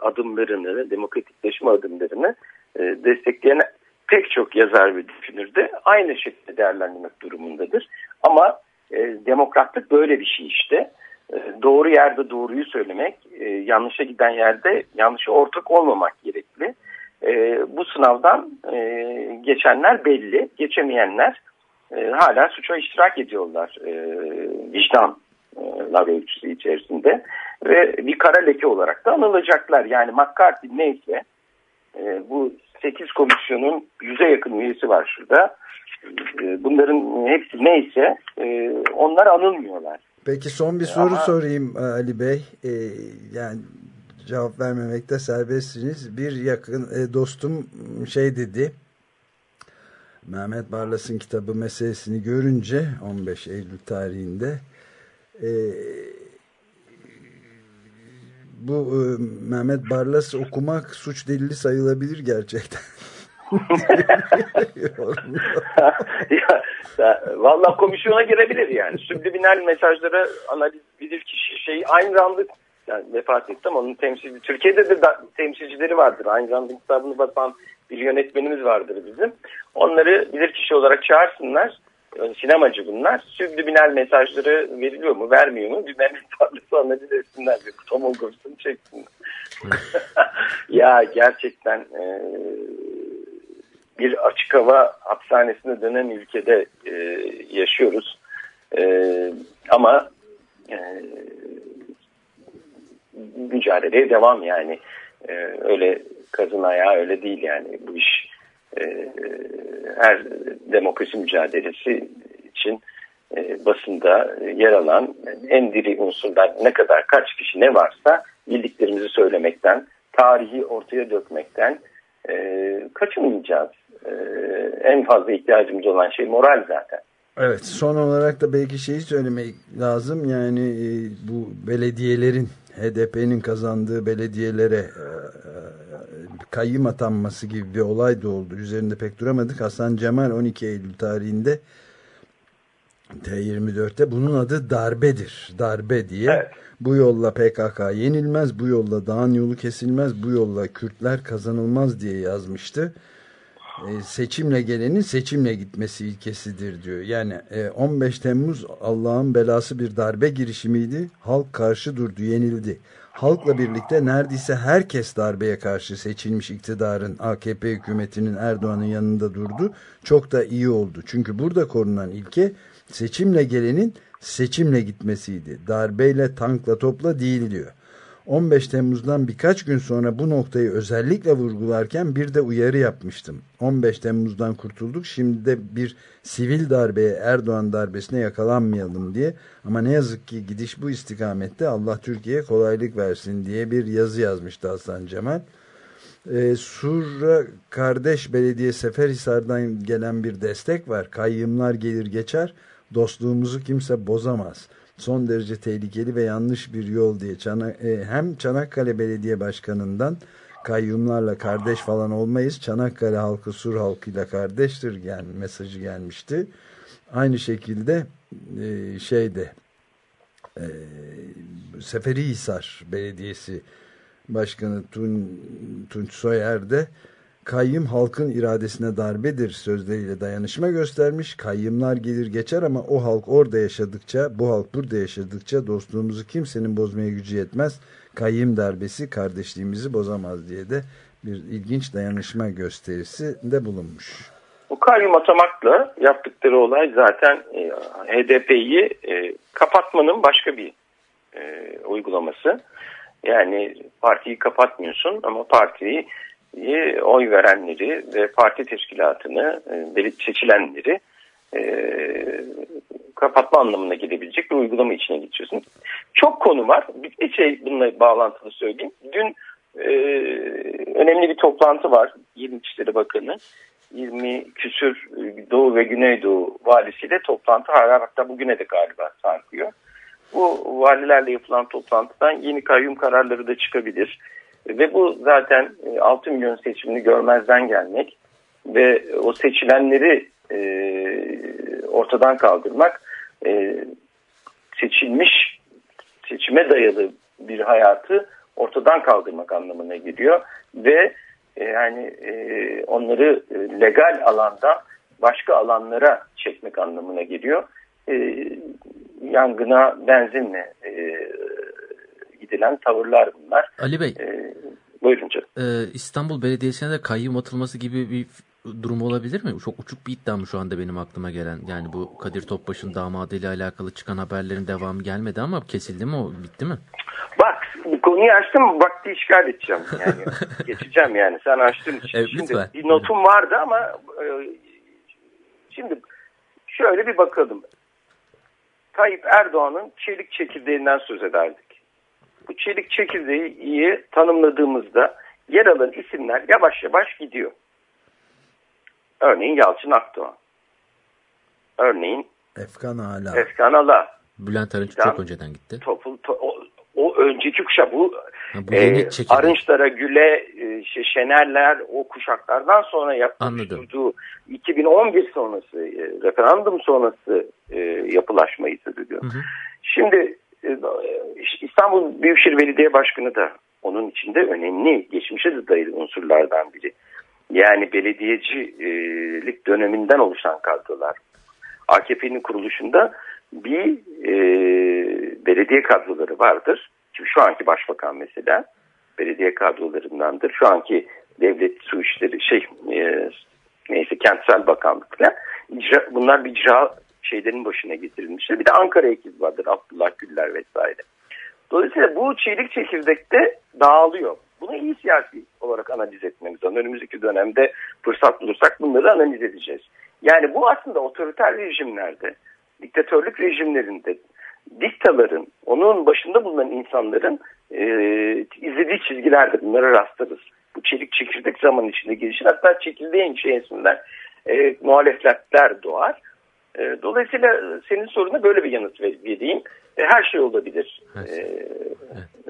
adımlarını, demokratikleşme adımlarını e, destekleyen pek çok yazar ve düşünür de aynı şekilde değerlendirmek durumundadır. Ama e, demokratlık böyle bir şey işte. E, doğru yerde doğruyu söylemek, e, yanlışa giden yerde yanlışa ortak olmamak gerekli. E, bu sınavdan e, geçenler belli, geçemeyenler e, hala suça iştirak ediyorlar e, vicdanlar ölçüsü içerisinde ve bir kara leke olarak da anılacaklar. Yani McCarthy neyse e, bu 8 komisyonun yüze yakın üyesi var şurada. E, bunların hepsi neyse e, onlar anılmıyorlar. Peki son bir E, soru ama- sorayım e, Ali Bey. Ee, yani cevap vermemekte serbestsiniz. Bir yakın e, dostum şey dedi. Mehmet Barlas'ın kitabı meselesini görünce 15 Eylül tarihinde e, bu e, Mehmet Barlas okumak suç delili sayılabilir gerçekten. ya, vallahi komisyona girebilir yani. Subliminal mesajlara analiz bilir kişi şeyi aynı zamanda yani vefat etti ama onun temsilci Türkiye'de de da, temsilcileri vardır. Aynı zamanda kitabını basan bir yönetmenimiz vardır bizim. Onları bilir kişi olarak çağırsınlar. Sinemacı bunlar. Subliminal mesajları veriliyor mu, vermiyor mu? Bir Mehmet Tarlısı analiz etsinler. Bir tomografisini çeksinler. ya gerçekten e, bir açık hava hapishanesine dönen ülkede e, yaşıyoruz. E, ama e, mücadeleye devam yani. E, öyle kazın ayağı öyle değil yani bu iş. E, her demokrasi mücadelesi için e, basında yer alan en diri unsurlar ne kadar kaç kişi ne varsa bildiklerimizi söylemekten, tarihi ortaya dökmekten e, kaçınmayacağız. E, en fazla ihtiyacımız olan şey moral zaten. Evet son olarak da belki şeyi söylemek lazım yani bu belediyelerin HDP'nin kazandığı belediyelere e, kayyım atanması gibi bir olay da oldu. Üzerinde pek duramadık. Hasan Cemal 12 Eylül tarihinde T24'te bunun adı darbedir. Darbe diye. Evet. Bu yolla PKK yenilmez, bu yolla dağın yolu kesilmez, bu yolla Kürtler kazanılmaz diye yazmıştı. Ee, seçimle gelenin seçimle gitmesi ilkesidir diyor. Yani e, 15 Temmuz Allah'ın belası bir darbe girişimiydi. Halk karşı durdu, yenildi. Halkla birlikte neredeyse herkes darbeye karşı seçilmiş iktidarın AKP hükümetinin Erdoğan'ın yanında durdu. Çok da iyi oldu. Çünkü burada korunan ilke seçimle gelenin seçimle gitmesiydi. Darbeyle, tankla, topla değil diyor. 15 Temmuz'dan birkaç gün sonra bu noktayı özellikle vurgularken bir de uyarı yapmıştım. 15 Temmuz'dan kurtulduk şimdi de bir sivil darbeye Erdoğan darbesine yakalanmayalım diye. Ama ne yazık ki gidiş bu istikamette Allah Türkiye'ye kolaylık versin diye bir yazı yazmıştı Hasan Cemal. Ee, Surra Kardeş Belediye Seferhisar'dan gelen bir destek var. Kayyımlar gelir geçer dostluğumuzu kimse bozamaz son derece tehlikeli ve yanlış bir yol diye Çanak, e, hem Çanakkale Belediye Başkanı'ndan kayyumlarla kardeş falan olmayız. Çanakkale halkı Sur halkıyla kardeştir yani mesajı gelmişti. Aynı şekilde e, şeyde e, Seferihisar Belediyesi Başkanı Tun, Tunç Soyer de kayyım halkın iradesine darbedir sözleriyle dayanışma göstermiş. Kayyımlar gelir geçer ama o halk orada yaşadıkça, bu halk burada yaşadıkça dostluğumuzu kimsenin bozmaya gücü yetmez. Kayyım darbesi kardeşliğimizi bozamaz diye de bir ilginç dayanışma gösterisi de bulunmuş. Bu kayyum atamakla yaptıkları olay zaten e, HDP'yi e, kapatmanın başka bir e, uygulaması. Yani partiyi kapatmıyorsun ama partiyi oy verenleri ve parti teşkilatını e, seçilenleri e, kapatma anlamına gelebilecek bir uygulama içine geçiyorsun. Çok konu var. Bir şey bununla bağlantılı söyleyeyim. Dün e, önemli bir toplantı var. 20 İçişleri Bakanı 20 küsür Doğu ve Güneydoğu valisiyle toplantı hala hatta bugüne de galiba sarkıyor. Bu valilerle yapılan toplantıdan yeni kayyum kararları da çıkabilir. Ve bu zaten 6 e, milyon seçimini görmezden gelmek ve o seçilenleri e, ortadan kaldırmak e, seçilmiş seçime dayalı bir hayatı ortadan kaldırmak anlamına geliyor ve e, yani e, onları e, legal alanda başka alanlara çekmek anlamına geliyor. E, yangına benzinle e, gidilen tavırlar bunlar. Ali Bey. E, buyurun canım. E, İstanbul Belediyesi'ne de kayyum atılması gibi bir durum olabilir mi? Çok uçuk bir iddia mı şu anda benim aklıma gelen? Yani bu Kadir Topbaş'ın damadıyla alakalı çıkan haberlerin devamı gelmedi ama kesildi mi o? Bitti mi? Bak bu konuyu açtım vakti işgal edeceğim. Yani geçeceğim yani sen açtın. Evet, şimdi lütfen. bir notum vardı ama e, şimdi şöyle bir bakalım. Tayyip Erdoğan'ın çelik çekirdeğinden söz ederdik. Bu çelik çekirdeği tanımladığımızda yer alan isimler yavaş yavaş gidiyor. Örneğin Yalçın Akdoğan. Örneğin Efkan Ala. Efkan Ala. Bülent Arınç Tamam. çok önceden gitti. Topul, to- o, o önceki kuşak bu, Ha, bu yeni e. Arınçlara, Güle, e, şey, Şenerler o kuşaklardan sonra yaptığı 2011 sonrası e, referandum sonrası e, yapılaşmayı. Hı hı. Şimdi İstanbul Büyükşehir Belediye Başkanı da onun içinde önemli geçmişe dayalı unsurlardan biri. Yani belediyecilik döneminden oluşan kadrolar. AKP'nin kuruluşunda bir e, belediye kadroları vardır. Şimdi şu anki başbakan mesela belediye kadrolarındandır. Şu anki devlet su işleri şey e, neyse kentsel bakanlık falan. İcra, bunlar bir icra şeylerin başına getirilmişler. Bir de Ankara ekibi vardır. Abdullah Güller vesaire. Dolayısıyla bu çeyrek çekirdekte dağılıyor. Bunu iyi siyasi olarak analiz etmemiz lazım. Önümüzdeki dönemde fırsat bulursak bunları analiz edeceğiz. Yani bu aslında otoriter rejimlerde, diktatörlük rejimlerinde diktaların, onun başında bulunan insanların e, izlediği çizgilerdir. Bunlara rastlarız. Bu çelik çekirdek zaman içinde gelişir. Hatta çekirdeğin içerisinden e, muhalefetler doğar. E, dolayısıyla senin soruna böyle bir yanıt ver- vereyim. E, her şey olabilir. E,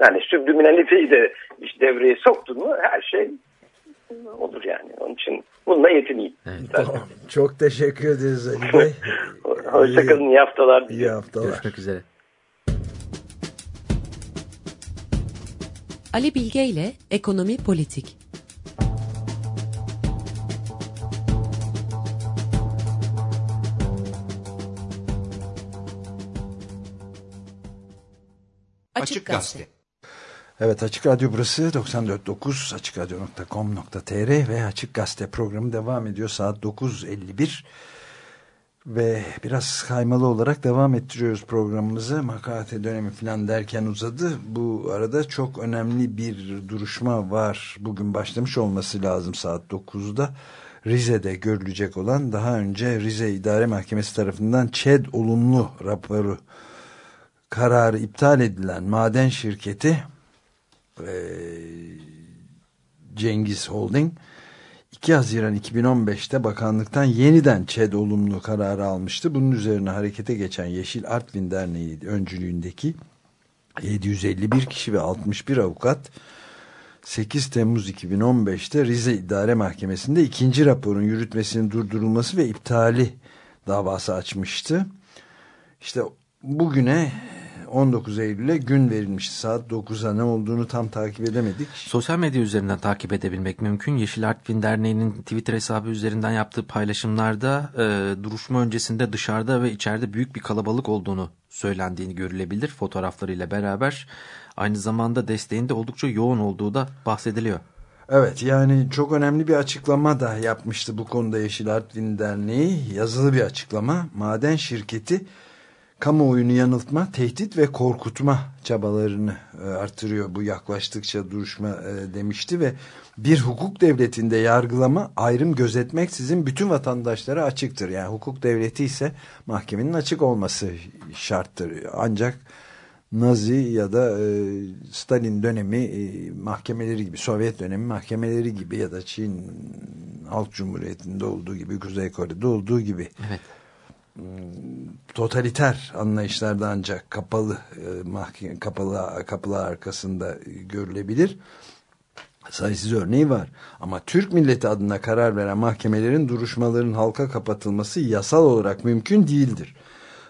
yani sübliminaliteyi de işte devreye soktun mu her şey olur yani. Onun için bununla yetineyim. istersen. Çok teşekkür ederiz Ali Bey. Hoşçakalın, iyi haftalar. İyi haftalar. Görüşmek üzere. Ali Bilge ile Ekonomi Politik. Açık Gazete. Evet Açık Radyo burası. 94.9 açıkradyo.com.tr ve Açık Gazete programı devam ediyor saat 9.51 ve biraz kaymalı olarak devam ettiriyoruz programımızı. Makarate dönemi falan derken uzadı. Bu arada çok önemli bir duruşma var. Bugün başlamış olması lazım saat 9'da Rize'de görülecek olan daha önce Rize İdare Mahkemesi tarafından ÇED olumlu raporu kararı iptal edilen maden şirketi e, Cengiz Holding 2 Haziran 2015'te bakanlıktan yeniden ÇED olumlu kararı almıştı. Bunun üzerine harekete geçen Yeşil Artvin Derneği öncülüğündeki 751 kişi ve 61 avukat 8 Temmuz 2015'te Rize İdare Mahkemesi'nde ikinci raporun yürütmesinin durdurulması ve iptali davası açmıştı. İşte bugüne 19 Eylül'e gün verilmişti. Saat 9'a ne olduğunu tam takip edemedik. Sosyal medya üzerinden takip edebilmek mümkün. Yeşil Artvin Derneği'nin Twitter hesabı üzerinden yaptığı paylaşımlarda e, duruşma öncesinde dışarıda ve içeride büyük bir kalabalık olduğunu söylendiğini görülebilir fotoğraflarıyla beraber. Aynı zamanda desteğinde oldukça yoğun olduğu da bahsediliyor. Evet yani çok önemli bir açıklama da yapmıştı bu konuda Yeşil Artvin Derneği. Yazılı bir açıklama. Maden şirketi kamuoyunu yanıltma, tehdit ve korkutma çabalarını e, artırıyor bu yaklaştıkça duruşma e, demişti ve bir hukuk devletinde yargılama ayrım gözetmeksizin bütün vatandaşlara açıktır. Yani hukuk devleti ise mahkemenin açık olması şarttır. Ancak Nazi ya da e, Stalin dönemi mahkemeleri gibi, Sovyet dönemi mahkemeleri gibi ya da Çin Halk Cumhuriyeti'nde olduğu gibi, Kuzey Kore'de olduğu gibi Evet. Totaliter anlayışlarda ancak kapalı e, mahkeme kapalı kapılar arkasında görülebilir. Sayısız örneği var. Ama Türk milleti adına karar veren mahkemelerin duruşmaların halka kapatılması yasal olarak mümkün değildir.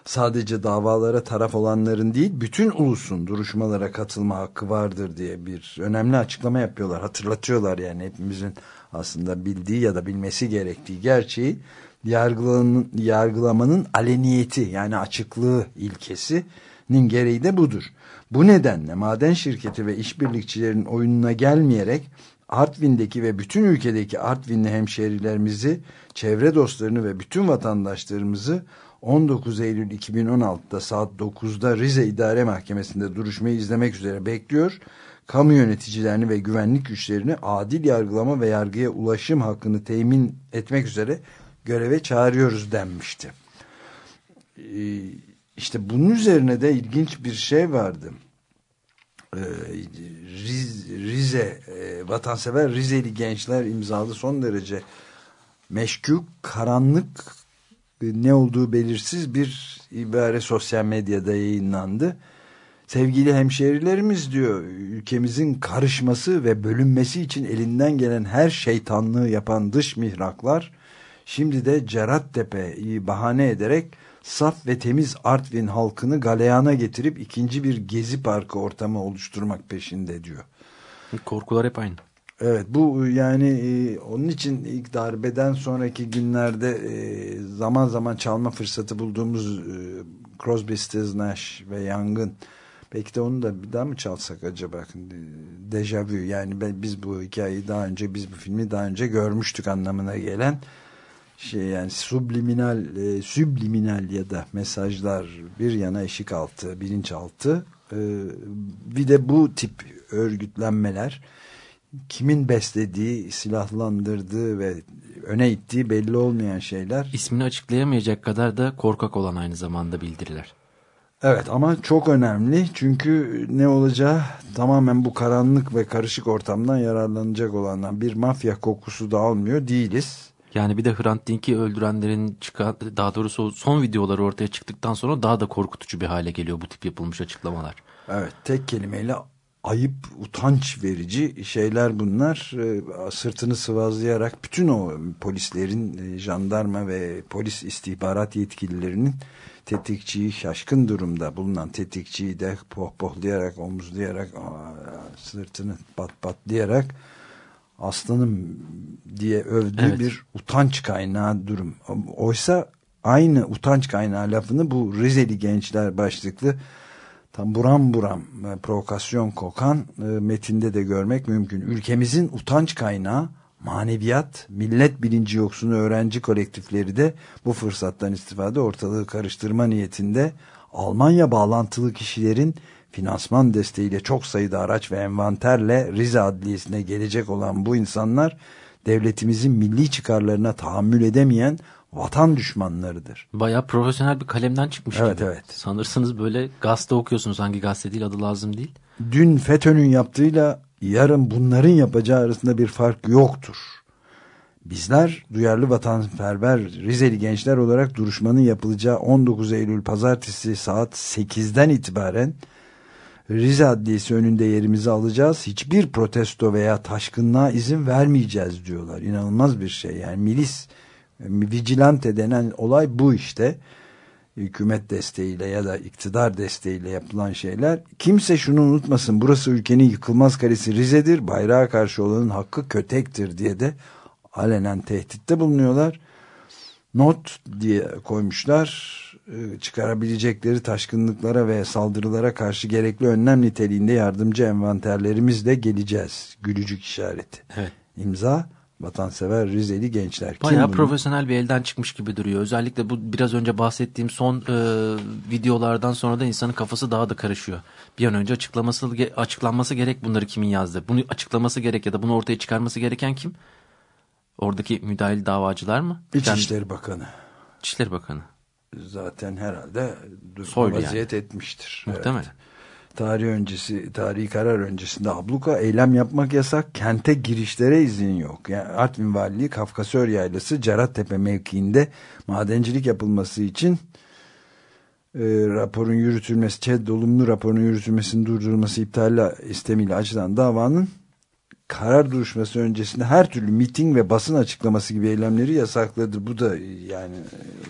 Sadece davalara taraf olanların değil, bütün ulusun duruşmalara katılma hakkı vardır diye bir önemli açıklama yapıyorlar. Hatırlatıyorlar yani hepimizin aslında bildiği ya da bilmesi gerektiği gerçeği yargılamanın, yargılamanın aleniyeti yani açıklığı ilkesinin gereği de budur. Bu nedenle maden şirketi ve işbirlikçilerin oyununa gelmeyerek Artvin'deki ve bütün ülkedeki Artvinli hemşehrilerimizi, çevre dostlarını ve bütün vatandaşlarımızı 19 Eylül 2016'da saat 9'da Rize İdare Mahkemesi'nde duruşmayı izlemek üzere bekliyor. Kamu yöneticilerini ve güvenlik güçlerini adil yargılama ve yargıya ulaşım hakkını temin etmek üzere göreve çağırıyoruz denmişti. Ee, işte bunun üzerine de ilginç bir şey vardı. e, Riz, Rize e, vatansever Rizeli gençler imzalı son derece meşkuk, karanlık e, ne olduğu belirsiz bir ibare sosyal medyada yayınlandı. Sevgili hemşehrilerimiz diyor ülkemizin karışması ve bölünmesi için elinden gelen her şeytanlığı yapan dış mihraklar şimdi de Cerattepe'yi bahane ederek saf ve temiz Artvin halkını galeyana getirip ikinci bir gezi parkı ortamı oluşturmak peşinde diyor. Korkular hep aynı. Evet bu yani e, onun için ilk darbeden sonraki günlerde e, zaman zaman çalma fırsatı bulduğumuz e, Crosby, Stills, Nash ve Young'ın belki de onu da bir daha mı çalsak acaba dejavü yani ben, biz bu hikayeyi daha önce biz bu filmi daha önce görmüştük anlamına gelen şey yani subliminal e, subliminal ya da mesajlar bir yana eşik altı bilinçaltı. E, bir de bu tip örgütlenmeler kimin beslediği silahlandırdığı ve öne ittiği belli olmayan şeyler. İsmini açıklayamayacak kadar da korkak olan aynı zamanda bildiriler. Evet ama çok önemli. Çünkü ne olacağı tamamen bu karanlık ve karışık ortamdan yararlanacak olanlar. Bir mafya kokusu da almıyor değiliz. Yani bir de Hrant Dink'i öldürenlerin çıkan, daha doğrusu son videoları ortaya çıktıktan sonra daha da korkutucu bir hale geliyor bu tip yapılmış açıklamalar. Evet tek kelimeyle ayıp, utanç verici şeyler bunlar. Sırtını sıvazlayarak bütün o polislerin, jandarma ve polis istihbarat yetkililerinin tetikçiyi şaşkın durumda bulunan tetikçiyi de pohpohlayarak, omuzlayarak, sırtını pat patlayarak aslanım diye övdüğü evet. bir utanç kaynağı durum. Oysa aynı utanç kaynağı lafını bu Rizeli gençler başlıklı tam buram buram e, provokasyon kokan e, metinde de görmek mümkün. Ülkemizin utanç kaynağı maneviyat, millet bilinci yoksunu öğrenci kolektifleri de bu fırsattan istifade ortalığı karıştırma niyetinde Almanya bağlantılı kişilerin finansman desteğiyle çok sayıda araç ve envanterle Rize Adliyesi'ne gelecek olan bu insanlar devletimizin milli çıkarlarına tahammül edemeyen vatan düşmanlarıdır. Baya profesyonel bir kalemden çıkmış evet, gibi. Evet. Sanırsınız böyle gazete okuyorsunuz hangi gazete değil adı lazım değil. Dün FETÖ'nün yaptığıyla yarın bunların yapacağı arasında bir fark yoktur. Bizler duyarlı vatanperver Rizeli gençler olarak duruşmanın yapılacağı 19 Eylül pazartesi saat 8'den itibaren Rize Adliyesi önünde yerimizi alacağız. Hiçbir protesto veya taşkınlığa izin vermeyeceğiz diyorlar. İnanılmaz bir şey yani milis, vigilante denen olay bu işte. Hükümet desteğiyle ya da iktidar desteğiyle yapılan şeyler. Kimse şunu unutmasın burası ülkenin yıkılmaz kalesi Rize'dir. Bayrağa karşı olanın hakkı kötektir diye de alenen tehditte bulunuyorlar. Not diye koymuşlar çıkarabilecekleri taşkınlıklara ve saldırılara karşı gerekli önlem niteliğinde yardımcı envanterlerimizle geleceğiz. Gülücük işareti. Evet. İmza vatansever Rizeli gençler. Bayağı profesyonel bir elden çıkmış gibi duruyor. Özellikle bu biraz önce bahsettiğim son e, videolardan sonra da insanın kafası daha da karışıyor. Bir an önce açıklaması açıklanması gerek bunları kimin yazdı. Bunu açıklaması gerek ya da bunu ortaya çıkarması gereken kim? Oradaki müdahil davacılar mı? İçişleri Bakanı. İçişleri Bakanı zaten herhalde Soylu vaziyet yani. etmiştir. Muhtemelen. Evet. Tarih öncesi, tarihi karar öncesinde abluka eylem yapmak yasak, kente girişlere izin yok. Yani Artvin Valiliği Kafkasör Yaylası Cerattepe mevkiinde madencilik yapılması için e, raporun yürütülmesi, ÇED olumlu raporun yürütülmesinin durdurulması iptali istemiyle açılan davanın karar duruşması öncesinde her türlü miting ve basın açıklaması gibi eylemleri yasakladı. Bu da yani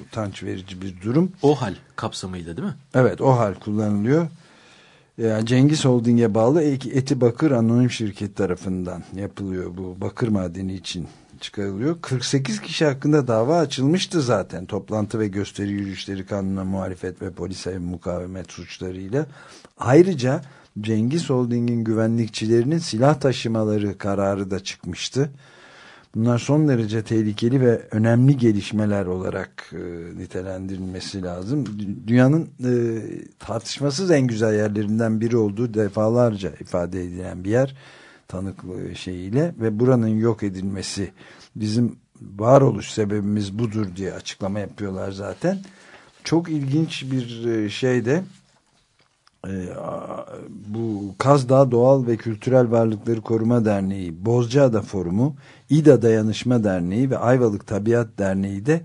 utanç verici bir durum. O hal kapsamıyla değil mi? Evet o hal kullanılıyor. Yani Cengiz Holding'e bağlı Eti Bakır Anonim Şirket tarafından yapılıyor bu bakır madeni için çıkarılıyor. 48 kişi hakkında dava açılmıştı zaten toplantı ve gösteri yürüyüşleri kanuna muhalefet ve polise mukavemet suçlarıyla. Ayrıca Cengiz Holding'in güvenlikçilerinin silah taşımaları kararı da çıkmıştı. Bunlar son derece tehlikeli ve önemli gelişmeler olarak e, nitelendirilmesi lazım. Dünyanın e, tartışmasız en güzel yerlerinden biri olduğu defalarca ifade edilen bir yer tanıklığı şeyiyle ve buranın yok edilmesi bizim varoluş sebebimiz budur diye açıklama yapıyorlar zaten. Çok ilginç bir e, şey de e, bu Kazdağ Doğal ve Kültürel Varlıkları Koruma Derneği, Bozcaada Forumu, İDA Dayanışma Derneği ve Ayvalık Tabiat Derneği de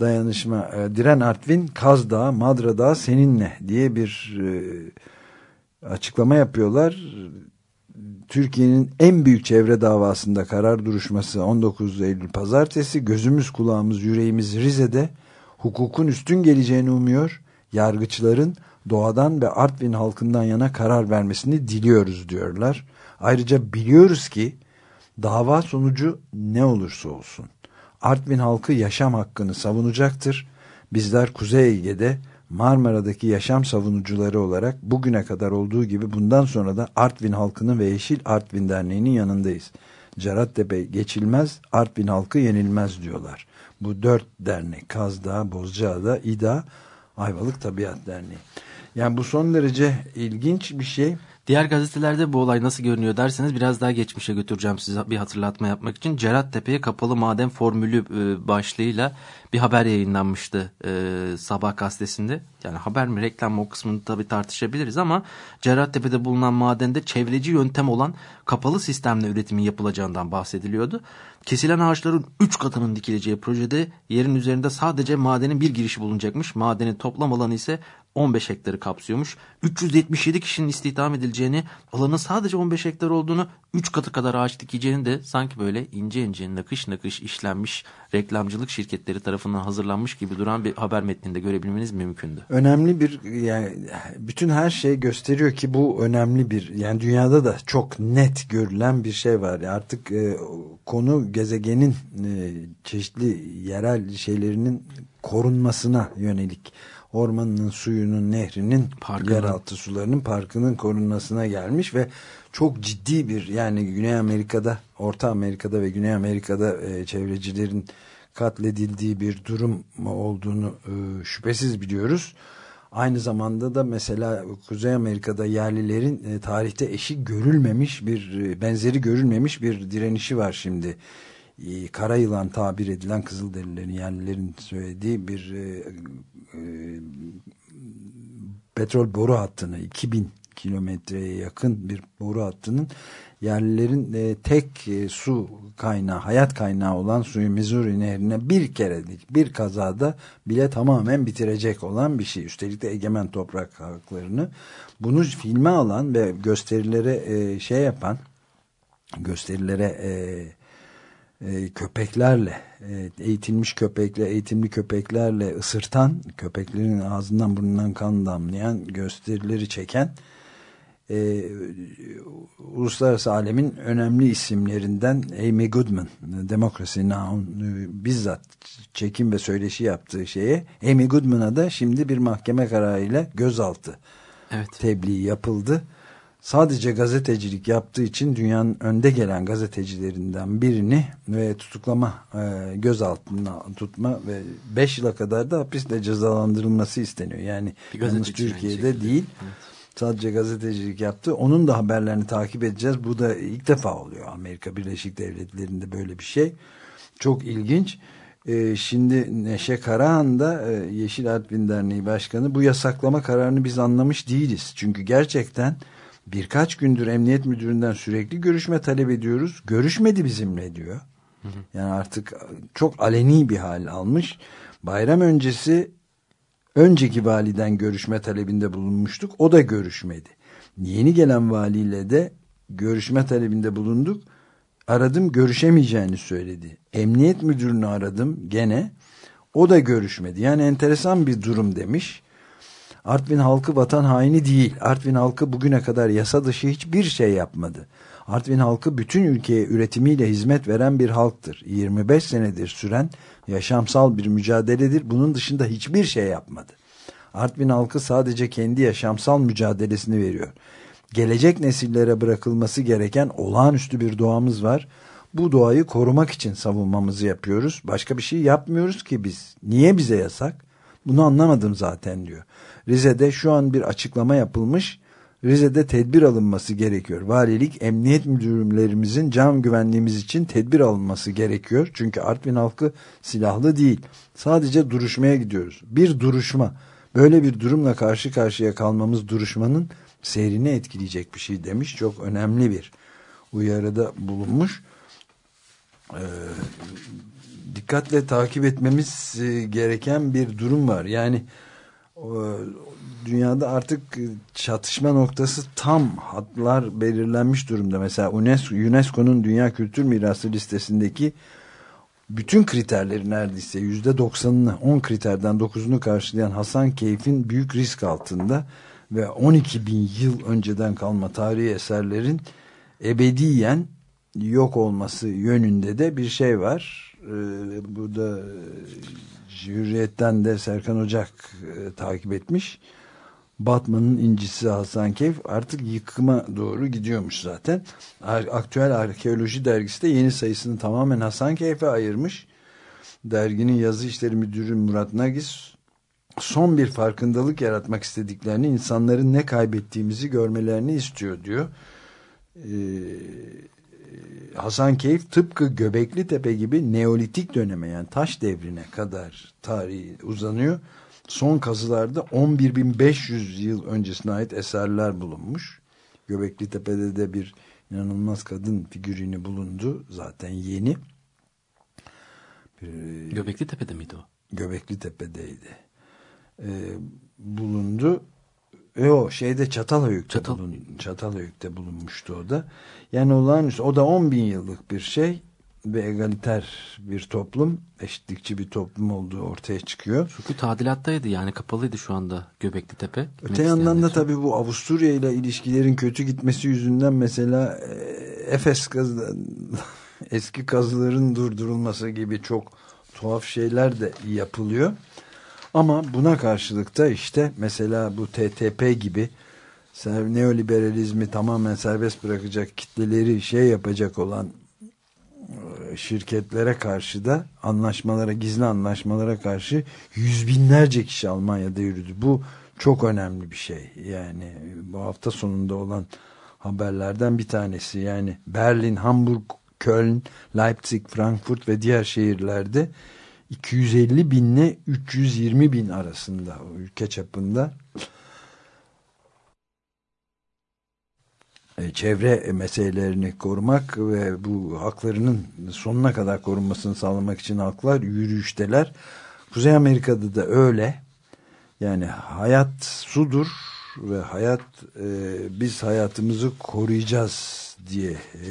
dayanışma e, Diren Artvin Kazdağ Madradağ seninle diye bir e, açıklama yapıyorlar. Türkiye'nin en büyük çevre davasında karar duruşması 19 Eylül pazartesi gözümüz kulağımız yüreğimiz Rize'de hukukun üstün geleceğini umuyor. Yargıçların doğadan ve Artvin halkından yana karar vermesini diliyoruz diyorlar. Ayrıca biliyoruz ki dava sonucu ne olursa olsun Artvin halkı yaşam hakkını savunacaktır. Bizler Kuzey Ege'de Marmara'daki yaşam savunucuları olarak bugüne kadar olduğu gibi bundan sonra da Artvin halkının ve Yeşil Artvin Derneği'nin yanındayız. Cerattepe geçilmez, Artvin halkı yenilmez diyorlar. Bu dört dernek, Kazdağ, Bozcaada, İDA, Ayvalık Tabiat Derneği. Yani bu son derece ilginç bir şey. Diğer gazetelerde bu olay nasıl görünüyor derseniz biraz daha geçmişe götüreceğim size bir hatırlatma yapmak için. Cerattepe'ye kapalı maden formülü e, başlığıyla bir haber yayınlanmıştı e, sabah gazetesinde. Yani haber mi reklam mı o kısmını tabii tartışabiliriz ama Cerattepe'de bulunan madende çevreci yöntem olan kapalı sistemle üretimin yapılacağından bahsediliyordu. Kesilen ağaçların 3 katının dikileceği projede yerin üzerinde sadece madenin bir girişi bulunacakmış. Madenin toplam alanı ise 15 hektarı kapsıyormuş. 377 kişinin istihdam edileceğini, alanın sadece 15 hektar olduğunu, 3 katı kadar ağaç dikeceğini de sanki böyle ince ince nakış nakış işlenmiş reklamcılık şirketleri tarafından hazırlanmış gibi duran bir haber metninde görebilmeniz mümkündü. Önemli bir yani bütün her şey gösteriyor ki bu önemli bir yani dünyada da çok net görülen bir şey var. Artık e, konu gezegenin e, çeşitli yerel şeylerinin korunmasına yönelik ormanının, suyunun, nehrinin, Parkının. yeraltı sularının parkının korunmasına gelmiş ve çok ciddi bir yani Güney Amerika'da, Orta Amerika'da ve Güney Amerika'da e, çevrecilerin katledildiği bir durum olduğunu e, şüphesiz biliyoruz. Aynı zamanda da mesela Kuzey Amerika'da yerlilerin e, tarihte eşi görülmemiş bir e, benzeri görülmemiş bir direnişi var şimdi. E, kara yılan tabir edilen Kızılderililerin yerlilerin söylediği bir e, e, petrol boru hattını 2000 kilometreye yakın bir boru hattının yerlilerin e, tek e, su kaynağı, hayat kaynağı olan suyu Missouri nehrine bir kerelik bir kazada bile tamamen bitirecek olan bir şey. Üstelik de egemen toprak haklarını bunu filme alan ve gösterilere e, şey yapan gösterilere e, e, köpeklerle eğitilmiş köpekle eğitimli köpeklerle ısırtan köpeklerin ağzından burnundan kan damlayan gösterileri çeken e, uluslararası alemin önemli isimlerinden Amy Goodman Democracy Now'un e, bizzat çekim ve söyleşi yaptığı şeye Amy Goodman'a da şimdi bir mahkeme kararıyla gözaltı evet. tebliği yapıldı sadece gazetecilik yaptığı için dünyanın önde gelen gazetecilerinden birini ve tutuklama e, gözaltına tutma ve 5 yıla kadar da hapisle cezalandırılması isteniyor. Yani yalnız Türkiye'de değil. Evet. Sadece gazetecilik yaptı. Onun da haberlerini takip edeceğiz. Bu da ilk defa oluyor Amerika Birleşik Devletleri'nde böyle bir şey. Çok ilginç. Ee, şimdi Neşe Karahan da e, Yeşil Artvin Derneği Başkanı bu yasaklama kararını biz anlamış değiliz. Çünkü gerçekten birkaç gündür emniyet müdüründen sürekli görüşme talep ediyoruz. Görüşmedi bizimle diyor. Yani artık çok aleni bir hal almış. Bayram öncesi önceki validen görüşme talebinde bulunmuştuk. O da görüşmedi. Yeni gelen valiyle de görüşme talebinde bulunduk. Aradım görüşemeyeceğini söyledi. Emniyet müdürünü aradım gene. O da görüşmedi. Yani enteresan bir durum demiş. Artvin halkı vatan haini değil. Artvin halkı bugüne kadar yasa dışı hiçbir şey yapmadı. Artvin halkı bütün ülkeye üretimiyle hizmet veren bir halktır. 25 senedir süren yaşamsal bir mücadeledir. Bunun dışında hiçbir şey yapmadı. Artvin halkı sadece kendi yaşamsal mücadelesini veriyor. Gelecek nesillere bırakılması gereken olağanüstü bir doğamız var. Bu doğayı korumak için savunmamızı yapıyoruz. Başka bir şey yapmıyoruz ki biz. Niye bize yasak? Bunu anlamadım zaten diyor. Rize'de şu an bir açıklama yapılmış. Rize'de tedbir alınması gerekiyor. Valilik, emniyet müdürlerimizin can güvenliğimiz için tedbir alınması gerekiyor. Çünkü Artvin halkı silahlı değil. Sadece duruşmaya gidiyoruz. Bir duruşma. Böyle bir durumla karşı karşıya kalmamız duruşmanın seyrini etkileyecek bir şey demiş. Çok önemli bir uyarıda bulunmuş. Ee, dikkatle takip etmemiz e, gereken bir durum var. Yani dünyada artık çatışma noktası tam hatlar belirlenmiş durumda. Mesela UNESCO, UNESCO'nun Dünya Kültür Mirası listesindeki bütün kriterleri neredeyse yüzde doksanını on kriterden dokuzunu karşılayan Hasan Keyf'in büyük risk altında ve 12 bin yıl önceden kalma tarihi eserlerin ebediyen yok olması yönünde de bir şey var. Ee, bu da Hürriyet'ten de Serkan Ocak e, takip etmiş. Batman'ın incisi Hasan Keyf artık yıkıma doğru gidiyormuş zaten. Aktüel Arkeoloji dergisi de yeni sayısını tamamen Hasan Keyf'e ayırmış. Derginin yazı işleri müdürü Murat Nagis son bir farkındalık yaratmak istediklerini insanların ne kaybettiğimizi görmelerini istiyor diyor. Ee, Hasan Keyf tıpkı Göbekli Tepe gibi Neolitik döneme yani taş devrine kadar tarihi uzanıyor son kazılarda 11.500 yıl öncesine ait eserler bulunmuş. Göbekli Tepe'de de bir inanılmaz kadın figürünü bulundu. Zaten yeni. Göbekli Tepe'de miydi o? Göbekli Tepe'deydi. Ee, bulundu. E o şeyde Çatalhöyük'te, Çatal... bulun, Çatalhöyük'te bulunmuştu o da. Yani olağanüstü o da 10 bin yıllık bir şey ve egaliter bir toplum, eşitlikçi bir toplum olduğu ortaya çıkıyor. Çünkü tadilattaydı yani kapalıydı şu anda Göbekli Tepe. Öte yandan da tabii bu Avusturya ile ilişkilerin kötü gitmesi yüzünden mesela e, Efes kazı, eski kazıların durdurulması gibi çok tuhaf şeyler de yapılıyor. Ama buna karşılık da işte mesela bu TTP gibi neoliberalizmi tamamen serbest bırakacak kitleleri şey yapacak olan şirketlere karşı da anlaşmalara, gizli anlaşmalara karşı yüz binlerce kişi Almanya'da yürüdü. Bu çok önemli bir şey. Yani bu hafta sonunda olan haberlerden bir tanesi. Yani Berlin, Hamburg, Köln, Leipzig, Frankfurt ve diğer şehirlerde 250 binle 320 bin arasında ülke çapında E, çevre meselelerini korumak ve bu haklarının sonuna kadar korunmasını sağlamak için halklar yürüyüşteler. Kuzey Amerika'da da öyle. Yani hayat sudur ve hayat e, biz hayatımızı koruyacağız diye e,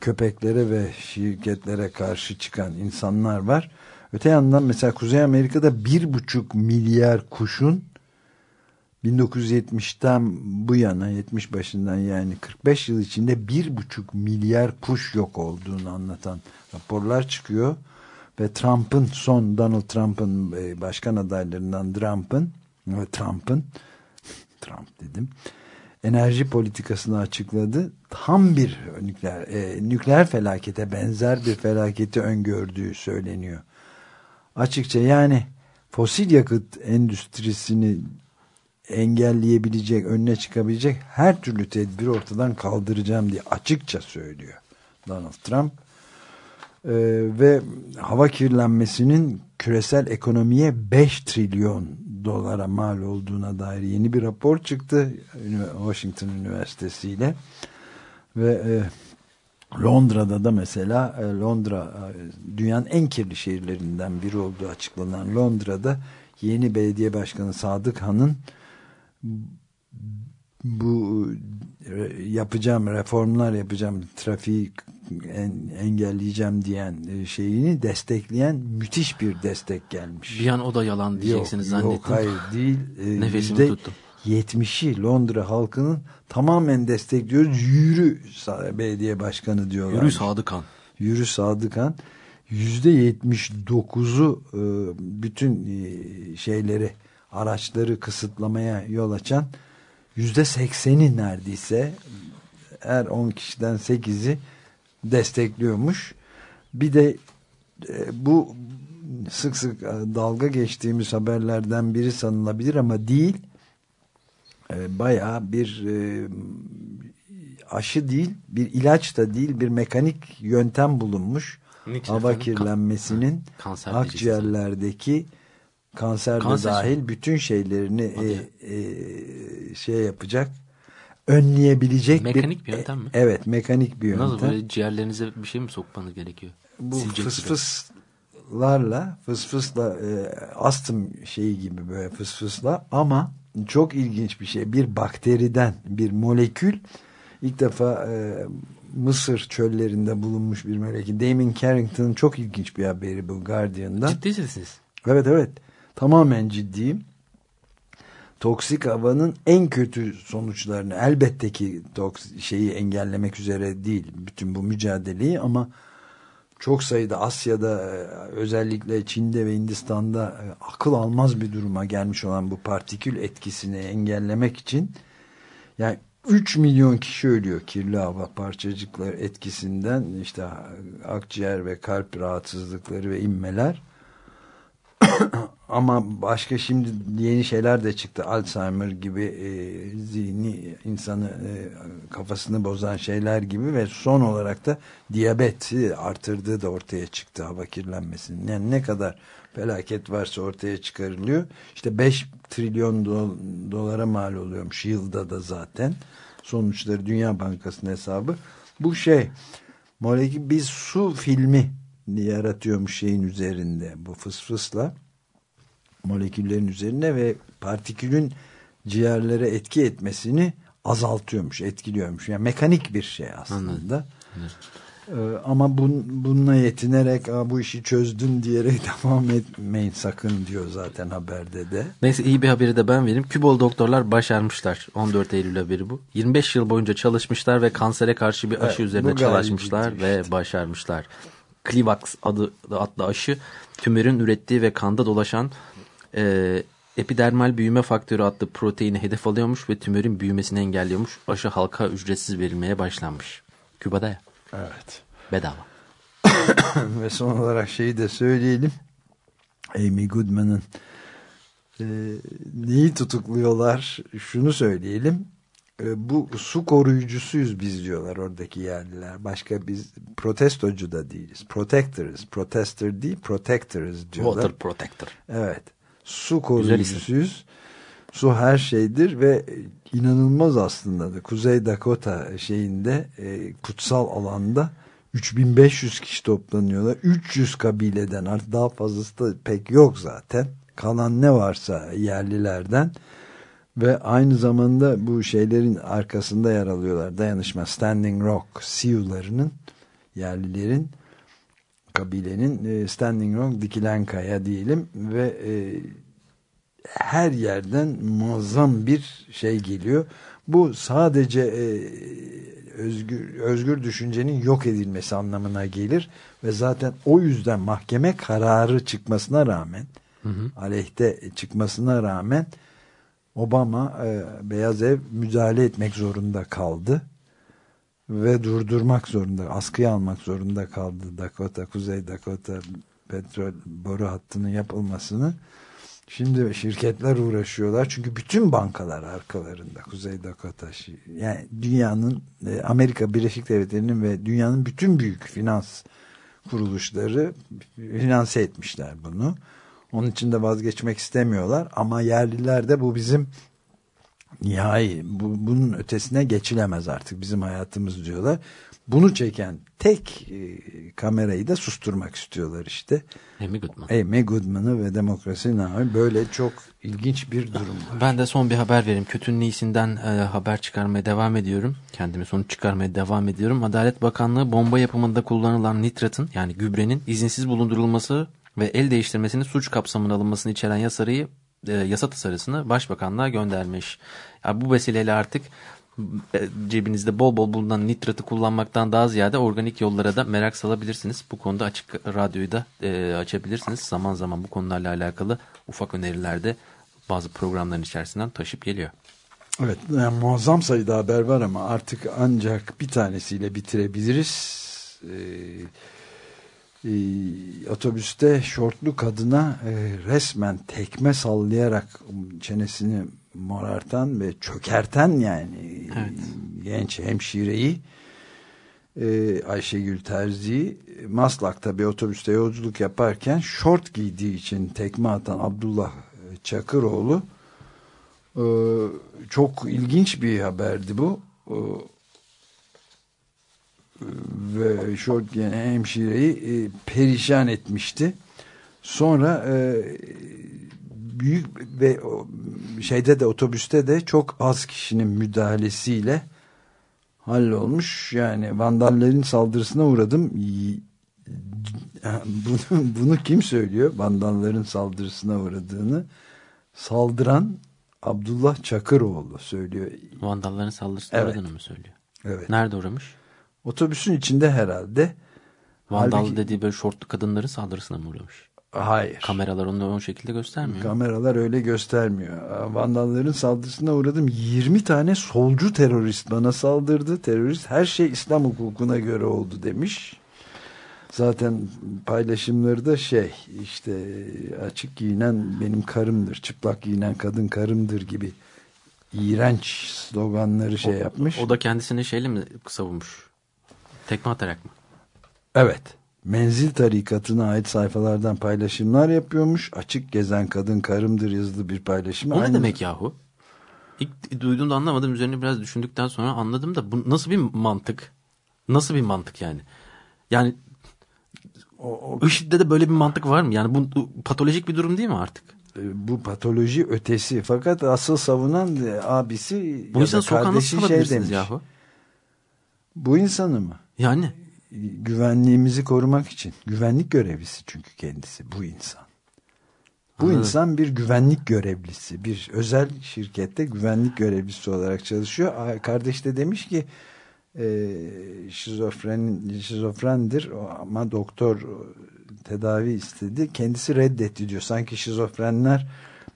köpeklere ve şirketlere karşı çıkan insanlar var. Öte yandan mesela Kuzey Amerika'da bir buçuk milyar kuşun 1970'ten bu yana 70 başından yani 45 yıl içinde bir buçuk milyar kuş yok olduğunu anlatan raporlar çıkıyor ve Trump'ın son Donald Trump'ın e, başkan adaylarından Trump'ın Trump'ın Trump dedim enerji politikasını açıkladı. Tam bir nükleer, e, nükleer felakete benzer bir felaketi öngördüğü söyleniyor. Açıkça yani fosil yakıt endüstrisini engelleyebilecek, önüne çıkabilecek her türlü tedbiri ortadan kaldıracağım diye açıkça söylüyor Donald Trump. Ee, ve hava kirlenmesinin küresel ekonomiye 5 trilyon dolara mal olduğuna dair yeni bir rapor çıktı. Washington Üniversitesi ile ve e, Londra'da da mesela e, Londra e, dünyanın en kirli şehirlerinden biri olduğu açıklanan Londra'da yeni belediye başkanı Sadık Han'ın bu e, yapacağım reformlar yapacağım trafiği engelleyeceğim diyen e, şeyini destekleyen müthiş bir destek gelmiş. Bir an o da yalan diyeceksiniz yok, zannettim. Yok hayır değil. E, Nefesimi tuttum. 70'i Londra halkının tamamen destekliyoruz. Yürü belediye başkanı diyorlar. Yürü Sadıkan. Yürü Sadıkan. %79'u bütün şeyleri araçları kısıtlamaya yol açan yüzde sekseni neredeyse her 10 kişiden 8'i destekliyormuş. Bir de e, bu sık sık e, dalga geçtiğimiz haberlerden biri sanılabilir ama değil. E, bayağı bir e, aşı değil, bir ilaç da değil, bir mekanik yöntem bulunmuş. Hava kirlenmesinin akciğerlerdeki Kanser de dahil bütün şeylerini e, e, şey yapacak önleyebilecek Mekanik bir, bir yöntem mi? Evet mekanik bir yöntem. Nasıl böyle ciğerlerinize bir şey mi sokmanız gerekiyor? bu Silecek fıs gibi. fıslarla fıs fısla e, astım şeyi gibi böyle fıs fısla ama çok ilginç bir şey bir bakteriden bir molekül ilk defa e, Mısır çöllerinde bulunmuş bir molekül Damon Carrington'ın çok ilginç bir haberi bu Guardian'dan Ciddi misiniz? evet evet tamamen ciddiyim toksik havanın en kötü sonuçlarını elbette ki toks şeyi engellemek üzere değil bütün bu mücadeleyi ama çok sayıda Asya'da e, özellikle Çin'de ve Hindistan'da e, akıl almaz bir duruma gelmiş olan bu partikül etkisini engellemek için yani 3 milyon kişi ölüyor kirli hava parçacıkları etkisinden işte akciğer ve kalp rahatsızlıkları ve inmeler ama başka şimdi yeni şeyler de çıktı. Alzheimer gibi e, zihni insanı e, kafasını bozan şeyler gibi ve son olarak da diyabeti artırdığı da ortaya çıktı hava kirlenmesinin. Yani ne kadar felaket varsa ortaya çıkarılıyor. İşte 5 trilyon do dolara mal oluyormuş yılda da zaten. Sonuçları Dünya Bankası'nın hesabı. Bu şey molekül bir su filmi yaratıyormuş şeyin üzerinde bu fısfısla moleküllerin üzerine ve partikülün ciğerlere etki etmesini azaltıyormuş, etkiliyormuş. Yani mekanik bir şey aslında. Ee, ama bun, bununla yetinerek bu işi çözdün diyerek devam etmeyin sakın diyor zaten haberde de. Neyse iyi bir haberi de ben vereyim. Kübol doktorlar başarmışlar. 14 Eylül haberi bu. 25 yıl boyunca çalışmışlar ve kansere karşı bir aşı Evet, üzerine çalışmışlar ciddi ve başarmışlar. Clivax adı adlı aşı tümörün ürettiği ve kanda dolaşan e, epidermal büyüme faktörü adlı proteini hedef alıyormuş ve tümörün büyümesini engelliyormuş. Aşı halka ücretsiz verilmeye başlanmış. Küba'da ya. Evet. Bedava. ve son olarak şeyi de söyleyelim. Amy Goodman'ın e, neyi tutukluyorlar şunu söyleyelim. E, bu su koruyucusuyuz biz diyorlar oradaki yerliler. Başka biz protestocu da değiliz. Protector'ız. Protester değil protector'ız diyorlar. Water protector. Evet. Su koruyucusuyuz. Su her şeydir ve inanılmaz aslında da Kuzey Dakota şeyinde e, kutsal alanda 3500 kişi toplanıyorlar. 300 kabileden artık daha fazlası da pek yok zaten. Kalan ne varsa yerlilerden ve aynı zamanda bu şeylerin arkasında yer alıyorlar. Dayanışma Standing Rock Sioux'larının yerlilerin kabilenin e, Standing Rock dikilen kaya diyelim ve e, her yerden muazzam bir şey geliyor. Bu sadece e, özgür, özgür düşüncenin yok edilmesi anlamına gelir ve zaten o yüzden mahkeme kararı çıkmasına rağmen Hı hı. aleyhte çıkmasına rağmen Obama e, Beyaz Ev müdahale etmek zorunda kaldı ve durdurmak zorunda, askıya almak zorunda kaldı Dakota, Kuzey Dakota petrol boru hattının yapılmasını. Şimdi şirketler uğraşıyorlar çünkü bütün bankalar arkalarında Kuzey Dakota yani dünyanın e, Amerika Birleşik Devletleri'nin ve dünyanın bütün büyük finans kuruluşları finanse etmişler bunu. Onun için de vazgeçmek istemiyorlar ama yerliler de bu bizim nihai bu, bunun ötesine geçilemez artık bizim hayatımız diyorlar. Bunu çeken tek e, kamerayı da susturmak istiyorlar işte. Amy Goodman. Amy Goodman'ı ve demokrasi namı böyle çok ilginç bir durum var. Ben de son bir haber vereyim. Kötünün iyisinden e, haber çıkarmaya devam ediyorum. Kendimi sonuç çıkarmaya devam ediyorum. Adalet Bakanlığı bomba yapımında kullanılan nitratın yani gübrenin izinsiz bulundurulması ve el değiştirmesinin suç kapsamına alınmasını içeren yasarıyı e, yasa tasarısını başbakanlığa göndermiş. Yani bu vesileyle artık e, cebinizde bol bol bulunan nitratı kullanmaktan daha ziyade organik yollara da merak salabilirsiniz. Bu konuda açık radyoyu da e, açabilirsiniz. Zaman zaman bu konularla alakalı ufak öneriler de bazı programların içerisinden taşıp geliyor. Evet yani muazzam sayıda haber var ama artık ancak bir tanesiyle bitirebiliriz. Ee, e, otobüste şortlu kadına e, resmen tekme sallayarak çenesini morartan ve çökerten yani Evet. genç hemşireyi e, Ayşegül Terzi Maslak'ta bir otobüste yolculuk yaparken şort giydiği için tekme atan Abdullah Çakıroğlu e, çok ilginç bir haberdi bu. E, ve şort giyen hemşireyi e, perişan etmişti. Sonra e, büyük ve şeyde de otobüste de çok az kişinin müdahalesiyle hallolmuş. Yani vandallerin saldırısına uğradım. Bunu, bunu kim söylüyor? Vandalların saldırısına uğradığını saldıran Abdullah Çakıroğlu söylüyor. Vandalların saldırısına Evet. uğradığını mı söylüyor? Evet. Nerede uğramış? Otobüsün içinde herhalde. Vandal Halbuki- dediği böyle şortlu kadınların saldırısına mı uğramış? Hayır. Kameralar onu o şekilde göstermiyor. Kameralar öyle göstermiyor. Vandalların saldırısına uğradım. 20 tane solcu terörist bana saldırdı. Terörist her şey İslam hukukuna göre oldu demiş. Zaten paylaşımları da şey işte açık giyinen benim karımdır. Çıplak giyinen kadın karımdır gibi iğrenç sloganları şey yapmış. O da kendisini şeyle mi savunmuş? Tekme atarak mı? Evet. Menzil tarikatına ait sayfalardan paylaşımlar yapıyormuş. Açık gezen kadın karımdır yazılı bir paylaşım. O ne Aynı- demek yahu? İlk duyduğumda anlamadım. Üzerine biraz düşündükten sonra anladım da bu nasıl bir mantık? Nasıl bir mantık yani? Yani IŞİD'de de böyle bir mantık var mı? Yani bu, bu patolojik bir durum değil mi artık? E, bu patoloji ötesi. Fakat asıl savunan e, abisi Bu ya da kardeşi şey demiş. yahu? Bu insanı mı? Yani Güvenliğimizi korumak için. Güvenlik görevlisi çünkü kendisi bu insan. Bu Anladım. insan bir güvenlik görevlisi. Bir özel şirkette güvenlik görevlisi olarak çalışıyor. Kardeş de demiş ki e, şizofren, şizofrendir ama doktor tedavi istedi. Kendisi reddetti diyor. Sanki şizofrenler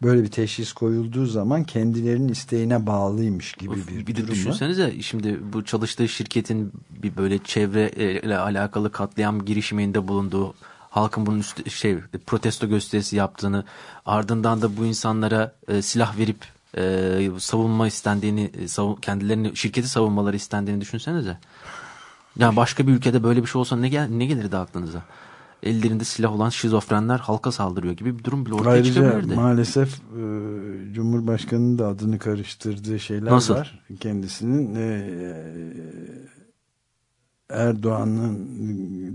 böyle bir teşhis koyulduğu zaman kendilerinin isteğine bağlıymış gibi bir, bir de durum var. düşünsenize şimdi bu çalıştığı şirketin bir böyle çevreyle alakalı katliam girişiminde bulunduğu halkın bunun üstü, şey protesto gösterisi yaptığını ardından da bu insanlara e, silah verip e, savunma istendiğini e, savun, kendilerini şirketi savunmaları istendiğini düşünsenize. Yani başka bir ülkede böyle bir şey olsa ne gel ne gelirdi aklınıza? Ellerinde silah olan şizofrenler halka saldırıyor gibi bir durum bile ortaya Ayrıca çıkabilirdi. maalesef e, Cumhurbaşkanı'nın da adını karıştırdığı şeyler Nasıl? var. Kendisinin e, Erdoğan'ın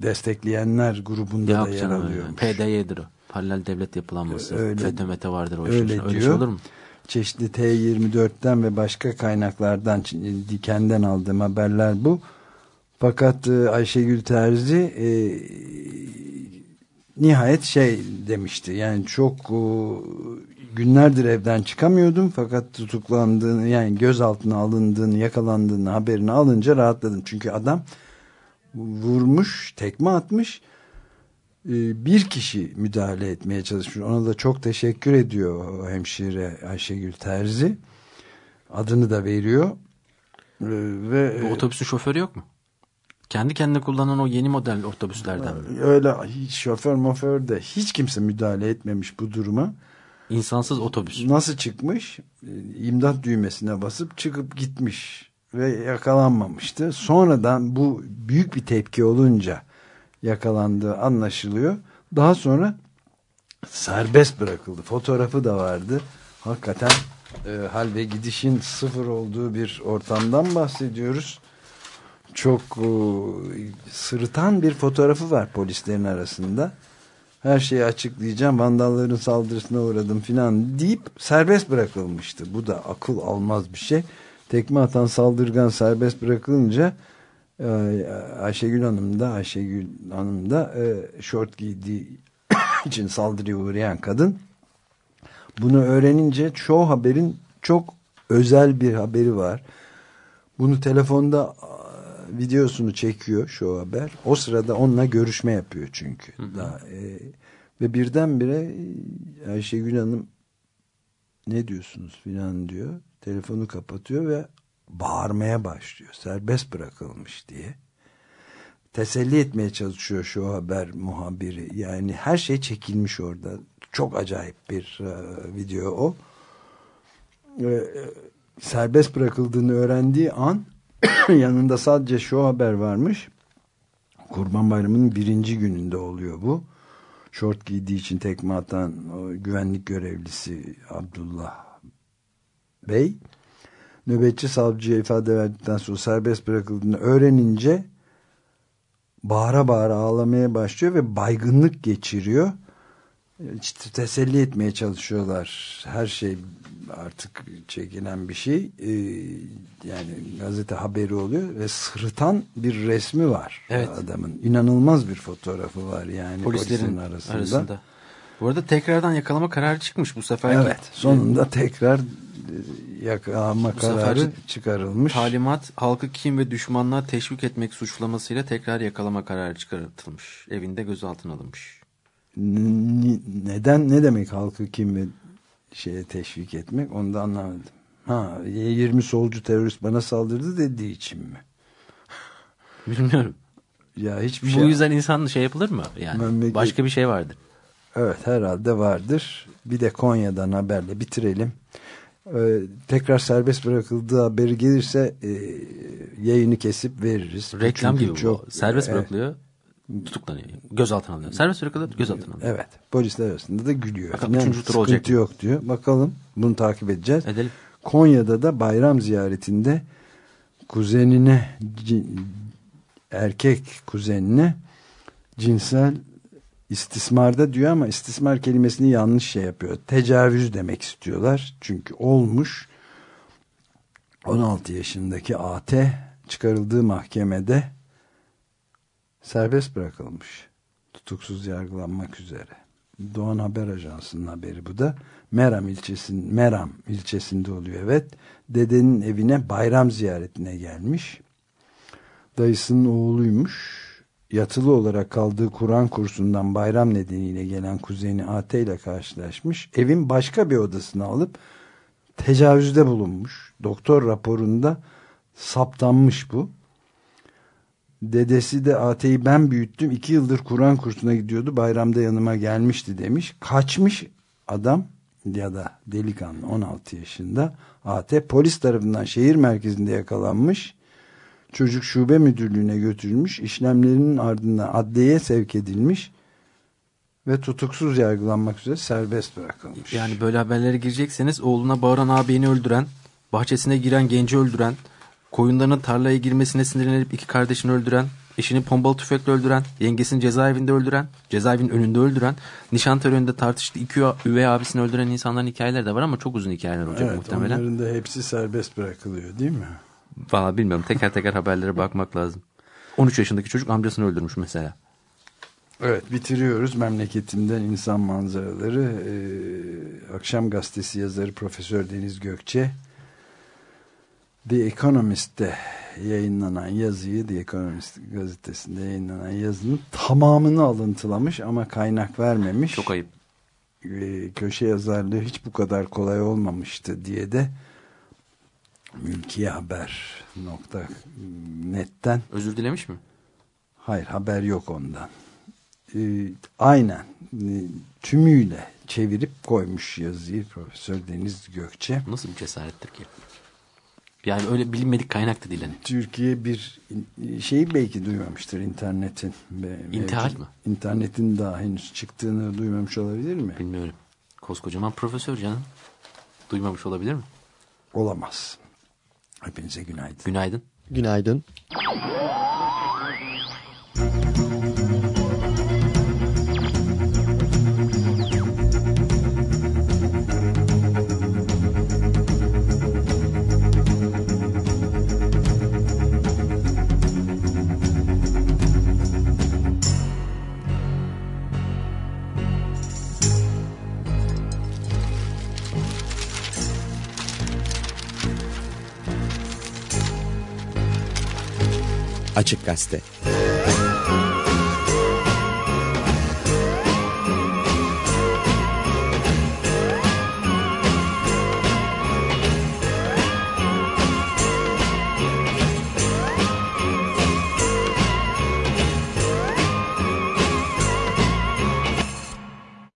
destekleyenler grubunda Yok da yer alıyor. PDY'dir o. Paralel devlet yapılanması. Öyle- FETÖ METE vardır o Öyle işin. Öyle diyor. şey olur mu? Çeşitli T24'ten ve başka kaynaklardan Diken'den aldığım haberler bu. Fakat e, Ayşegül Terzi e, nihayet şey demişti. Yani çok e, günlerdir evden çıkamıyordum fakat tutuklandığını yani gözaltına alındığını yakalandığını haberini alınca rahatladım. Çünkü adam vurmuş tekme atmış e, bir kişi müdahale etmeye çalışmış. Ona da çok teşekkür ediyor hemşire Ayşegül Terzi. Adını da veriyor. E, Ve Bu otobüsün şoförü yok mu? Kendi kendine kullanan o yeni model otobüslerden. öyle hiç şoför moför de hiç kimse müdahale etmemiş bu duruma. İnsansız otobüs. Nasıl çıkmış? E, İmdat düğmesine basıp çıkıp gitmiş ve yakalanmamıştı. Sonradan bu büyük bir tepki olunca yakalandığı anlaşılıyor. Daha sonra serbest bırakıldı. Fotoğrafı da vardı. Hakikaten e, hal ve gidişin sıfır olduğu bir ortamdan bahsediyoruz. Çok e, sırıtan bir fotoğrafı var polislerin arasında. Her şeyi açıklayacağım. Vandalların saldırısına uğradım filan deyip serbest bırakılmıştı. Bu da akıl almaz bir şey. Tekme atan saldırgan serbest bırakılınca e, Ayşegül Hanım da Ayşegül Hanım da e, şort giydiği için saldırıya uğrayan kadın bunu öğrenince çoğu haberin çok özel bir haberi var. Bunu telefonda videosunu çekiyor şu haber. O sırada onunla görüşme yapıyor çünkü. Daha, e, ve birdenbire e, Ayşegül Hanım ne diyorsunuz filan diyor. Telefonu kapatıyor ve bağırmaya başlıyor. Serbest bırakılmış diye. Teselli etmeye çalışıyor şu haber muhabiri. Yani her şey çekilmiş orada. Çok acayip bir e, video o. E, e, serbest bırakıldığını öğrendiği an yanında sadece şu haber varmış. Kurban Bayramı'nın birinci gününde oluyor bu. Şort giydiği için tekme atan güvenlik görevlisi Abdullah Bey nöbetçi savcıya ifade verdikten sonra serbest bırakıldığını öğrenince bağıra bağıra ağlamaya başlıyor ve baygınlık geçiriyor. İşte teselli etmeye çalışıyorlar. Her şey artık çekilen bir şey. Ee, yani gazete haberi oluyor ve sırıtan bir resmi var Evet. adamın. İnanılmaz bir fotoğrafı var yani Polislerin polisin arasında. arasında. Bu arada tekrardan yakalama kararı çıkmış bu sefer. Evet. Sonunda tekrar e, yakalama Bu kararı çıkarılmış. Talimat halkı kim ve düşmanlığa teşvik etmek suçlamasıyla tekrar yakalama kararı çıkartılmış. Evinde gözaltına alınmış. Neden ne demek halkı kim ve şeye teşvik etmek onu da anlamadım. Ha 20 solcu terörist bana saldırdı dediği için mi? Bilmiyorum. Ya hiçbir Bu şey. yüzden insan şey yapılır mı? Yani Memleket- başka bir şey vardır. Evet herhalde vardır. Bir de Konya'dan haberle bitirelim. Ee, tekrar serbest bırakıldığı haberi gelirse e, yayını kesip veririz. Reklam Çünkü gibi çok- bu. Serbest Evet. bırakılıyor. Tutuklanıyor. Gözaltına alınıyor. Serbest bırakılıyor. Gözaltına alınıyor. Evet. Polisler arasında da gülüyor. Bakalım Yani üçüncü tur olacak yok diyor. Bakalım bunu takip edeceğiz. Edelim. Konya'da da bayram ziyaretinde kuzenine erkek kuzenine cinsel istismarda diyor ama istismar kelimesini yanlış şey yapıyor. Tecavüz demek istiyorlar. Çünkü olmuş 16 yaşındaki AT çıkarıldığı mahkemede serbest bırakılmış. Tutuksuz yargılanmak üzere. Doğan Haber Ajansı'nın haberi bu da. Meram ilçesinin Meram ilçesinde oluyor evet. Dedenin evine bayram ziyaretine gelmiş. Dayısının oğluymuş. Yatılı olarak kaldığı Kur'an kursundan bayram nedeniyle gelen kuzeni AT ile karşılaşmış. Evin başka bir odasına alıp tecavüzde bulunmuş. Doktor raporunda saptanmış bu. Dedesi de AT'yi ben büyüttüm. iki yıldır Kur'an kursuna gidiyordu. Bayramda yanıma gelmişti demiş. Kaçmış adam ya da delikanlı 16 yaşında. AT polis tarafından şehir merkezinde yakalanmış. Çocuk şube müdürlüğüne götürülmüş. İşlemlerinin ardından adliyeye sevk edilmiş. Ve tutuksuz yargılanmak üzere serbest bırakılmış. Yani böyle haberlere girecekseniz oğluna bağıran ağabeyini öldüren, bahçesine giren genci öldüren, koyunlarının tarlaya girmesine sinirlenip iki kardeşini öldüren, eşini pompalı tüfekle öldüren, yengesini cezaevinde öldüren, cezaevinin önünde öldüren, nişan töreninde tartıştığı iki üvey abisini öldüren insanların hikayeleri de var ama çok uzun hikayeler olacak evet, muhtemelen. onların da hepsi serbest bırakılıyor değil mi? Valla bilmiyorum teker teker haberlere bakmak lazım. 13 yaşındaki çocuk amcasını öldürmüş mesela. Evet bitiriyoruz memleketinden insan manzaraları. Ee, Akşam gazetesi yazarı Profesör Deniz Gökçe The Economist'te yayınlanan yazıyı The Economist gazetesinde yayınlanan yazının tamamını alıntılamış ama kaynak vermemiş. Çok ayıp. Ee, köşe yazarlığı hiç bu kadar kolay olmamıştı diye de Mülkiye Haber nokta netten Özür dilemiş mi? Hayır haber yok ondan. Ee, aynen e, tümüyle çevirip koymuş yazıyı Profesör Deniz Gökçe. Nasıl bir cesarettir ki? Yani öyle bilinmedik kaynak da değil hani. Türkiye bir şeyi belki duymamıştır internetin. İntihal mı? İnternetin daha henüz çıktığını duymamış olabilir mi? Bilmiyorum. Koskocaman profesör canım. Duymamış olabilir mi? Olamaz. Hepinize günaydın. Günaydın. Günaydın. Açık Gazete